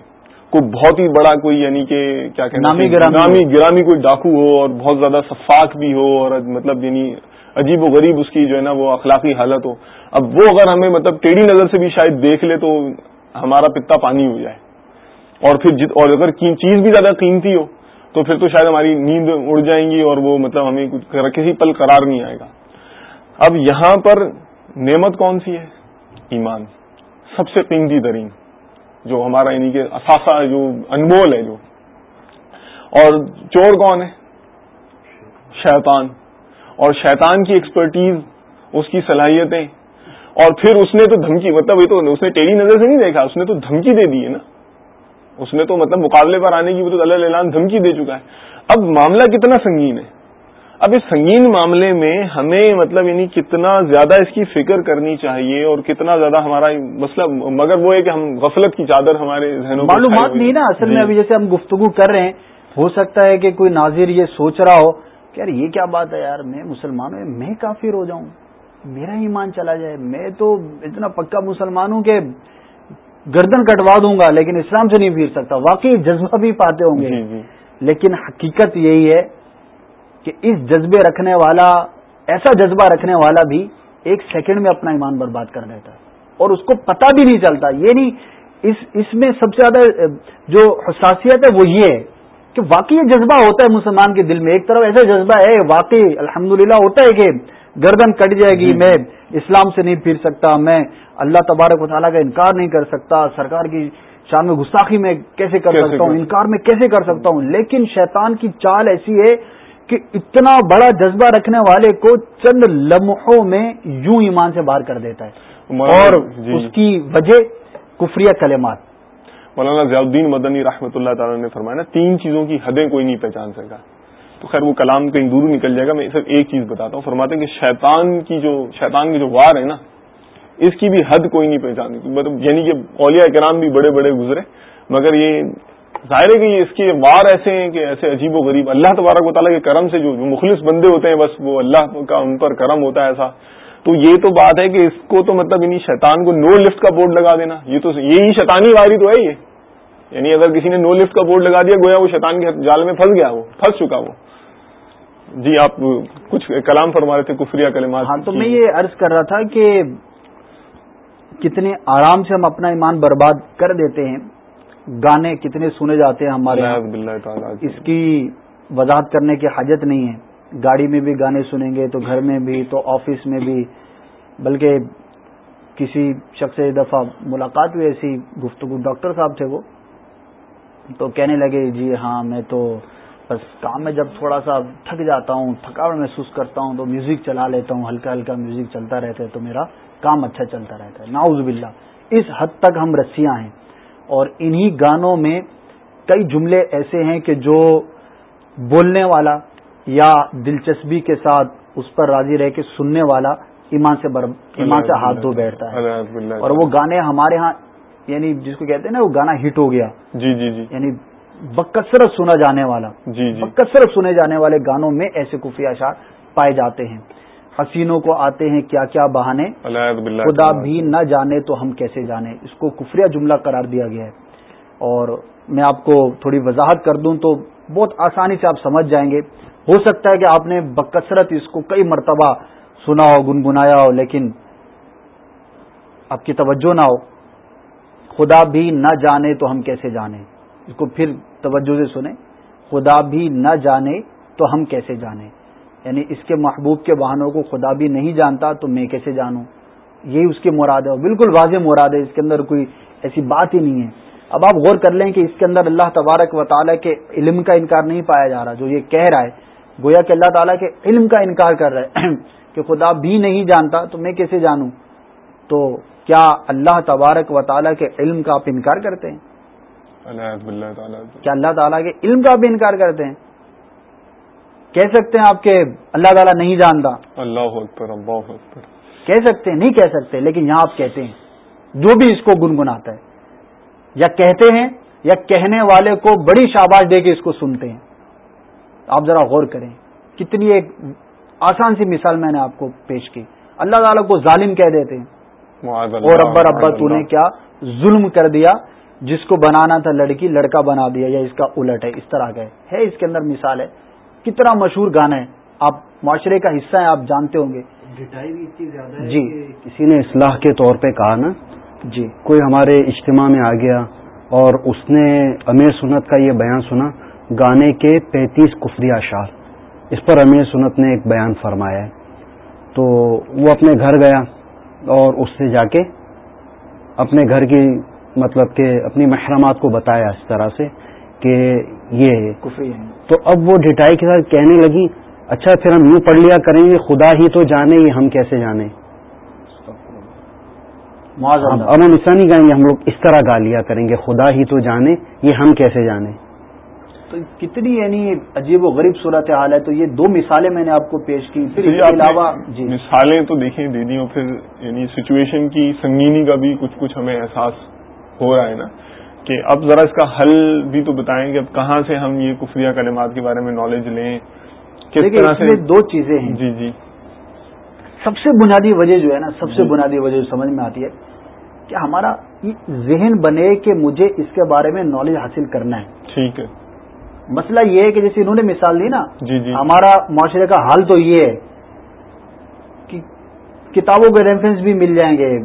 کوئی بہت ہی بڑا کوئی یعنی کہ کیا کہنا نامی گرامی گرامی کوئی ڈاکو ہو اور بہت زیادہ شفاق بھی ہو اور مطلب یعنی عجیب و غریب اس کی جو ہے نا وہ اخلاقی حالت ہو۔ اب وہ اگر ہمیں مطلب ٹیڑھی نظر سے بھی شاید دیکھ لے تو ہمارا پتا پانی ہو جائے۔ اور پھر جت اور اگر چیز بھی زیادہ قیمتی ہو تو پھر تو شاید ہماری نیند اڑ جائیں گی اور وہ مطلب ہمیں کسی پل قرار نہیں آئے گا۔ اب یہاں پر نعمت کون سی ہے؟ ایمان۔ سب سے قیمتی ترین، جو ہمارا یعنی کہ اثاثہ جو انمول ہے جو۔ اور چور کون ہے؟ شیطان۔ اور شیطان کی ایکسپرٹیز اس کی صلاحیتیں۔ اور پھر اس نے تو دھمکی مطلب یہ تو اس نے ٹیلی نظر سے نہیں دیکھا، اس نے تو دھمکی دے دی ہے نا۔ اس نے تو مطلب مقابلے پر آنے کی وہ تو اللہ اعلان دھمکی دے چکا ہے۔ اب معاملہ کتنا سنگین ہے۔ اب اس سنگین معاملے میں ہمیں مطلب یعنی کتنا زیادہ اس کی فکر کرنی چاہیے اور کتنا زیادہ ہمارا مسئلہ مگر وہ ہے کہ ہم غفلت کی چادر ہمارے ذہنوں معلومات نہیں نا اصل میں جی۔ ابھی جیسے ہم گفتگو کر رہے ہیں ہو سکتا ہے کہ کوئی ناظر یہ سوچ رہا ہو کہ یار یہ کیا بات ہے یار میں مسلمان ہوں میں کافر ہو جاؤں میرا ایمان چلا جائے میں تو اتنا پکا مسلمان ہوں کہ گردن کٹوا دوں گا لیکن اسلام سے نہیں پھر سکتا۔ واقعی جذبہ بھی پاتے ہوں گے۔ جی، جی۔ لیکن حقیقت یہی ہے کہ اس جذبے رکھنے والا ایسا جذبہ رکھنے والا بھی ایک سیکنڈ میں اپنا ایمان برباد کر دیتا ہے۔ اور اس کو پتہ بھی نہیں چلتا۔ یہ نہیں اس اس میں سب سے زیادہ جو حساسیت ہے وہ یہ ہے کہ واقعی جذبہ ہوتا ہے مسلمان کے دل میں۔ ایک طرف ایسا جذبہ ہے واقعی الحمد ہوتا ہے کہ گردن کٹ جائے گی میں اسلام سے نہیں پھر سکتا میں اللہ تبارک و تعالیٰ کا انکار نہیں کر سکتا سرکار کی شان میں گستاخی میں کیسے کر سکتا ہوں انکار میں کیسے کر سکتا ہوں؟ لیکن شیطان کی چال ایسی ہے کہ اتنا بڑا جذبہ رکھنے والے کو چند لمحوں میں یوں ایمان سے باہر کر دیتا ہے۔ اور جی۔ اس کی وجہ کفریہ کلمات۔ مولانا ضیاء الدین مدنی رحمۃ اللہ تعالی نے فرمایا نا تین چیزوں کی حدیں کوئی نہیں پہچان سکا تو خیر وہ کلام کہیں دور نکل جائے گا، میں صرف ایک چیز بتاتا ہوں۔ فرماتے ہیں کہ شیطان کی جو شیطان کی جو وار ہے نا، اس کی بھی حد کوئی نہیں پہچان مطلب یعنی کہ اولیاء کرام بھی بڑے بڑے گزرے، مگر یہ ظاہر ہے کہ اس کے وار ایسے ہیں کہ ایسے عجیب و غریب۔ اللہ تبارک و تعالیٰ کے کرم سے جو مخلص بندے ہوتے ہیں، بس وہ اللہ کا ان پر کرم ہوتا ہے ایسا۔ تو یہ تو بات ہے کہ اس کو تو مطلب انہیں شیطان کو نو لفٹ کا بورڈ لگا دینا۔ یہ تو یہی شیطانی واری تو ہے یہ یعنی اگر کسی نے نو لفٹ کا بورڈ لگا دیا گویا وہ شیطان کے جال میں پھنس گیا وہ پھنس چکا وہ۔ جی آپ کچھ کلام فرما رہے تھے کفریہ کلمات ہاں تو میں یہ عرض کر رہا تھا کہ کتنے آرام سے ہم اپنا ایمان برباد کر دیتے ہیں۔ گانے کتنے سنے جاتے ہیں ہمارے اس کی وضاحت کرنے کی حاجت نہیں ہے۔ گاڑی میں بھی گانے سنیں گے تو گھر میں بھی تو آفس میں بھی۔ بلکہ کسی شخص دفعہ ملاقات ہوئی ایسی گفتگو ڈاکٹر صاحب تھے وہ۔ تو کہنے لگے جی ہاں میں تو بس کام میں جب تھوڑا سا تھک جاتا ہوں تھکاوٹ محسوس کرتا ہوں تو میوزک چلا لیتا ہوں ہلکا ہلکا میوزک چلتا رہتا ہے تو میرا کام اچھا چلتا رہتا ہے۔ ناؤز باللہ۔ اس حد تک ہم رسیاں ہیں۔ اور انہی گانوں میں کئی جملے ایسے ہیں کہ جو بولنے والا یا دلچسپی کے ساتھ اس پر راضی رہ کے سننے والا ایمان سے ایمان سے ہاتھ دھو بیٹھتا ہے۔ اور وہ گانے ہمارے ہاں یعنی جس کو کہتے ہیں نا وہ گانا ہٹ ہو گیا۔ جی جی جی۔ یعنی بکثرت سنا جانے والا۔ جی جی۔ بکثرت سنے جانے والے گانوں میں ایسے خفیہ اشار پائے جاتے ہیں۔ حسینوں کو آتے ہیں کیا کیا بہانے خدا بھی نہ جانے تو ہم کیسے جانے۔ اس کو کفریہ جملہ قرار دیا گیا ہے۔ اور میں آپ کو تھوڑی وضاحت کر دوں تو بہت آسانی سے آپ سمجھ جائیں گے۔ ہو سکتا ہے کہ آپ نے بکثرت اس کو کئی مرتبہ سنا ہو گنگنایا ہو لیکن آپ کی توجہ نہ ہو۔ خدا بھی نہ جانے تو ہم کیسے جانے؟ اس کو پھر توجہ سے سنیں۔ خدا بھی نہ جانے تو ہم کیسے جانے؟ یعنی اس کے محبوب کے واہنوں کو خدا بھی نہیں جانتا تو میں کیسے جانوں؟ یہی اس کی مراد ہے بالکل واضح مراد ہے، اس کے اندر کوئی ایسی بات ہی نہیں ہے۔ اب آپ غور کر لیں کہ اس کے اندر اللہ تبارک و تعالیٰ کے علم کا انکار نہیں پایا جا رہا، جو یہ کہہ رہا ہے۔ گویا کہ اللہ تعالیٰ کے علم کا انکار کر رہا ہے کہ خدا بھی نہیں جانتا تو میں کیسے جانوں؟ تو کیا اللہ تبارک و تعالیٰ کے علم کا آپ انکار کرتے ہیں؟ کیا اللہ تعالیٰ کے علم کا بھی انکار کرتے ہیں؟ کہہ سکتے ہیں آپ کے اللہ تعالیٰ نہیں جانتا۔ اللہ اللہ کہہ سکتے ہیں نہیں کہہ سکتے لیکن یہاں آپ کہتے ہیں۔ جو بھی اس کو گنگناتا ہے۔ یا کہتے ہیں یا کہنے والے کو بڑی شاباش دے کے اس کو سنتے ہیں۔ آپ ذرا غور کریں۔ کتنی ایک آسان سی مثال میں نے آپ کو پیش کی۔ اللہ تعالیٰ کو ظالم کہہ دیتے ہیں۔ اور ابا ابا تو نے کیا ظلم کر دیا جس کو بنانا تھا لڑکی لڑکا بنا دیا یا اس کا الٹ ہے اس طرح کا ہے اس کے اندر مثال ہے۔ کتنا مشہور گانا ہے۔ آپ معاشرے کا حصہ ہیں آپ جانتے ہوں گے۔ جی۔ کسی نے اصلاح کے طور پہ کہا نا جی۔ کوئی ہمارے اجتماع میں آ گیا اور اس نے امیر سنت کا یہ بیان سنا گانے کے پینتیس کفری اشار اس پر امیر سنت نے ایک بیان فرمایا ہے۔ تو وہ اپنے گھر گیا۔ اور اس سے جا کے اپنے گھر کی مطلب کہ اپنی محرمات کو بتایا اس طرح سے کہ یہ ہے۔ تو اب وہ ڈٹائی کے ساتھ کہنے لگی اچھا پھر ہم یوں پڑھ لیا کریں گے خدا ہی تو جانے یہ ہم کیسے جانے؟ امن ایسا نہیں کہیں گے ہم لوگ اس طرح گا لیا کریں گے خدا ہی تو جانے یہ ہم کیسے جانے؟ تو کتنی یعنی عجیب و غریب صورت حال ہے تو یہ دو مثالیں میں نے آپ کو پیش کی. پھر اس کے علاوہ جی۔ مثالیں تو دیکھیں دے دی پھر یعنی سچویشن کی سنگینی کا بھی کچھ کچھ ہمیں احساس ہو رہا ہے نا کہ اب ذرا اس کا حل بھی تو بتائیں کہ اب کہاں سے ہم یہ کفریہ کلمات کے بارے میں نالج لیں؟ کس طرح سے دو چیزیں ہیں۔ جی جی۔ سب سے بنیادی وجہ جو ہے نا سب سے جی۔ بنیادی وجہ جو سمجھ میں آتی ہے کہ ہمارا ذہن بنے کہ مجھے اس کے بارے میں نالج حاصل کرنا ہے۔ ٹھیک ہے۔ مسئلہ یہ ہے کہ جیسے انہوں نے مثال دی نا جی جی۔ ہمارا معاشرے کا حال تو یہ ہے کہ کتابوں کے ریفرنس بھی مل جائیں گے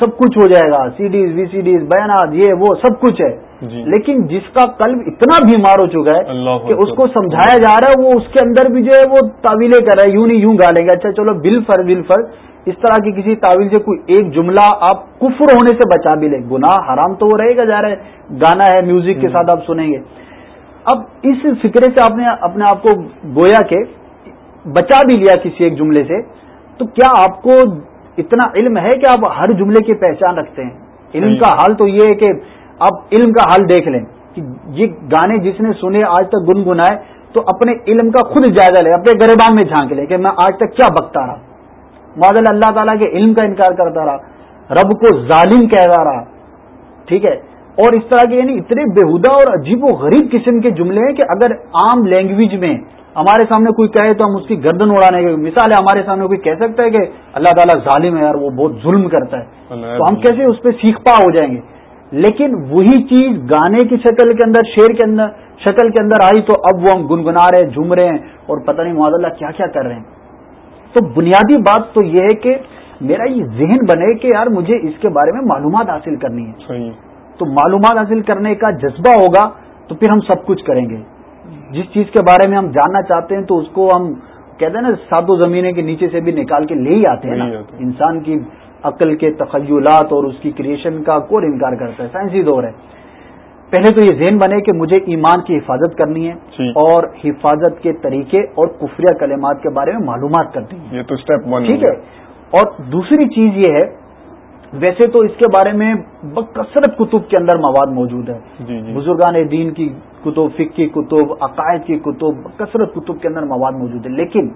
سب کچھ ہو جائے گا سی ڈیز وی سی ڈیز بیانات یہ وہ سب کچھ ہے۔ جی۔ لیکن جس کا قلب اتنا بیمار ہو چکا ہے کہ اس کو سمجھایا جا رہا ہے وہ اس کے اندر بھی جو ہے وہ تعویلیں کر رہا ہے یوں نہیں یوں گا لیں گے اچھا چلو بل فر بل فر۔ اس طرح کی کسی تعویل سے کوئی ایک جملہ آپ کفر ہونے سے بچا بھی لیں۔ گناہ حرام تو وہ رہے گا جا رہا ہے۔ گانا ہے میوزک کے ساتھ آپ سنیں گے۔ اب اس فکرے سے آپ نے اپنے آپ کو گویا کے بچا بھی لیا کسی ایک جملے سے تو کیا آپ کو اتنا علم ہے کہ آپ ہر جملے کی پہچان رکھتے ہیں؟ علم کا حال تو یہ ہے کہ آپ علم کا حال دیکھ لیں کہ یہ گانے جس نے سنے آج تک گنگنائے تو اپنے علم کا خود جائزہ لے اپنے گریبان میں جھانک لیں کہ میں آج تک کیا بکتا رہا۔ معذل اللہ تعالیٰ کے علم کا انکار کرتا رہا رب کو ظالم کہتا رہا ٹھیک ہے؟ اور اس طرح کے یعنی اتنے بےحدہ اور عجیب و غریب قسم کے جملے ہیں کہ اگر عام لینگویج میں ہمارے سامنے کوئی کہے تو ہم اس کی گردن اڑانے کی مثال ہے ہمارے سامنے کوئی کہہ سکتا ہے کہ اللہ تعالیٰ ظالم ہے یار وہ بہت ظلم کرتا ہے۔ تو ہم کیسے اس پہ سیکھ پا ہو جائیں گے؟ لیکن وہی چیز گانے کی شکل کے اندر شیر کے اندر شکل کے اندر آئی تو اب وہ ہم گنگنا رہے جھوم رہے ہیں اور پتہ نہیں معذ اللہ کیا کیا کر رہے ہیں۔ تو بنیادی بات تو یہ ہے کہ میرا یہ ذہن بنے کہ یار مجھے اس کے بارے میں معلومات حاصل کرنی ہے۔ تو معلومات حاصل کرنے کا جذبہ ہوگا تو پھر ہم سب کچھ کریں گے۔ جس چیز کے بارے میں ہم جاننا چاہتے ہیں تو اس کو ہم کہتے ہیں نا ساتوں زمینیں کے نیچے سے بھی نکال کے لے ہی آتے ہیں نا۔ انسان کی عقل کے تخیلات اور اس کی کریشن کا کون انکار کرتا ہے؟ سائنسی دور ہے۔ پہلے تو یہ ذہن بنے کہ مجھے ایمان کی حفاظت کرنی ہے جی۔ اور حفاظت کے طریقے اور کفریہ کلمات کے بارے میں معلومات کرنی ہے۔ یہ تو اسٹیپ ٹھیک ہے۔ اور دوسری چیز یہ ہے ویسے تو اس کے بارے میں بکثرت کتب کے اندر مواد موجود ہے جی جی۔ بزرگان دین کی کتب فک کی کتب عقائد کی کتب کثرت کتب کے اندر مواد موجود ہے لیکن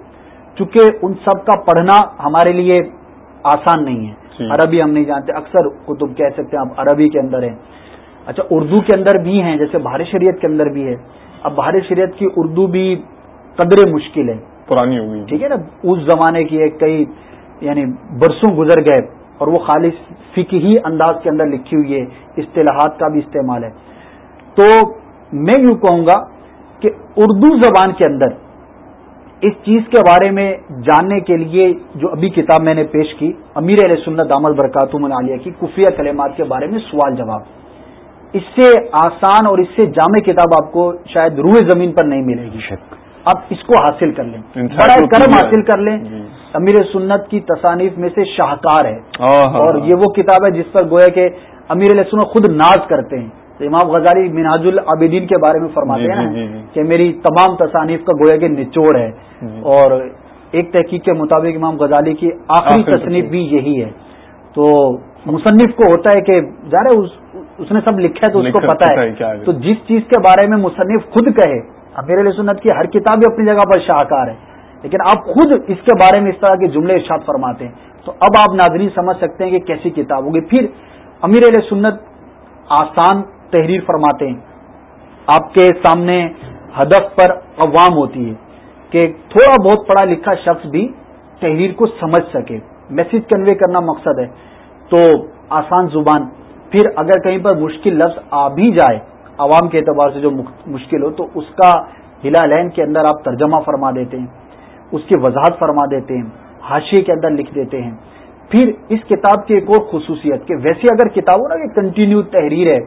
چونکہ ان سب کا پڑھنا ہمارے لیے آسان نہیں ہے۔ جی۔ عربی ہم نہیں جانتے اکثر کتب کہہ سکتے ہیں آپ عربی کے اندر ہیں۔ اچھا اردو کے اندر بھی ہیں جیسے بہار شریعت کے اندر بھی ہے۔ اب بہار شریعت کی اردو بھی قدرے مشکل ہے پرانی ہوگی ٹھیک ہے نا؟ اس زمانے کی ایک کئی یعنی برسوں گزر گئے۔ اور وہ خالص فکی انداز کے اندر لکھی ہوئی ہے اصطلاحات کا بھی استعمال ہے۔ تو میں یوں کہوں گا کہ اردو زبان کے اندر اس چیز کے بارے میں جاننے کے لیے جو ابھی کتاب میں نے پیش کی امیر علیہ سنت عمل برکاتم عالیہ کی کفیہ کلمات کے بارے میں سوال جواب۔ اس سے آسان اور اس سے جامع کتاب آپ کو شاید روح زمین پر نہیں ملے گی۔ شک۔ اب اس کو حاصل کر لیں۔ بڑا کرم حاصل کر لیں۔ جی۔ امیر سنت کی تصانیف میں سے شاہکار ہے۔ اور یہ وہ کتاب ہے جس پر گویا کہ امیر علیہ سنت خود ناز کرتے ہیں۔ تو امام غزالی مناج العابدین کے بارے میں فرماتے ہیں جی، جی، نا جی۔ کہ میری تمام تصانیف کا گویا کہ نچوڑ ہے۔ اور ایک تحقیق کے مطابق امام غزالی کی آخری تصنیف۔ بھی یہی ہے۔ تو مصنف کو ہوتا ہے کہ ظاہر ہے اس- نے سب لکھا ہے تو اس کو پتا ہے۔ تو جس چیز کے بارے میں مصنف خود کہے امیر علیہ سنت کی ہر کتاب بھی اپنی جگہ پر شاہکار ہے۔ لیکن آپ خود اس کے بارے میں اس طرح کے جملے ارشاد فرماتے ہیں، تو اب آپ ناظرین سمجھ سکتے ہیں کہ کیسی کتاب ہوگی۔ پھر امیر علیہ سنت آسان تحریر فرماتے ہیں۔ آپ کے سامنے ہدف پر عوام ہوتی ہے کہ تھوڑا بہت پڑھا لکھا شخص بھی تحریر کو سمجھ سکے۔ میسج کنوے کرنا مقصد ہے۔ تو آسان زبان۔ پھر اگر کہیں پر مشکل لفظ آ بھی جائے، عوام کے اعتبار سے جو مشکل ہو، تو اس کا ہلا لین کے اندر آپ ترجمہ فرما دیتے ہیں۔ اس کی وضاحت فرما دیتے ہیں، حاشیے کے اندر لکھ دیتے ہیں۔ پھر اس کتاب کی ایک اور خصوصیت کہ ویسے اگر کتاب ہو نا کہ کنٹینیو تحریر ہے،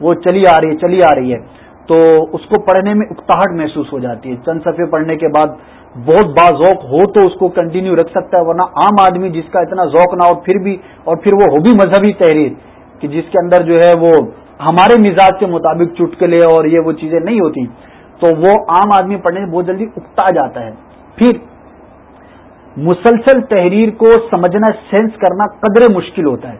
وہ چلی آ رہی ہے، چلی آ رہی ہے، تو اس کو پڑھنے میں اکتاہٹ محسوس ہو جاتی ہے۔ چند صفحے پڑھنے کے بعد بہت با ذوق ہو تو اس کو کنٹینیو رکھ سکتا ہے، ورنہ عام آدمی جس کا اتنا ذوق نہ ہو، پھر بھی اور پھر وہ ہو بھی مذہبی تحریر کہ جس کے اندر جو ہے وہ ہمارے مزاج کے مطابق چٹکلے اور یہ وہ چیزیں نہیں ہوتی، تو وہ عام آدمی پڑھنے سے بہت جلدی اکتا جاتا ہے۔ پھر مسلسل تحریر کو سمجھنا سینس کرنا قدر مشکل ہوتا ہے۔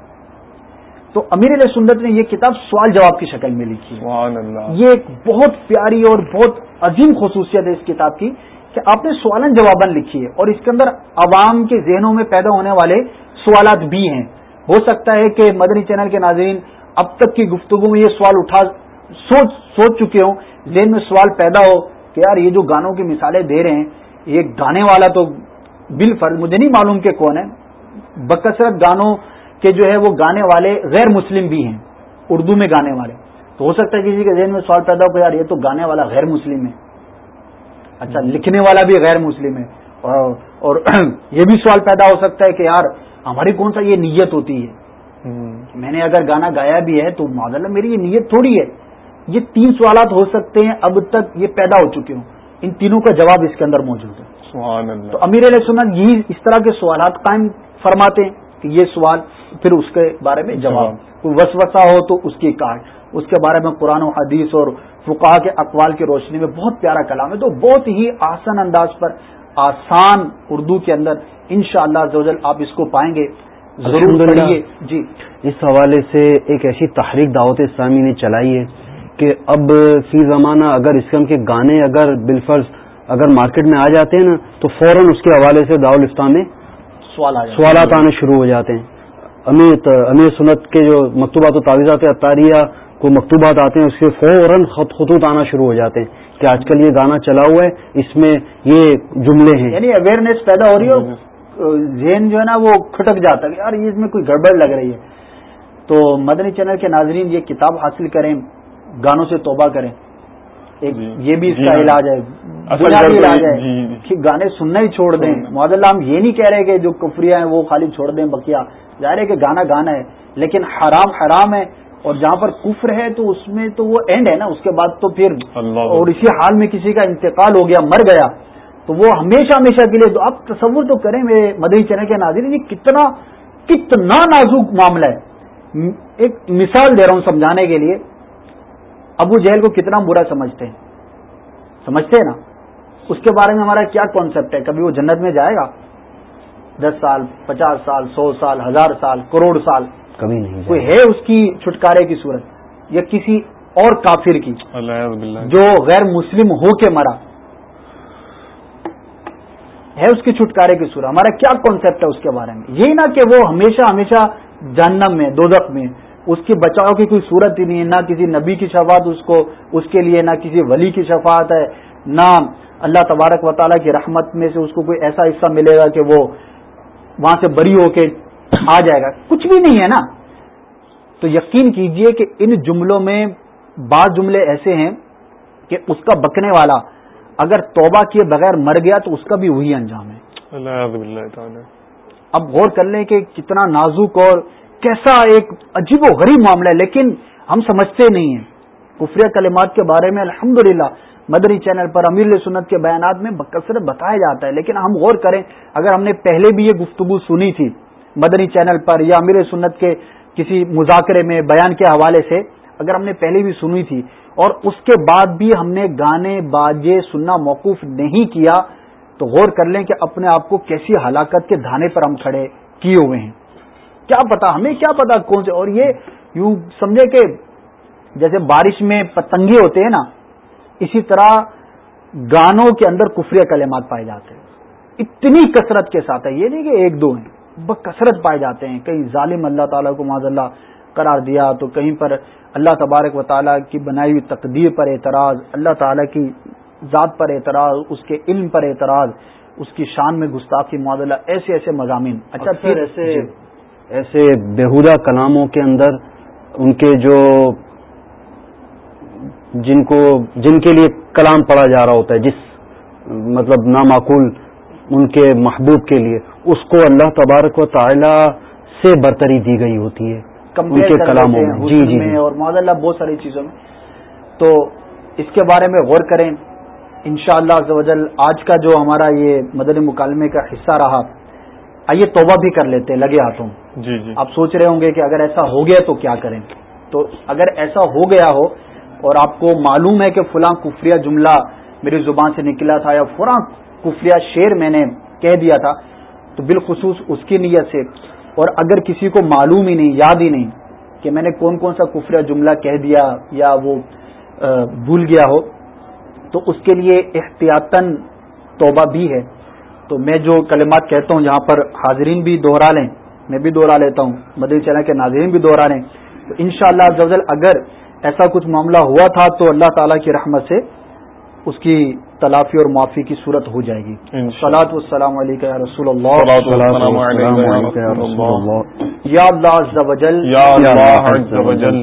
تو امیر علیہ سنت نے یہ کتاب سوال جواب کی شکل میں لکھی اللہ۔ یہ ایک بہت پیاری اور بہت عظیم خصوصیت ہے اس کتاب کی کہ آپ نے سوالن جواباً لکھی ہے اور اس کے اندر عوام کے ذہنوں میں پیدا ہونے والے سوالات بھی ہیں۔ ہو سکتا ہے کہ مدنی چینل کے ناظرین اب تک کی گفتگو میں یہ سوال اٹھا سوچ سوچ چکے ہوں ذہن میں سوال پیدا ہو کہ یار یہ جو گانوں کی مثالیں دے رہے ہیں یہ گانے والا تو بال فرض مجھے نہیں معلوم کہ کون ہے بکثرت گانوں کے جو ہے وہ گانے والے غیر مسلم بھی ہیں اردو میں گانے والے۔ تو ہو سکتا ہے کسی کے ذہن میں سوال پیدا ہو کہ یار یہ تو گانے والا غیر مسلم ہے۔ اچھا لکھنے والا بھی غیر مسلم ہے۔ اور, اور یہ بھی سوال پیدا ہو سکتا ہے کہ یار ہماری کون سا یہ نیت ہوتی ہے۔ میں نے اگر گانا گایا بھی ہے تو معذ اللہ میری یہ نیت تھوڑی ہے۔ یہ تین سوالات ہو سکتے ہیں اب تک یہ پیدا ہو چکے ہوں۔ ان تینوں کا جواب اس کے اندر موجود ہے۔ سبحان تو اللہ امیر علیہ سنت یہی اس طرح کے سوالات قائم فرماتے ہیں کہ یہ سوال پھر اس کے بارے میں جواب۔ کوئی وسوسہ ہو تو اس کی کاٹ اس کے بارے میں قرآن و حدیث اور فقہ کے اقوال کی روشنی میں بہت پیارا کلام ہے۔ تو بہت ہی آسان انداز پر آسان اردو کے اندر ان شاء اللہ آپ اس کو پائیں گے۔ ضرور جی۔ اس حوالے سے ایک ایسی تحریک دعوت اسلامی نے چلائی ہے۔ کہ اب فی زمانہ اگر اسلم کے گانے اگر بالفرض اگر مارکیٹ میں آ جاتے ہیں نا تو فوراً اس کے حوالے سے دارالفتان میں سوالات آنے شروع ہو جاتے ہیں۔ امیر امیر سنت کے جو مکتوبات و تعویذات اطاریہ کو مکتوبات آتے ہیں اس کے فوراً خط خطوط آنا شروع ہو جاتے ہیں کہ آج کل یہ گانا چلا ہوا ہے اس میں یہ جملے ہیں۔ یعنی اویئرنیس پیدا ہو رہی ہے ذہن جو ہے نا وہ کھٹک جاتا ہے یار اس میں کوئی گڑبڑ لگ رہی ہے۔ تو مدنی چینل کے ناظرین یہ کتاب حاصل کریں۔ گانوں سے توبہ کریں۔ ایک جی۔ یہ بھی اس جی کا ہاں۔ علاج ہے۔ علاج ہے۔ جی، جی۔ کہ گانے سننا ہی چھوڑ دیں۔ معذ اللہ ہم یہ نہیں کہہ رہے کہ جو کفریاں ہیں وہ خالی چھوڑ دیں بقیہ۔ ظاہر ہے کہ گانا گانا ہے لیکن حرام حرام ہے۔ اور جہاں پر کفر ہے تو اس میں تو وہ اینڈ ہے نا۔ اس کے بعد تو پھر اور اسی حال میں کسی کا انتقال ہو گیا مر گیا۔ تو وہ ہمیشہ ہمیشہ کے لیے آپ تصور تو کریں میرے مدری چینل کے ناظرین یہ کتنا کتنا نازک معاملہ ہے۔ ایک مثال دے رہا ہوں سمجھانے کے لیے۔ ابو جہل کو کتنا برا سمجھتے ہیں؟ سمجھتے ہیں نا؟ اس کے بارے میں ہمارا کیا کانسیپٹ ہے؟ کبھی وہ جنت میں جائے گا؟ دس سال پچاس سال سو سال ہزار سال کروڑ سال۔ کبھی نہیں کوئی ہے اس کی چھٹکارے کی صورت؟ یا کسی اور کافر کی؟ جو غیر مسلم ہو کے مرا۔ ہے اس کی چھٹکارے کی صورت؟ ہمارا کیا کانسیپٹ ہے اس کے بارے میں؟ یہی نہ کہ وہ ہمیشہ ہمیشہ جہنم میں دوزخ میں اس کی بچاؤ کی کوئی صورت ہی نہیں ہے نہ کسی نبی کی شفاعت اس کو اس کے لیے نہ کسی ولی کی شفاعت ہے۔ نہ اللہ تبارک و تعالیٰ کی رحمت میں سے اس کو کوئی ایسا حصہ ملے گا کہ وہ وہاں سے بری ہو کے آ جائے گا۔ کچھ بھی نہیں ہے نا۔ تو یقین کیجیے کہ ان جملوں میں بعض جملے ایسے ہیں کہ اس کا بکنے والا اگر توبہ کیے بغیر مر گیا تو اس کا بھی وہی انجام ہے۔ اللہ اب غور کر لیں کہ کتنا نازک اور کیسا ایک عجیب و غریب معاملہ ہے، لیکن ہم سمجھتے نہیں ہیں۔ کفریہ کلمات کے بارے میں الحمدللہ مدری چینل پر امیر سنت کے بیانات میں بکثرت بتایا جاتا ہے، لیکن ہم غور کریں، اگر ہم نے پہلے بھی یہ گفتگو سنی تھی مدنی چینل پر یا امیر سنت کے کسی مذاکرے میں بیان کے حوالے سے، اگر ہم نے پہلے بھی سنی تھی اور اس کے بعد بھی ہم نے گانے باجے سننا موقف نہیں کیا، تو غور کر لیں کہ اپنے آپ کو کیسی ہلاکت کے دھانے پر ہم کھڑے کیے ہوئے ہیں۔ کیا پتا ہمیں کیا پتا کون سے اور یہ یوں سمجھے کہ جیسے بارش میں پتنگے ہوتے ہیں نا اسی طرح گانوں کے اندر کفری کلمات پائے جاتے ہیں۔ اتنی کثرت کے ساتھ ہے یہ نہیں کہ ایک دو ہیں بکثرت پائے جاتے ہیں۔ کہیں ظالم اللہ تعالیٰ کو معذ اللہ قرار دیا تو کہیں پر اللہ تبارک و تعالیٰ کی بنائی ہوئی تقدیر پر اعتراض اللہ تعالیٰ کی ذات پر اعتراض اس کے علم پر اعتراض اس کی شان میں گستاخی معذلہ ایسے ایسے مضامین۔ اچھا پھر ایسے جی۔ ایسے بےحدہ کلاموں کے اندر ان کے جو جن کو جن کے لیے کلام پڑھا جا رہا ہوتا ہے جس مطلب نامعقول ان کے محبوب کے لیے اس کو اللہ تبارک و تعالی سے برتری دی گئی ہوتی ہے ان کے کلاموں میں۔ جی جی, جی۔ اور معذ اللہ بہت ساری چیزوں میں۔ تو اس کے بارے میں غور کریں۔ ان شاء اللہ آج کا جو ہمارا یہ مدنی مکالمے کا حصہ رہا آئیے توبہ بھی کر لیتے لگے ہاتھوں جی جی۔ آپ سوچ رہے ہوں گے کہ اگر ایسا ہو گیا تو کیا کریں؟ تو اگر ایسا ہو گیا ہو اور آپ کو معلوم ہے کہ فلاں کفریہ جملہ میری زبان سے نکلا تھا یا فلاں کفریہ شعر میں نے کہہ دیا تھا تو بالخصوص اس کی نیت سے۔ اور اگر کسی کو معلوم ہی نہیں یاد ہی نہیں کہ میں نے کون کون سا کفریہ جملہ کہہ دیا یا وہ بھول گیا ہو تو اس کے لیے احتیاطن توبہ بھی ہے۔ تو میں جو کلمات کہتا ہوں جہاں پر حاضرین بھی دوہرا لیں میں بھی دوہرا لیتا ہوں۔ مدری چلا کے ناظرین بھی دوہرا لیں۔ تو ان شاء اللہ اگر ایسا کچھ معاملہ ہوا تھا تو اللہ تعالیٰ کی رحمت سے اس کی تلافی اور معافی کی صورت ہو جائے گی۔ سلاد السلام علیکم رسول اللہ۔ یا اللہ۔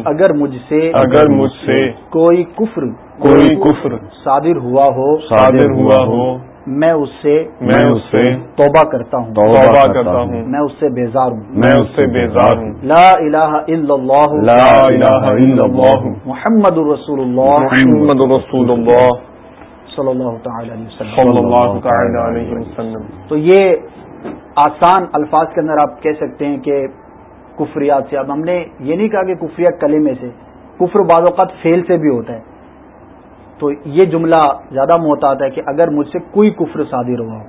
اگر مجھ سے اگر مجھ سے کوئی کفر کوئی کفر صادر ہوا ہو۔ صادر ہوا ہو۔ میں اس سے میں اس سے توبہ کرتا ہوں۔ توبہ کرتا ہوں۔ میں اس سے بیزار ہوں۔ میں اس سے بیزار ہوں۔ لا الہ الا اللہ۔ لا الہ الا اللہ۔ محمد رسول اللہ۔ محمد رسول اللہ۔ صلی اللہ تعالی علیہ وسلم۔ صلی اللہ تعالی علیہ وسلم۔ تو یہ آسان الفاظ کے اندر آپ کہہ سکتے ہیں کہ کفریات سے۔ اب ہم نے یہ نہیں کہا کہ کفریات کلمے سے کفر بعض اوقات فیل سے بھی ہوتا ہے۔ تو یہ جملہ زیادہ محتاط ہے کہ اگر مجھ سے کوئی کفر صادر ہوا ہو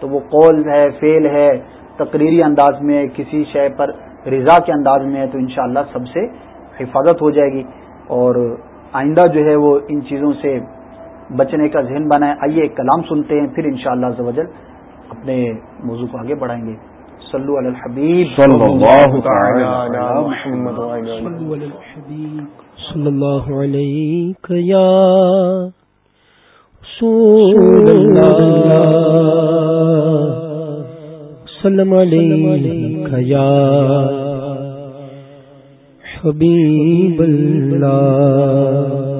تو وہ قول ہے فیل ہے، تقریری انداز میں، کسی شے پر رضا کے انداز میں ہے تو انشاءاللہ سب سے حفاظت ہو جائے گی۔ اور آئندہ جو ہے وہ ان چیزوں سے بچنے کا ذہن بنائے آئیے ایک کلام سنتے ہیں، پھر انشاءاللہ شاء اللہ اپنے موضوع کو آگے بڑھائیں گے۔ صلو علی الحبیب صلی اللہ تعالی علی محمد صلی اللہ علیہ یا رسول اللہ سلم علیہ یا حبیب اللہ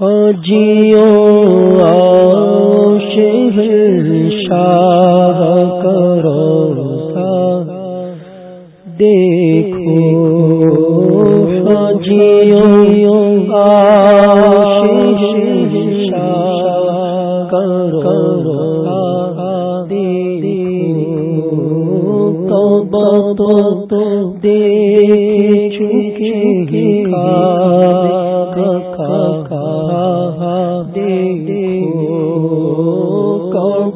حاجیوں شہر شاہ کرو دیکھو جیو آشیش کرو تو تو دے چکے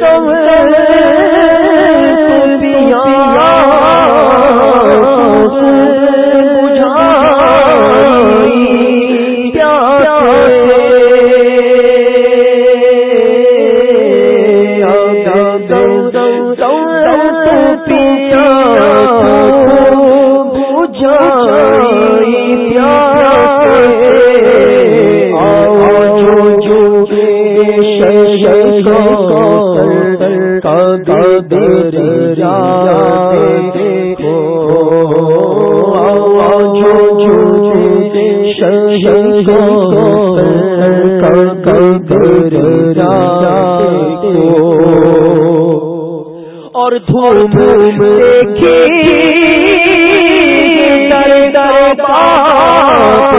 سب اور دھوم دیکھی در در پاپ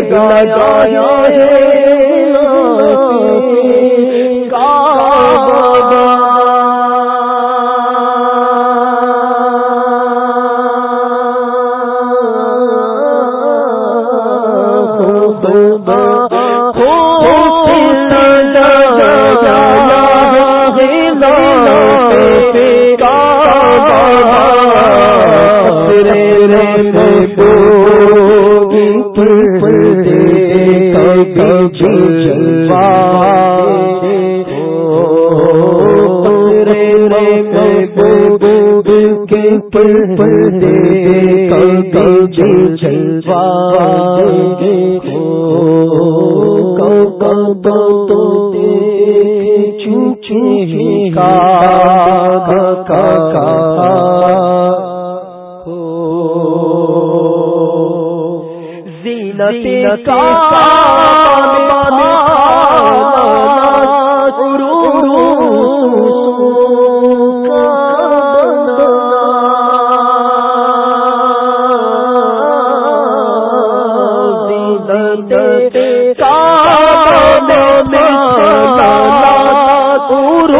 لگایا ہے۔ پر دے کبھی جلوا دیکھو کب تو چونچی کا زینت کا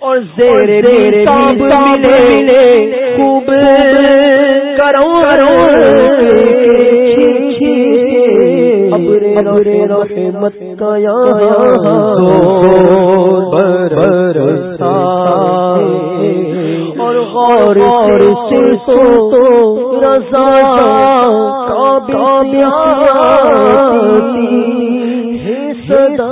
اور زیر ملے ملے خوب کرو کرو ابرے رحمت کا یہاں دو برسا غور غور سے سو تو رضا کابیا ہے صدا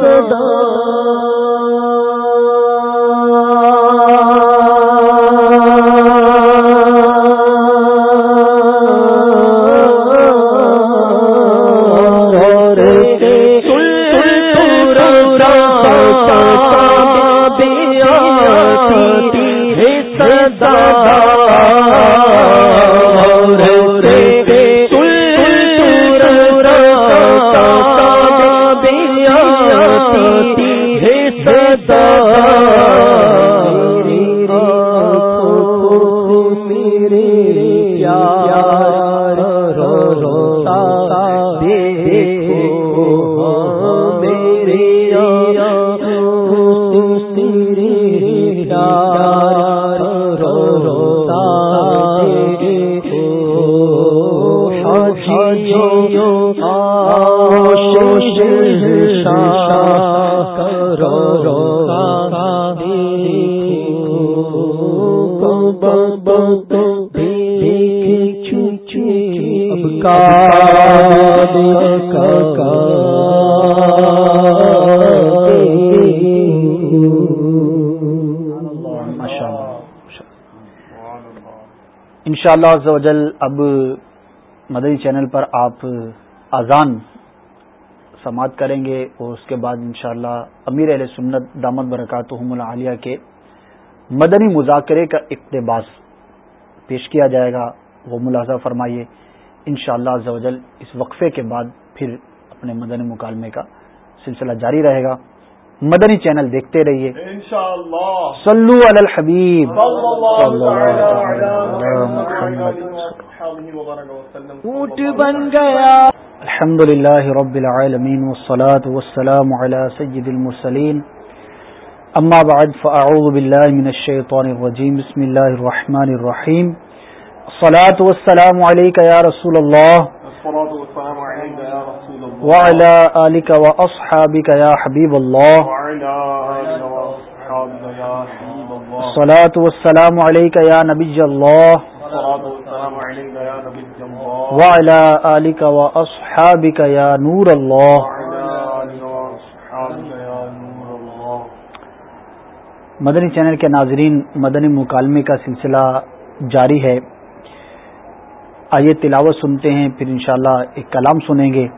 ہے سدا میرے یار روتا دیکھو میرے یار تیرے یار روتا انشاءاللہ اللہ اب مدنی چینل پر آپ اذان سماعت کریں گے اور اس کے بعد انشاءاللہ امیر علیہ سنت دامت برکات العالیہ کے مدنی مذاکرے کا اقتباس پیش کیا جائے گا۔ وہ ملاحظہ فرمائیے انشاءاللہ شاء اللہ اس وقفے کے بعد پھر اپنے مدنی مکالمے کا سلسلہ جاری رہے گا۔ مدنی چینل دیکھتے رہیے۔ صلو علی الحبیب۔ اونٹ بن گیا. الحمد للہ رب العالمین والصلاة والسلام على سید المرسلین. اما بعد فاعوذ باللہ من الشیطان الرجیم. بسم اللہ الرحمن الرحیم. الصلاة والسلام علیکہ یا رسول اللہ. الصلاة والسلام علیکہ یا رسول وعلى آلك وأصحابك يا حبيب الله الصلاة والسلام عليك يا نبي الله وعلى آلك وأصحابك يا نور الله. مدنی چینل کے ناظرین، مدنی مکالمے کا سلسلہ جاری ہے۔ آئیے تلاوت سنتے ہیں، پھر انشاءاللہ ایک کلام سنیں گے۔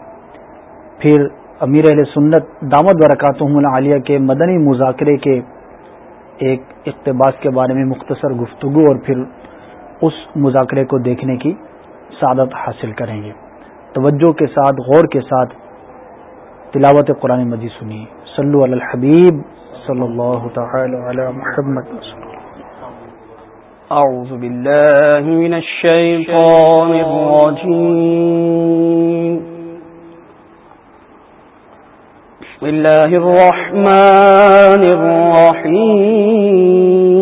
پھر امیر اہل سنت دامد برکاتہم العالیہ کے مدنی مذاکرے کے ایک اقتباس کے بارے میں مختصر گفتگو اور پھر اس مذاکرے کو دیکھنے کی سعادت حاصل کریں گے۔ توجہ کے ساتھ، غور کے ساتھ تلاوت قرآن مجید سنیے۔ صلو علی الحبیب صلی اللہ تعالی علی محمد اعوذ باللہ من الشیطان الرجیم۔ بسم الله الرحمن الرحيم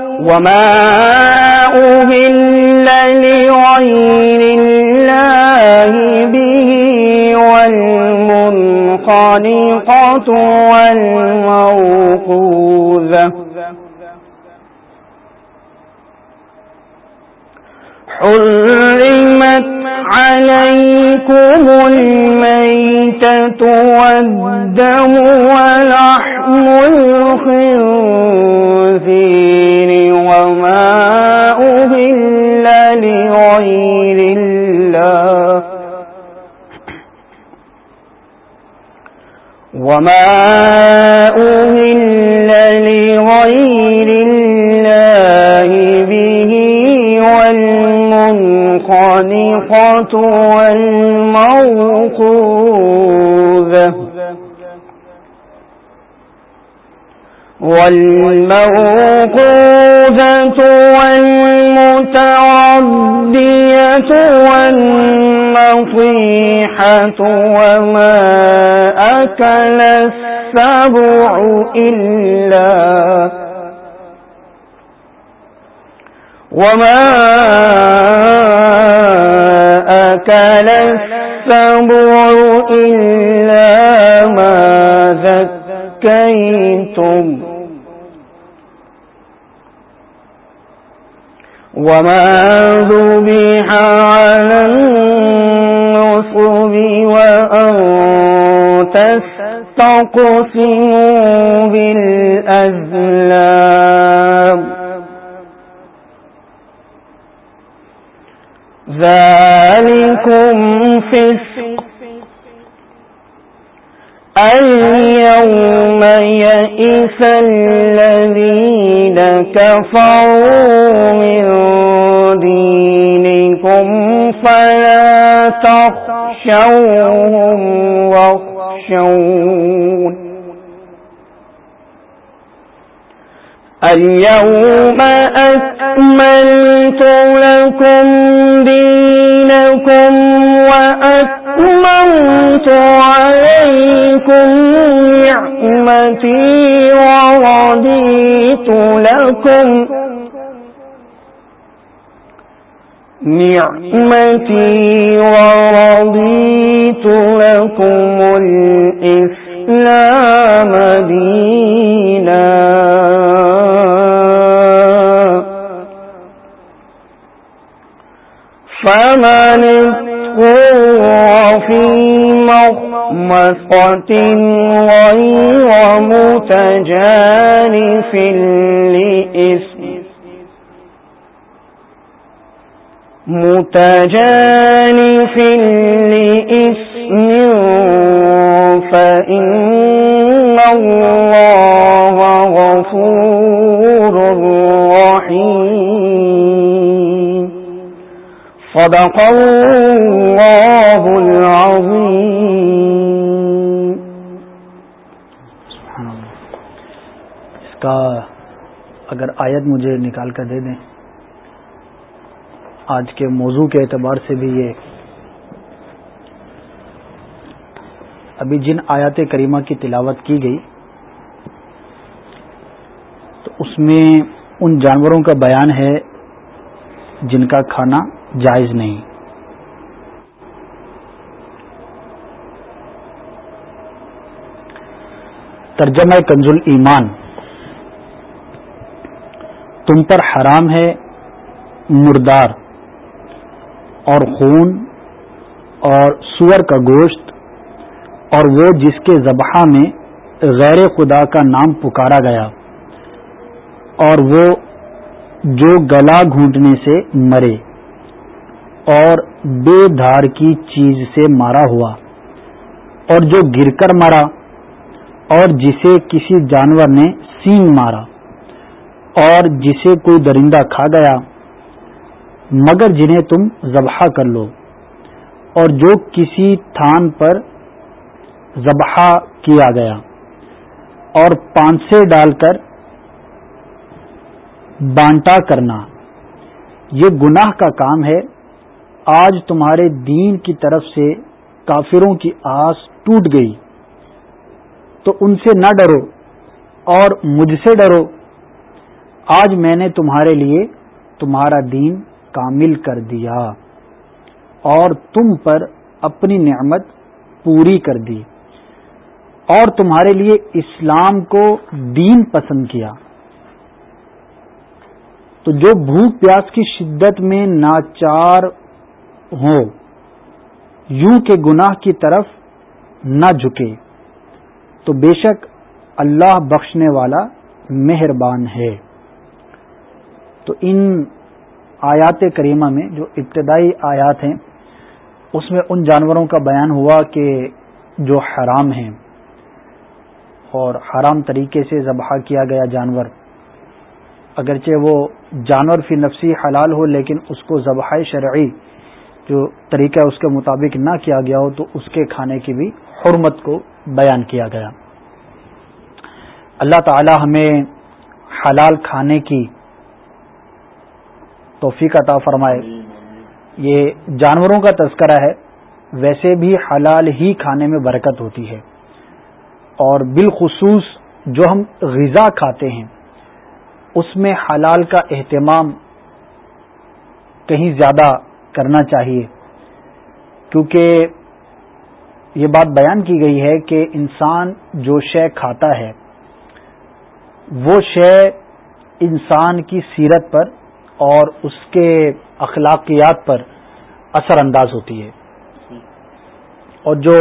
وما أهل لغير الله به والمنخنقة والموقوذة حرمت عليكم الميتة والدم ولحم الخنزير وما أهل لغير الله وما الخانقة والموقوذة والموقوذة والمتعبية والنصيحة وما أكل السبع إلا وما أكل السبع إلا ما ذكيتم وما ذبح على النصب وأن تستقسموا بالأزلام ذلكم فسق. اليوم يئس الذين كفروا من دينكم فلا تخشوهم واخشون اليوم أكملت لكم دينكم وأكملت عليكم نعمتي ورضيت لكم نعمتي ورضيت لكم الإسلام دينا. فمن اضطر في مخمصة غير متجانف لإثم متجانف لإثم فإن الله غفور صدق الله العظيم سبحان اللہ اس کا اگر آیت مجھے نکال کر دے دیں آج کے موضوع کے اعتبار سے بھی یہ ابھی جن آیات کریمہ کی تلاوت کی گئی تو اس میں ان جانوروں کا بیان ہے جن کا کھانا جائز نہیں۔ ترجمہ کنزل ایمان تم پر حرام ہے مردار اور خون اور سور کا گوشت اور وہ جس کے ذبح میں غیر خدا کا نام پکارا گیا اور وہ جو گلا گھونٹنے سے مرے۔ اور بے دھار کی چیز سے مارا ہوا اور جو گر کر مرا اور جسے کسی جانور نے سینگ مارا اور جسے کوئی درندہ کھا گیا، مگر جنہیں تم ذبح کر لو۔ اور جو کسی تھان پر ذبح کیا گیا اور پانسے ڈال کر بانٹا کرنا، یہ گناہ کا کام ہے آج تمہارے دین کی طرف سے کافروں کی آس ٹوٹ گئی۔ تو ان سے نہ ڈرو اور مجھ سے ڈرو۔ آج میں نے تمہارے لیے تمہارا دین کامل کر دیا اور تم پر اپنی نعمت پوری کر دی اور تمہارے لیے اسلام کو دین پسند کیا۔ تو جو بھوک پیاس کی شدت میں ناچار ہو یوں کے گناہ کی طرف نہ جھکے۔ تو بے شک اللہ بخشنے والا مہربان ہے۔ تو ان آیات کریمہ میں جو ابتدائی آیات ہیں، اس میں ان جانوروں کا بیان ہوا کہ جو حرام ہیں۔ اور حرام طریقے سے ذبح کیا گیا جانور۔ اگرچہ وہ جانور فی نفسی حلال ہو، لیکن اس کو ذبح شرعی جو طریقہ اس کے مطابق نہ کیا گیا ہو تو اس کے کھانے کی بھی حرمت کو بیان کیا گیا۔ اللہ تعالی ہمیں حلال کھانے کی توفیق عطا فرمائے۔ یہ جانوروں کا تذکرہ ہے، ویسے بھی حلال ہی کھانے میں برکت ہوتی ہے۔ اور بالخصوص جو ہم غذا کھاتے ہیں، اس میں حلال کا اہتمام کہیں زیادہ کرنا چاہیے۔ کیونکہ یہ بات بیان کی گئی ہے کہ انسان جو شے کھاتا ہے، وہ شے انسان کی سیرت پر اور اس کے اخلاقیات پر اثر انداز ہوتی ہے۔ اور جو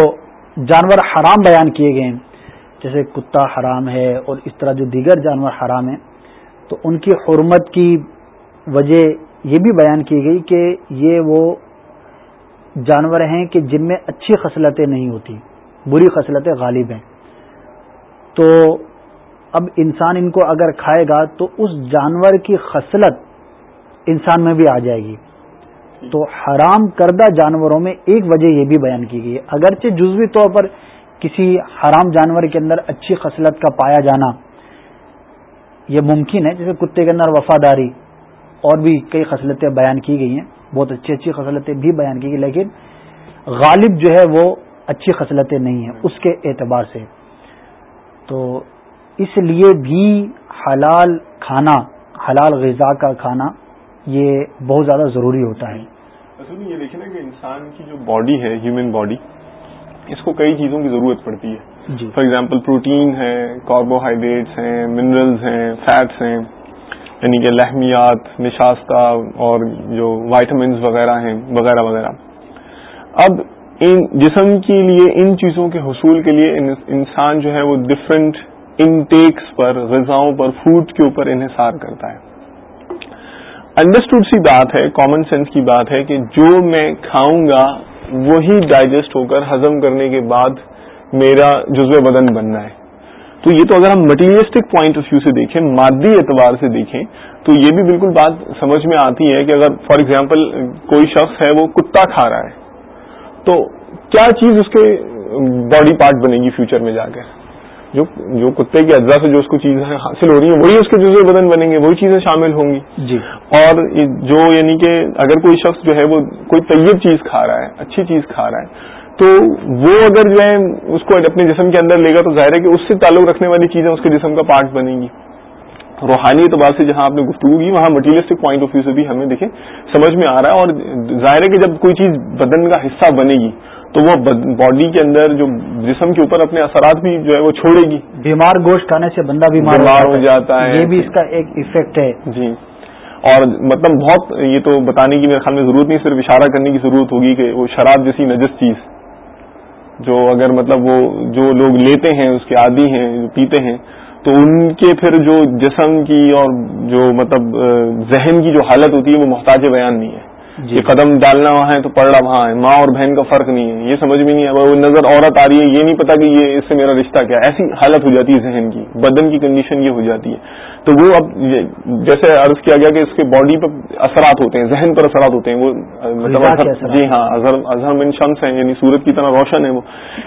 جانور حرام بیان کیے گئے ہیں، جیسے کتا حرام ہے اور اس طرح جو دیگر جانور حرام ہیں، تو ان کی حرمت کی وجہ یہ بھی بیان کی گئی کہ یہ وہ جانور ہیں کہ جن میں اچھی خصلتیں نہیں ہوتی، بری خصلتیں غالب ہیں۔ تو اب انسان ان کو اگر کھائے گا تو اس جانور کی خصلت انسان میں بھی آ جائے گی۔ تو حرام کردہ جانوروں میں ایک وجہ یہ بھی بیان کی گئی ہے۔ اگرچہ جزوی طور پر کسی حرام جانور کے اندر اچھی خصلت کا پایا جانا یہ ممکن ہے، جیسے کتے کے اندر وفاداری اور بھی کئی خصلتیں بیان کی گئی ہیں۔ بہت اچھی اچھی خصلتیں بھی بیان کی گئی لیکن غالب جو ہے وہ اچھی خصلتیں نہیں ہیں اس کے اعتبار سے۔ تو اس لیے بھی حلال کھانا حلال غذا کا کھانا یہ بہت زیادہ ضروری ہوتا ہے۔ اصل میں یہ دیکھیں نا کہ انسان کی جو باڈی ہے ہیومن باڈی اس کو کئی چیزوں کی ضرورت پڑتی ہے۔ جی۔ فار ایگزامپل پروٹین ہے کاربوہائیڈریٹس ہیں منرلز ہیں فیٹس ہیں۔ یعنی کہ لہمیات نشاستہ اور جو وائٹامنس وغیرہ ہیں، وغیرہ وغیرہ۔ اب ان جسم کے لیے، ان چیزوں کے حصول کے لیے انسان جو ہے وہ ڈفرینٹ انٹیکس پر، غذاؤں پر فوڈ کے اوپر انحصار کرتا ہے۔ انڈرسٹوڈ سی بات ہے کامن سینس کی بات ہے کہ جو میں کھاؤں گا، وہی ڈائجسٹ ہو کر ہزم کرنے کے بعد میرا جزو بدن بننا ہے۔ تو یہ تو اگر ہم مٹیریلسٹک پوائنٹ آف ویو سے دیکھیں مادی اعتبار سے دیکھیں تو یہ بھی بالکل بات سمجھ میں آتی ہے کہ اگر فار ایگزامپل کوئی شخص ہے وہ کتا کھا رہا ہے تو کیا چیز اس کے باڈی پارٹ بنے گی فیوچر میں جا کر جو جو کتے کے اجزاء سے جو اس کو چیزیں حاصل ہو رہی ہیں وہی اس کے جزو بدن بنیں گے وہی چیزیں شامل ہوں گی۔ جی۔ اور جو یعنی کہ اگر کوئی شخص جو ہے وہ کوئی طیب چیز کھا رہا ہے اچھی چیز کھا رہا ہے تو وہ اگر جو ہے اس کو اپنے جسم کے اندر لے گا تو ظاہر ہے کہ اس سے تعلق رکھنے والی چیزیں اس کے جسم کا پارٹ بنیں گی۔ روحانی اعتبار سے جہاں آپ نے گفتگو کی وہاں مٹیریلسٹک پوائنٹ آف ویو سے بھی ہمیں دیکھیں سمجھ میں آ رہا ہے اور ظاہر ہے کہ جب کوئی چیز بدن کا حصہ بنے گی تو وہ باڈی کے اندر جو جسم کے اوپر اپنے اثرات بھی جو ہے وہ چھوڑے گی۔ بیمار گوشت کھانے سے بندہ بیمار ہو جاتا ہے۔ یہ بھی اس کا ایک افیکٹ ہے۔ جی۔ اور مطلب بہت یہ تو بتانے کی میرے خیال میں ضرورت نہیں صرف اشارہ کرنے کی ضرورت ہوگی کہ وہ شراب جیسی نجس چیز۔ جو اگر مطلب وہ جو لوگ لیتے ہیں، اس کے عادی ہیں، جو پیتے ہیں، تو ان کے پھر جو جسم کی اور جو مطلب ذہن کی جو حالت ہوتی ہے، وہ محتاج بیان نہیں ہے۔ جی قدم ڈالنا وہاں ہے تو پڑ رہا وہاں ہے ماں اور بہن کا فرق نہیں ہے یہ سمجھ میں نہیں ہے وہ نظر عورت آ رہی ہے یہ نہیں پتا کہ یہ اس سے میرا رشتہ کیا ایسی حالت ہو جاتی ہے ذہن کی بدن کی کنڈیشن یہ ہو جاتی ہے۔ تو وہ اب جیسے عرض کیا گیا کہ اس کے باڈی پر اثرات ہوتے ہیں ذہن پر اثرات ہوتے ہیں وہ مطلب جی ہاں اظہر من شمس ہیں یعنی سورت کی طرح روشن ہے وہ۔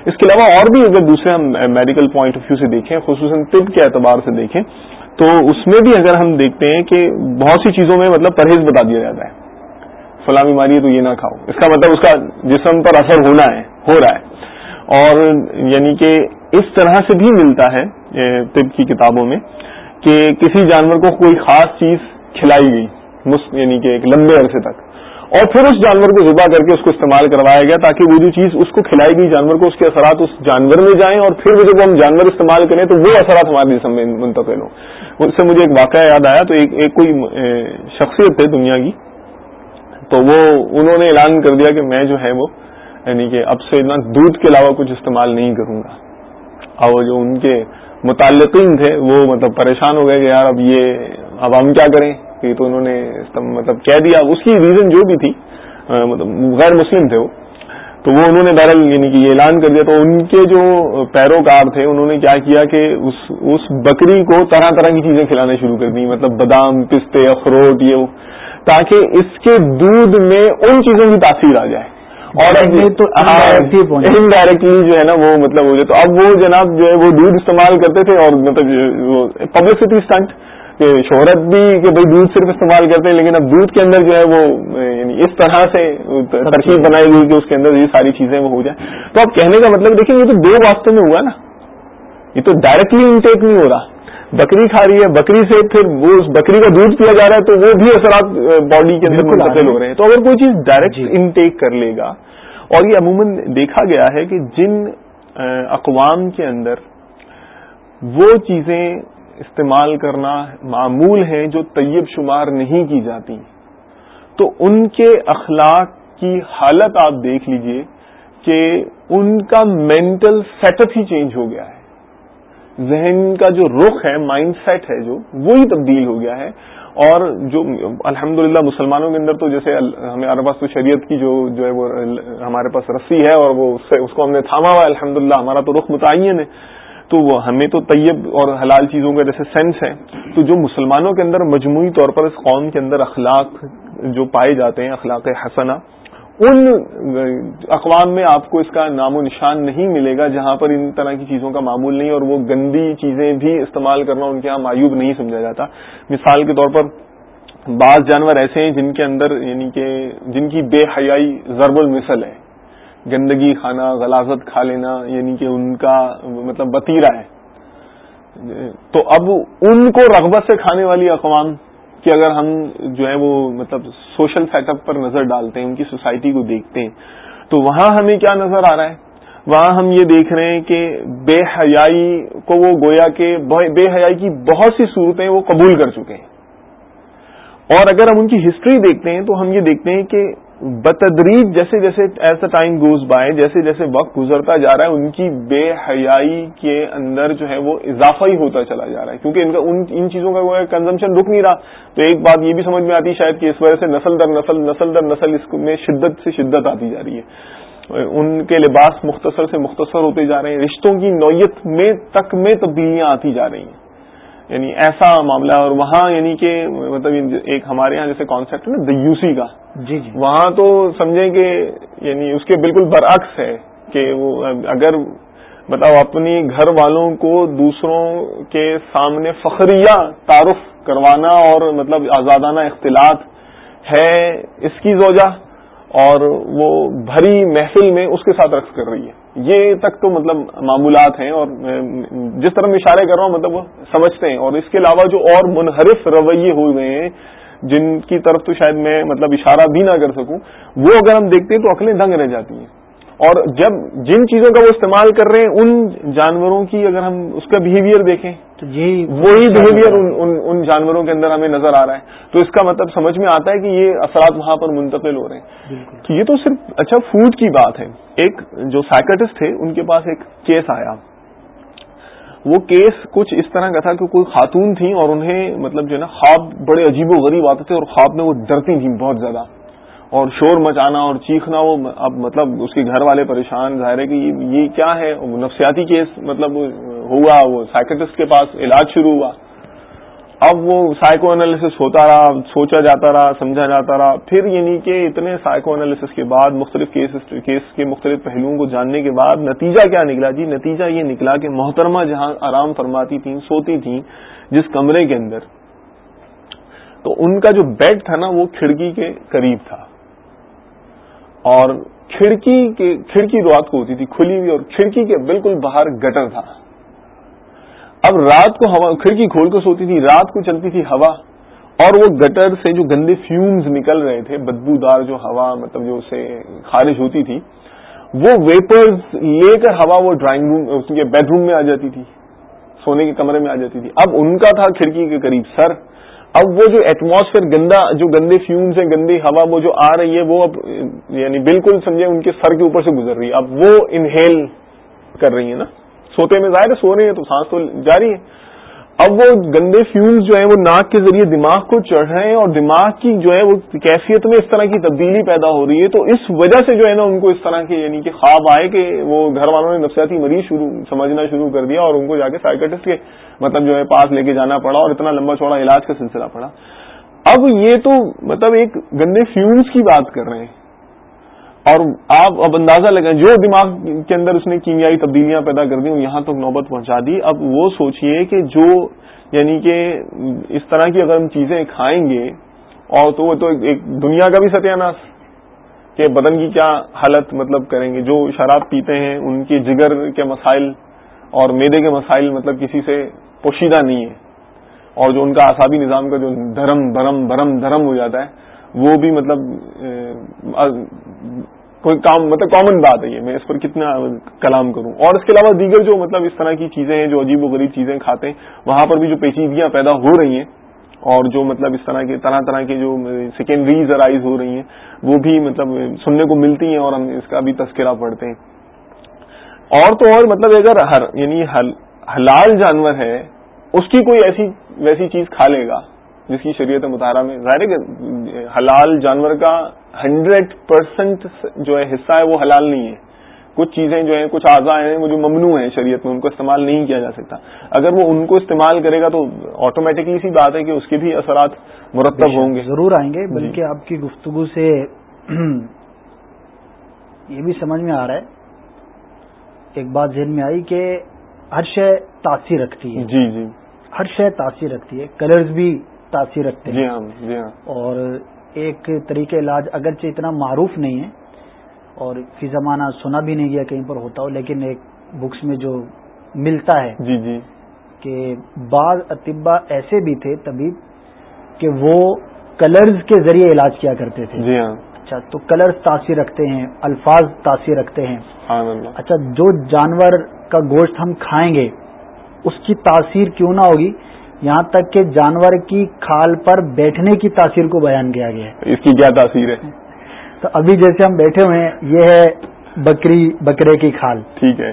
اس کے علاوہ اور بھی اگر دوسرے ہم میڈیکل پوائنٹ آف ویو سے دیکھیں خصوصاً طب کے اعتبار سے دیکھیں تو اس میں بھی اگر ہم دیکھتے ہیں کہ بہت سی چیزوں میں مطلب پرہیز بتا دیا جاتا ہے۔ فلاں بیماری ہے تو یہ نہ کھاؤ۔ اس کا مطلب اس کا جسم پر اثر ہونا ہے، ہو رہا ہے۔ اور یعنی کہ اس طرح سے بھی ملتا ہے طب کی کتابوں میں، کہ کسی جانور کو کوئی خاص چیز کھلائی گئی یعنی کہ ایک لمبے عرصے تک۔ اور پھر اس جانور کو ذبح کر کے اس کو استعمال کروایا گیا تاکہ وہ جو چیز اس کو کھلائی گئی جانور کو، اس کے اثرات اس جانور میں جائیں اور پھر جب ہم جانور استعمال کریں تو وہ اثرات ہمارے جسم میں منتقل ہوں۔ اس سے مجھے ایک واقعہ یاد آیا، تو ایک ایک کوئی شخصیت ہے دنیا کی۔ تو وہ انہوں نے اعلان کر دیا کہ میں جو ہے وہ یعنی کہ اب سے اتنا دودھ کے علاوہ کچھ استعمال نہیں کروں گا۔ اور جو ان کے متعلقین تھے، وہ مطلب پریشان ہو گئے کہ یار اب یہ، اب ہم کیا کریں؟ یہ تو انہوں نے مطلب کہہ دیا۔ اس کی ریزن جو بھی تھی مطلب غیر مسلم تھے وہ۔ تو وہ انہوں نے بہرحال یعنی کہ یہ اعلان کر دیا۔ تو ان کے جو پیروکار تھے، انہوں نے کیا کیا کہ اس اس بکری کو طرح طرح کی چیزیں کھلانا شروع کر دی مطلب بادام، پستے، اخروٹ، یہ تاکہ اس کے دودھ میں ان چیزوں کی تاثیر آ جائے. اور انڈائریکٹلی جو ہے نا وہ مطلب ہو جائے تو اب وہ جناب جو ہے وہ دودھ استعمال کرتے تھے اور مطلب پبلسٹی اسٹنٹ شہرت بھی کہ بھائی دودھ صرف استعمال کرتے ہیں لیکن اب دودھ کے اندر جو ہے وہ یعنی اس طرح سے ترکیب بنائی گئی کہ اس کے اندر یہ ساری چیزیں وہ ہو جائیں. تو اب کہنے کا مطلب دیکھیں یہ تو دو واسطے میں ہوا نا. یہ تو ڈائریکٹلی انٹیک نہیں ہو رہا. بکری کھا رہی ہے بکری سے پھر وہ اس بکری کا دودھ پیا جا رہا ہے تو وہ بھی اثرات باڈی کے اندر منتقل ہو رہے ہیں۔ تو اگر کوئی چیز ڈائریکٹ انٹیک کر لے گا اور یہ عموماً دیکھا گیا ہے کہ جن اقوام کے اندر وہ چیزیں استعمال کرنا معمول ہیں جو طیب شمار نہیں کی جاتی تو ان کے اخلاق کی حالت آپ دیکھ لیجیے کہ ان کا مینٹل سیٹ اپ ہی چینج ہو گیا ہے۔ ذہن کا جو رخ ہے مائنڈ سیٹ ہے جو، وہی تبدیل ہو گیا ہے۔ اور جو الحمدللہ مسلمانوں کے اندر تو جیسے ہمارے پاس تو شریعت کی جو جو ہے وہ ہمارے پاس رسی ہے اور وہ اس کو ہم نے تھاما ہوا ہے الحمد ہمارا تو رخ متعین ہے۔ تو وہ ہمیں تو طیب اور حلال چیزوں کا جیسے سینس ہے۔ تو جو مسلمانوں کے اندر مجموعی طور پر اس قوم کے اندر اخلاق جو پائے جاتے ہیں، اخلاق حسنا ان اقوام میں آپ کو اس کا نام و نشان نہیں ملے گا جہاں پر ان طرح کی چیزوں کا معمول نہیں اور وہ گندی چیزیں بھی استعمال کرنا ان کے یہاں معیوب نہیں سمجھا جاتا۔ مثال کے طور پر بعض جانور ایسے ہیں جن کے اندر یعنی کہ جن کی بے حیائی ضرب المثل ہے۔ گندگی کھانا غلازت کھا لینا یعنی کہ ان کا مطلب بتیرا ہے۔ تو اب ان کو رغبت سے کھانے والی اقوام کہ اگر ہم جو ہے وہ مطلب سوشل سیٹ اپ پر نظر ڈالتے ہیں، ان کی سوسائٹی کو دیکھتے ہیں، تو وہاں ہمیں کیا نظر آ رہا ہے؟ وہاں ہم یہ دیکھ رہے ہیں کہ بے حیائی کو وہ گویا کہ بے حیائی کی بہت سی صورتیں وہ قبول کر چکے ہیں۔ اور اگر ہم ان کی ہسٹری دیکھتے ہیں، تو ہم یہ دیکھتے ہیں کہ بتدریج جیسے جیسے as the time goes by جیسے جیسے وقت گزرتا جا رہا ہے، ان کی بے حیائی کے اندر جو ہے وہ اضافہ ہی ہوتا چلا جا رہا ہے۔ کیونکہ ان کا، ان ان چیزوں کا کنزمپشن رک نہیں رہا۔ تو ایک بات یہ بھی سمجھ میں آتی شاید کہ اس وجہ سے نسل در نسل نسل در نسل اس میں شدت سے شدت آتی جا رہی ہے۔ ان کے لباس مختصر سے مختصر ہوتے جا رہے ہیں۔ رشتوں کی نوعیت میں، تک میں تبدیلیاں آتی جا رہی ہیں۔ یعنی ایسا معاملہ اور وہاں یعنی کہ مطلب ایک ہمارے یہاں جیسے کانسیپٹ ہے نا دیوسی کا۔ جی جی۔ وہاں تو سمجھیں کہ یعنی اس کے بالکل برعکس ہے کہ وہ اگر مطلب اپنی گھر والوں کو دوسروں کے سامنے فخریہ تعارف کروانا اور مطلب آزادانہ اختلاط ہے اس کی زوجہ اور وہ بھری محفل میں اس کے ساتھ رقص کر رہی ہے۔ یہ تک تو مطلب معمولات ہیں اور جس طرح میں اشارے کر رہا ہوں مطلب وہ سمجھتے ہیں۔ اور اس کے علاوہ جو اور منحرف رویے ہوئے گئے ہیں، جن کی طرف تو شاید میں مطلب اشارہ بھی نہ کر سکوں، وہ اگر ہم دیکھتے ہیں تو عقلیں دنگ رہ جاتی ہیں۔ اور جب جن چیزوں کا وہ استعمال کر رہے ہیں ان جانوروں کی اگر ہم اس کا بہیویئر دیکھیں تو جی وہی بہیویئر ان, ان, ان جانوروں کے اندر ہمیں نظر آ رہا ہے۔ تو اس کا مطلب سمجھ میں آتا ہے کہ یہ اثرات وہاں پر منتقل ہو رہے ہیں۔ تو یہ تو صرف اچھا فوڈ کی بات ہے۔ ایک جو سائکٹسٹ تھے ان کے پاس ایک کیس آیا۔ وہ کیس کچھ اس طرح کا تھا کہ کوئی خاتون تھیں اور انہیں مطلب جو ہے نا خواب بڑے عجیب و غریب آتے تھے اور خواب میں وہ ڈرتی تھیں بہت زیادہ۔ اور شور مچانا اور چیخنا، وہ اب مطلب اس کے گھر والے پریشان، ظاہر ہے کہ یہ کیا ہے؟ نفسیاتی کیس مطلب ہوا، وہ سائکٹسٹ کے پاس علاج شروع ہوا۔ اب وہ سائیکو انالیسس ہوتا رہا، سوچا جاتا رہا، سمجھا جاتا رہا۔ پھر یعنی کہ اتنے سائیکو انالیسس کے بعد، مختلف کیس کے مختلف پہلوؤں کو جاننے کے بعد نتیجہ کیا نکلا؟ جی نتیجہ یہ نکلا کہ محترمہ جہاں آرام فرماتی تھیں، سوتی تھیں جس کمرے کے اندر، تو ان کا جو بیڈ تھا نا، وہ کھڑکی کے قریب تھا۔ اور کھڑکی کے کھڑکی رات کو ہوتی تھی کھلی ہوئی اور کھڑکی کے بالکل باہر گٹر تھا۔ اب رات کو ہوا، کھڑکی کھول کر سوتی تھی، رات کو چلتی تھی ہوا اور وہ گٹر سے جو گندے فیومز نکل رہے تھے بدبو دار جو ہوا مطلب جو اسے خارج ہوتی تھی، وہ ویپرز لے کر ہوا وہ ڈرائنگ روم اس کے بیڈ روم میں آ جاتی تھی، سونے کے کمرے میں آ جاتی تھی۔ اب ان کا تھا کھڑکی کے قریب سر اب وہ جو ایٹماسفیئر گندا جو گندے فیومز ہیں، گندی ہوا، وہ جو آ رہی ہے، وہ اب یعنی بالکل سمجھے ان کے سر کے اوپر سے گزر رہی ہے۔ اب وہ انہیل کر رہی ہے نا۔ سوتے میں ظاہر سو رہے ہیں تو سانس تو جاری ہے۔ اب وہ گندے فیومز جو ہیں وہ ناک کے ذریعے دماغ کو چڑھ رہے ہیں اور دماغ کی جو ہے وہ کیفیت میں اس طرح کی تبدیلی پیدا ہو رہی ہے، تو اس وجہ سے جو ہے نا ان کو اس طرح کے یعنی کہ خواب آئے کہ وہ گھر والوں نے نفسیاتی مریض شروع سمجھنا شروع کر دیا اور ان کو جا کے سائیکٹسٹ کے مطلب جو ہے پاس لے کے جانا پڑا اور اتنا لمبا چوڑا علاج کا سلسلہ پڑا۔ اب یہ تو مطلب ایک گندے فیومز کی بات کر رہے ہیں۔ اور آپ اب اندازہ لگائیں، جو دماغ کے اندر اس نے کیمیائی تبدیلیاں پیدا کر دی یہاں تک نوبت پہنچا دی۔ اب وہ سوچئے کہ جو یعنی کہ اس طرح کی اگر ہم چیزیں کھائیں گے، اور تو وہ تو ایک دنیا کا بھی ستیہ کہ بدن کی کیا حالت مطلب کریں گے۔ جو شراب پیتے ہیں، ان کے جگر کے مسائل اور میدے کے مسائل مطلب کسی سے پوشیدہ نہیں ہے اور جو ان کا اعصابی نظام کا جو دھرم، برم برم، دھرم ہو جاتا ہے وہ بھی مطلب کوئی کام مطلب کامن بات ہے یہ، میں اس پر کتنا کلام کروں۔ اور اس کے علاوہ دیگر جو مطلب اس طرح کی چیزیں ہیں، جو عجیب و غریب چیزیں کھاتے ہیں، وہاں پر بھی جو پیچیدگیاں پیدا ہو رہی ہیں، اور جو مطلب اس طرح کے، طرح طرح کی جو سیکنڈریز ارائز ہو رہی ہیں، وہ بھی مطلب سننے کو ملتی ہیں، اور ہم اس کا بھی تذکرہ پڑھتے ہیں۔ اور تو اور مطلب اگر ہر یعنی حلال جانور ہے، اس کی کوئی ایسی ویسی چیز کھا لے گا جس کی شریعت مطالعہ میں ظاہر ہے حلال جانور کا ہنڈریڈ پرسینٹ جو ہے حصہ ہے وہ حلال نہیں ہے۔ کچھ چیزیں جو ہیں کچھ اعضاء ہیں وہ جو ممنوع ہیں شریعت میں ان کو استعمال نہیں کیا جا سکتا۔ اگر وہ ان کو استعمال کرے گا تو آٹومیٹکلی سی بات ہے کہ اس کے بھی اثرات مرتب ہوں گے۔ ضرور آئیں گے بلکہ جی۔ آپ کی گفتگو سے یہ بھی سمجھ میں آ رہا ہے۔ ایک بات ذہن میں آئی کہ ہر شے تاثیر رکھتی ہے۔ جی جی۔ ہر شے تاثیر رکھتی ہے۔ کلرز بھی تاثیر رکھتے ہیں۔ جی ہاں جی ہاں۔ اور ایک طریقہ علاج اگرچہ اتنا معروف نہیں ہے اور فی زمانہ سنا بھی نہیں گیا کہیں پر ہوتا ہو لیکن ایک بکس میں جو ملتا ہے جی جی۔ کہ بعض اطبا ایسے بھی تھے طبیب کہ وہ کلرز کے ذریعے علاج کیا کرتے تھے۔ جی ہاں۔ اچھا تو کلرز تاثیر رکھتے ہیں الفاظ تاثیر رکھتے ہیں۔ اچھا جو جانور کا گوشت ہم کھائیں گے اس کی تاثیر کیوں نہ ہوگی؟ یہاں تک کہ جانور کی کھال پر بیٹھنے کی تاثیر کو بیان کیا گیا ہے۔ اس کی کیا تاثیر ہے؟ تو ابھی جیسے ہم بیٹھے ہوئے ہیں یہ ہے بکری بکرے کی کھال۔ ٹھیک ہے۔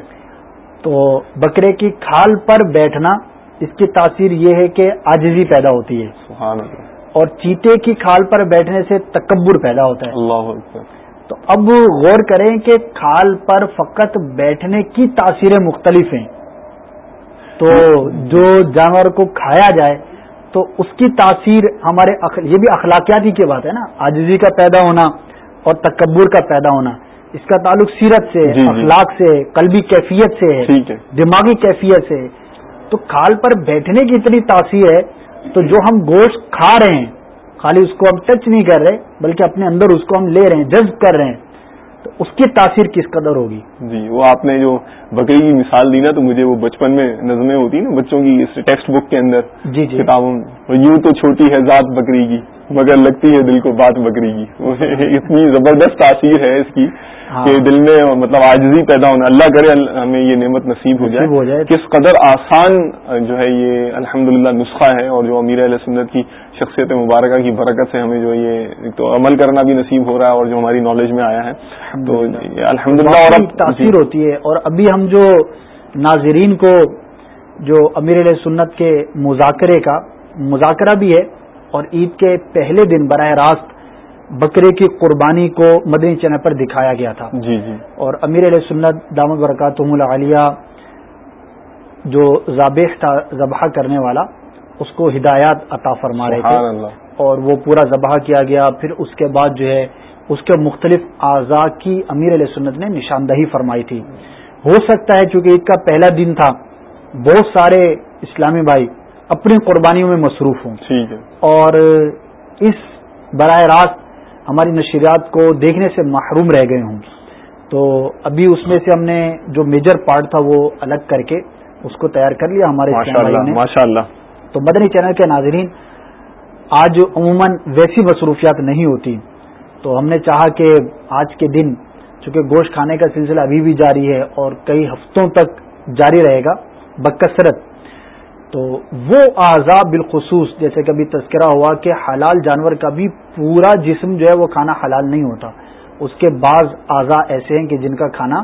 تو بکرے کی کھال پر بیٹھنا اس کی تاثیر یہ ہے کہ آجزی پیدا ہوتی ہے۔ سبحان اللہ۔ اور چیتے کی کھال پر بیٹھنے سے تکبر پیدا ہوتا ہے۔ اللہ تو اب غور کریں کہ کھال پر فقط بیٹھنے کی تاثیریں مختلف ہیں۔ تو جو جانور کو کھایا جائے تو اس کی تاثیر ہمارے یہ بھی اخلاقیاتی کی بات ہے نا۔ آجزی کا پیدا ہونا اور تکبر کا پیدا ہونا اس کا تعلق سیرت سے جی, جی۔ اخلاق سے قلبی کیفیت سے ہے دماغی کیفیت سے تو کھال پر بیٹھنے کی اتنی تاثیر ہے تو جو ہم گوشت کھا رہے ہیں خالی اس کو ہم ٹچ نہیں کر رہے بلکہ اپنے اندر اس کو ہم لے رہے ہیں جذب کر رہے ہیں۔ تو اس کی تاثیر کس قدر ہوگی؟ جی وہ آپ نے جو بکری کی مثال دی نا تو مجھے وہ بچپن میں نظمیں ہوتی نا بچوں کی ٹیکسٹ بک کے اندر جی جی۔ کتابوں یوں تو چھوٹی ہے ذات بکری کی۔ مگر لگتی ہے دل کو بات بکری کی۔ اتنی زبردست تاثیر ہے اس کی ہاں۔ کہ دل میں مطلب آجزی پیدا ہونا اللہ کرے ہمیں یہ نعمت نصیب ہو جائے۔ کس قدر آسان جو ہے یہ الحمدللہ نسخہ ہے اور جو امیر علیہ سنت کی شخصیت مبارکہ کی برکت سے ہمیں جو یہ تو عمل کرنا بھی نصیب ہو رہا ہے اور جو ہماری نالج میں آیا ہے۔ تو الحمد للہ تاثیر ہوتی ہے اور ابھی ہم جو ناظرین کو جو امیر علیہ سنت کے مذاکرے کا مذاکرہ بھی ہے اور عید کے پہلے دن براہ راست بکرے کی قربانی کو مدنی چینل پر دکھایا گیا تھا۔ جی جی۔ اور امیر علیہ سنت دامد برکاتم العالیہ جو ذابح تھا ذبح کرنے والا اس کو ہدایات عطا فرما رہے تھے۔ اور وہ پورا ذبح کیا گیا۔ پھر اس کے بعد جو ہے اس کے مختلف اعضاء کی امیر علیہ سنت نے نشاندہی فرمائی تھی۔ ہو سکتا ہے چونکہ عید کا پہلا دن تھا بہت سارے اسلامی بھائی اپنی قربانیوں میں مصروف ہوں۔ اور اس براہ راست ہماری نشریات کو دیکھنے سے محروم رہ گئے ہوں۔ تو ابھی اس میں سے ہم نے جو میجر پارٹ تھا وہ الگ کر کے اس کو تیار کر لیا ہمارے ماشاء اللہ تو مدنی چینل کے ناظرین آج عموماً ویسی مصروفیات نہیں ہوتی۔ تو ہم نے چاہا کہ آج کے دن چونکہ گوشت کھانے کا سلسلہ ابھی بھی جاری ہے اور کئی ہفتوں تک جاری رہے گا بکثرت تو وہ اعضاء بالخصوص جیسے کہ ابھی تذکرہ ہوا کہ حلال جانور کا بھی پورا جسم جو ہے وہ کھانا حلال نہیں ہوتا۔ اس کے بعض اعضاء ایسے ہیں کہ جن کا کھانا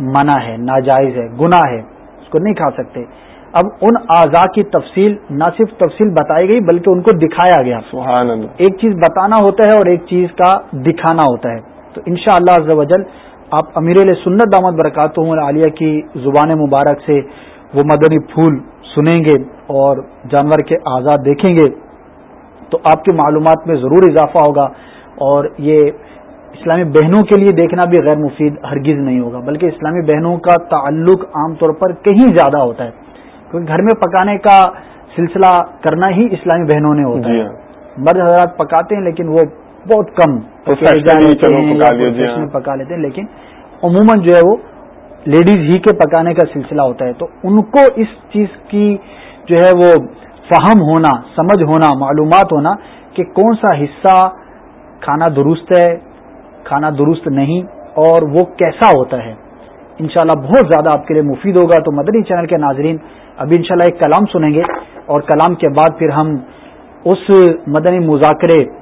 منع ہے ناجائز ہے گناہ ہے اس کو نہیں کھا سکتے۔ اب ان اعضاء کی تفصیل نہ صرف تفصیل بتائی گئی بلکہ ان کو دکھایا گیا۔ سبحان اللہ۔ ایک چیز بتانا ہوتا ہے اور ایک چیز کا دکھانا ہوتا ہے۔ تو ان شاء اللہ آپ امیر سنت دامت برکات عالیہ کی زبان مبارک سے وہ مدنی پھول سنیں گے اور جانور کے آزاد دیکھیں گے تو آپ کی معلومات میں ضرور اضافہ ہوگا اور یہ اسلامی بہنوں کے لیے دیکھنا بھی غیر مفید ہرگز نہیں ہوگا بلکہ اسلامی بہنوں کا تعلق عام طور پر کہیں زیادہ ہوتا ہے کیونکہ گھر میں پکانے کا سلسلہ کرنا ہی اسلامی بہنوں نے ہوتا ہے جی۔ مرد حضرات پکاتے ہیں لیکن وہ بہت کم ہاں۔ پکا لیتے ہیں لیکن عموماً جو ہے وہ لیڈیز ہی کے پکانے کا سلسلہ ہوتا ہے تو ان کو اس چیز کی جو ہے وہ فہم ہونا، سمجھ ہونا، معلومات ہونا کہ کون سا حصہ کھانا درست ہے، کھانا درست نہیں اور وہ کیسا ہوتا ہے۔ انشاءاللہ بہت زیادہ آپ کے لیے مفید ہوگا۔ تو مدنی چینل کے ناظرین، ابھی انشاءاللہ ایک کلام سنیں گے اور کلام کے بعد پھر ہم اس مدنی مذاکرے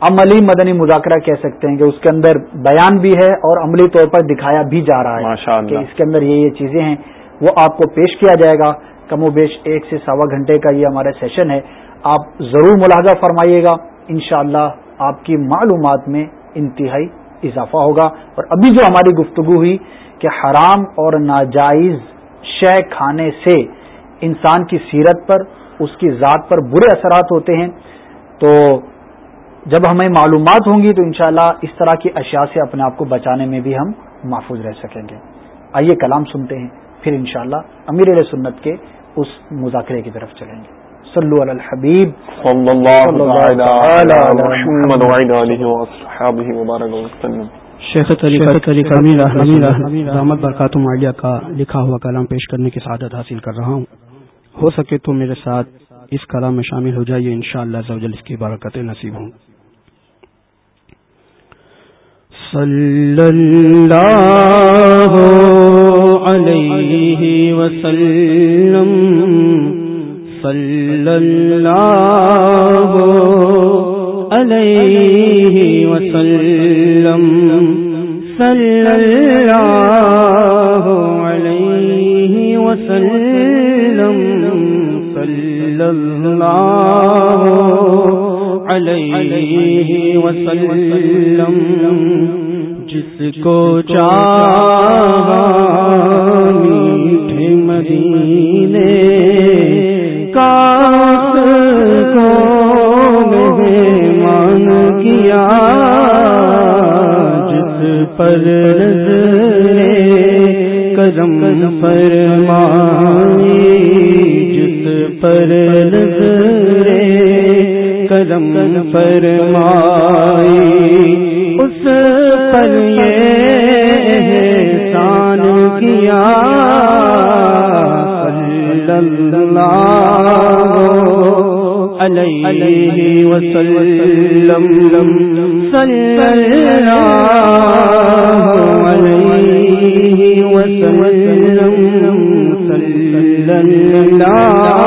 عملی مدنی مذاکرہ کہہ سکتے ہیں کہ اس کے اندر بیان بھی ہے اور عملی طور پر دکھایا بھی جا رہا ہے کہ اس کے اندر یہ یہ چیزیں ہیں وہ آپ کو پیش کیا جائے گا۔ کم و بیش ایک سے سوا گھنٹے کا یہ ہمارا سیشن ہے۔ آپ ضرور ملاحظہ فرمائیے گا۔ انشاءاللہ اللہ آپ کی معلومات میں انتہائی اضافہ ہوگا۔ اور ابھی جو ہماری گفتگو ہوئی کہ حرام اور ناجائز شے کھانے سے انسان کی سیرت پر اس کی ذات پر برے اثرات ہوتے ہیں تو جب ہمیں معلومات ہوں گی تو انشاءاللہ اس طرح کی اشیاء سے اپنے آپ کو بچانے میں بھی ہم محفوظ رہ سکیں گے۔ آئیے کلام سنتے ہیں پھر انشاءاللہ امیر علیہ سنت کے اس مذاکرے کی طرف چلیں گے۔ صلو علی الحبیب۔ شیخ رحمت برکات کا لکھا ہوا کلام پیش کرنے کی سعادت حاصل کر رہا ہوں۔ ہو سکے تو میرے ساتھ اس کلام میں شامل ہو جائیے ان شاء اللہ اس کی برکتیں نصیب ہوں۔ صلی اللہ علیہ وسلم. صلی اللہ علیہ وسلم. صلی اللہ علیہ وسلم. صلی اللہ علیہ وسلم، جس کو چاہا میٹھے مدینے کاس کو مہمان کیا، جس پر کرم فرمائی، جس پر کرم فرمائی۔ اس پر یہ احسان کیا۔ علیہ وسلم۔ صلی علیہ وسلم۔ صلی اللہ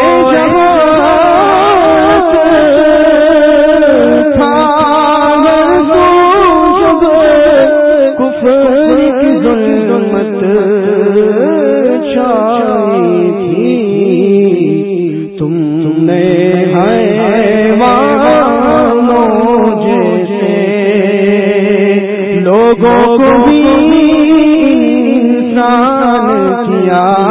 کفر کی تم نے جیسے لوگوں کو بھی انسان کیا۔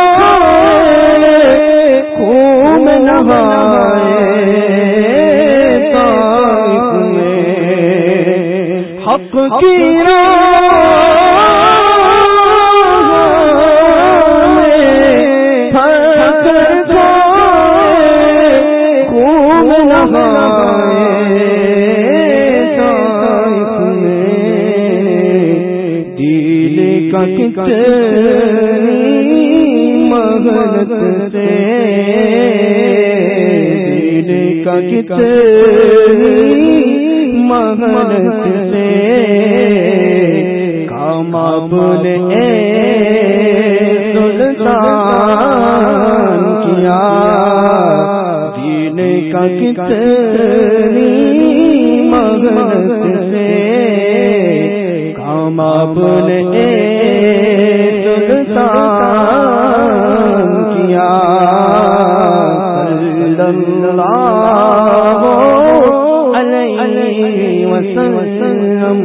نوائے حق کی مغرت کا مغرت سے کام بولے سلطان کیا دین کا کتنی مغرت سے کام بولے کیا۔ علیہ وسلم.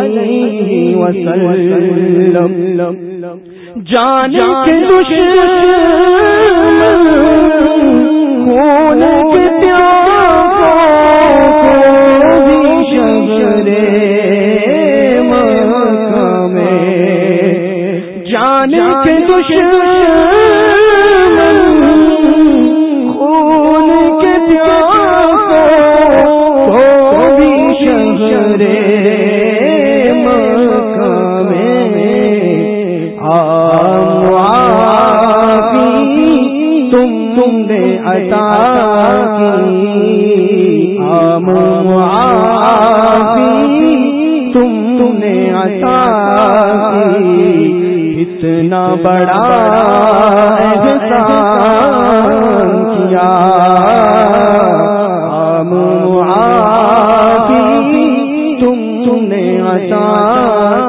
علیہ وسلم. جان کے دشمن خون کے پیار شجرے کے خون کے بھی شہرے تم تم نے عطا کی آم تم تم نے عطا کی اتنا بڑا احسان کیا۔ ہم تم تم نے عطا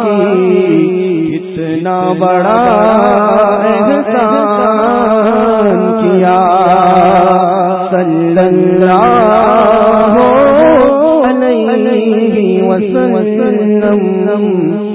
کی۔ اتنا بڑا احسان کیا۔ صلی اللہ علیہ وسلم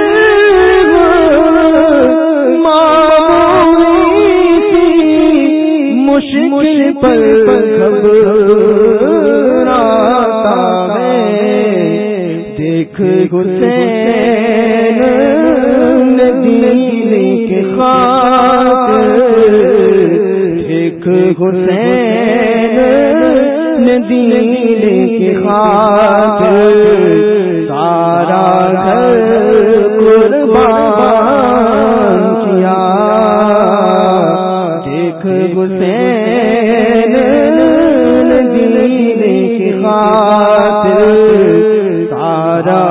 مشکل پر دیکھ حسین ندی کے خاطر۔ دیکھ حسین ندی کے خاطر۔ سارا گھر قربان کیا۔ دیکھ حسین سارا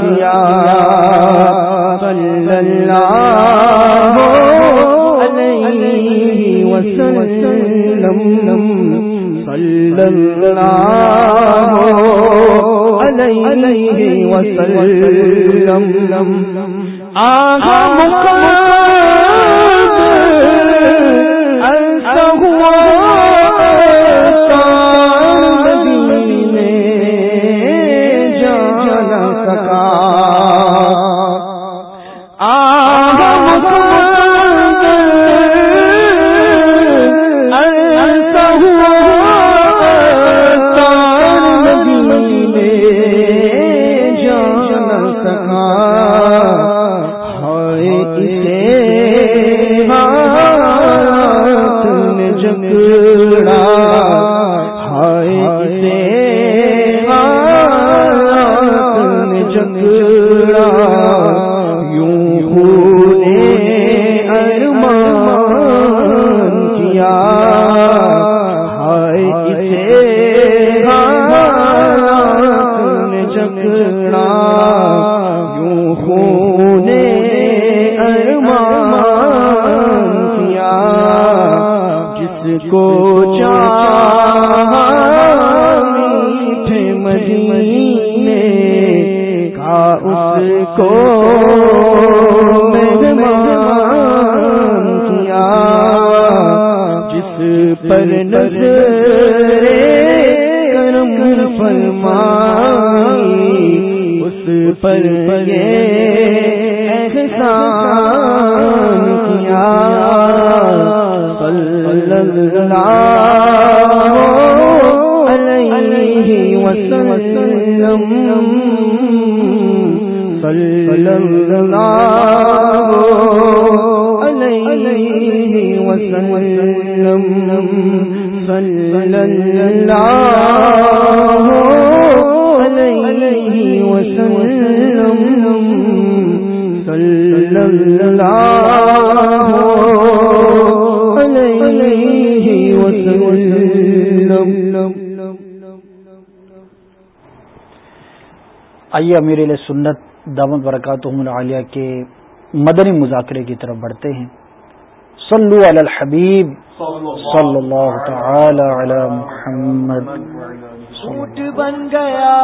کیا صلی اللہ علیہ وسلم صلی اللہ علیہ وسلم۔ آغا مقام پر نظر کرم فرمائی اس پر احسان کیا۔ اللہ علیہ وسلم صلی اللہ وسلم صلی اللہ علیہ وسلم صلی اللہ علیہ وسلم آئیے امیر علیہ سنت دامت برکاتہم العالیہ کے مدنی مذاکرے کی طرف بڑھتے ہیں صلو علی الحبیب صلی اللہ تعالی علی محمد. بن گیا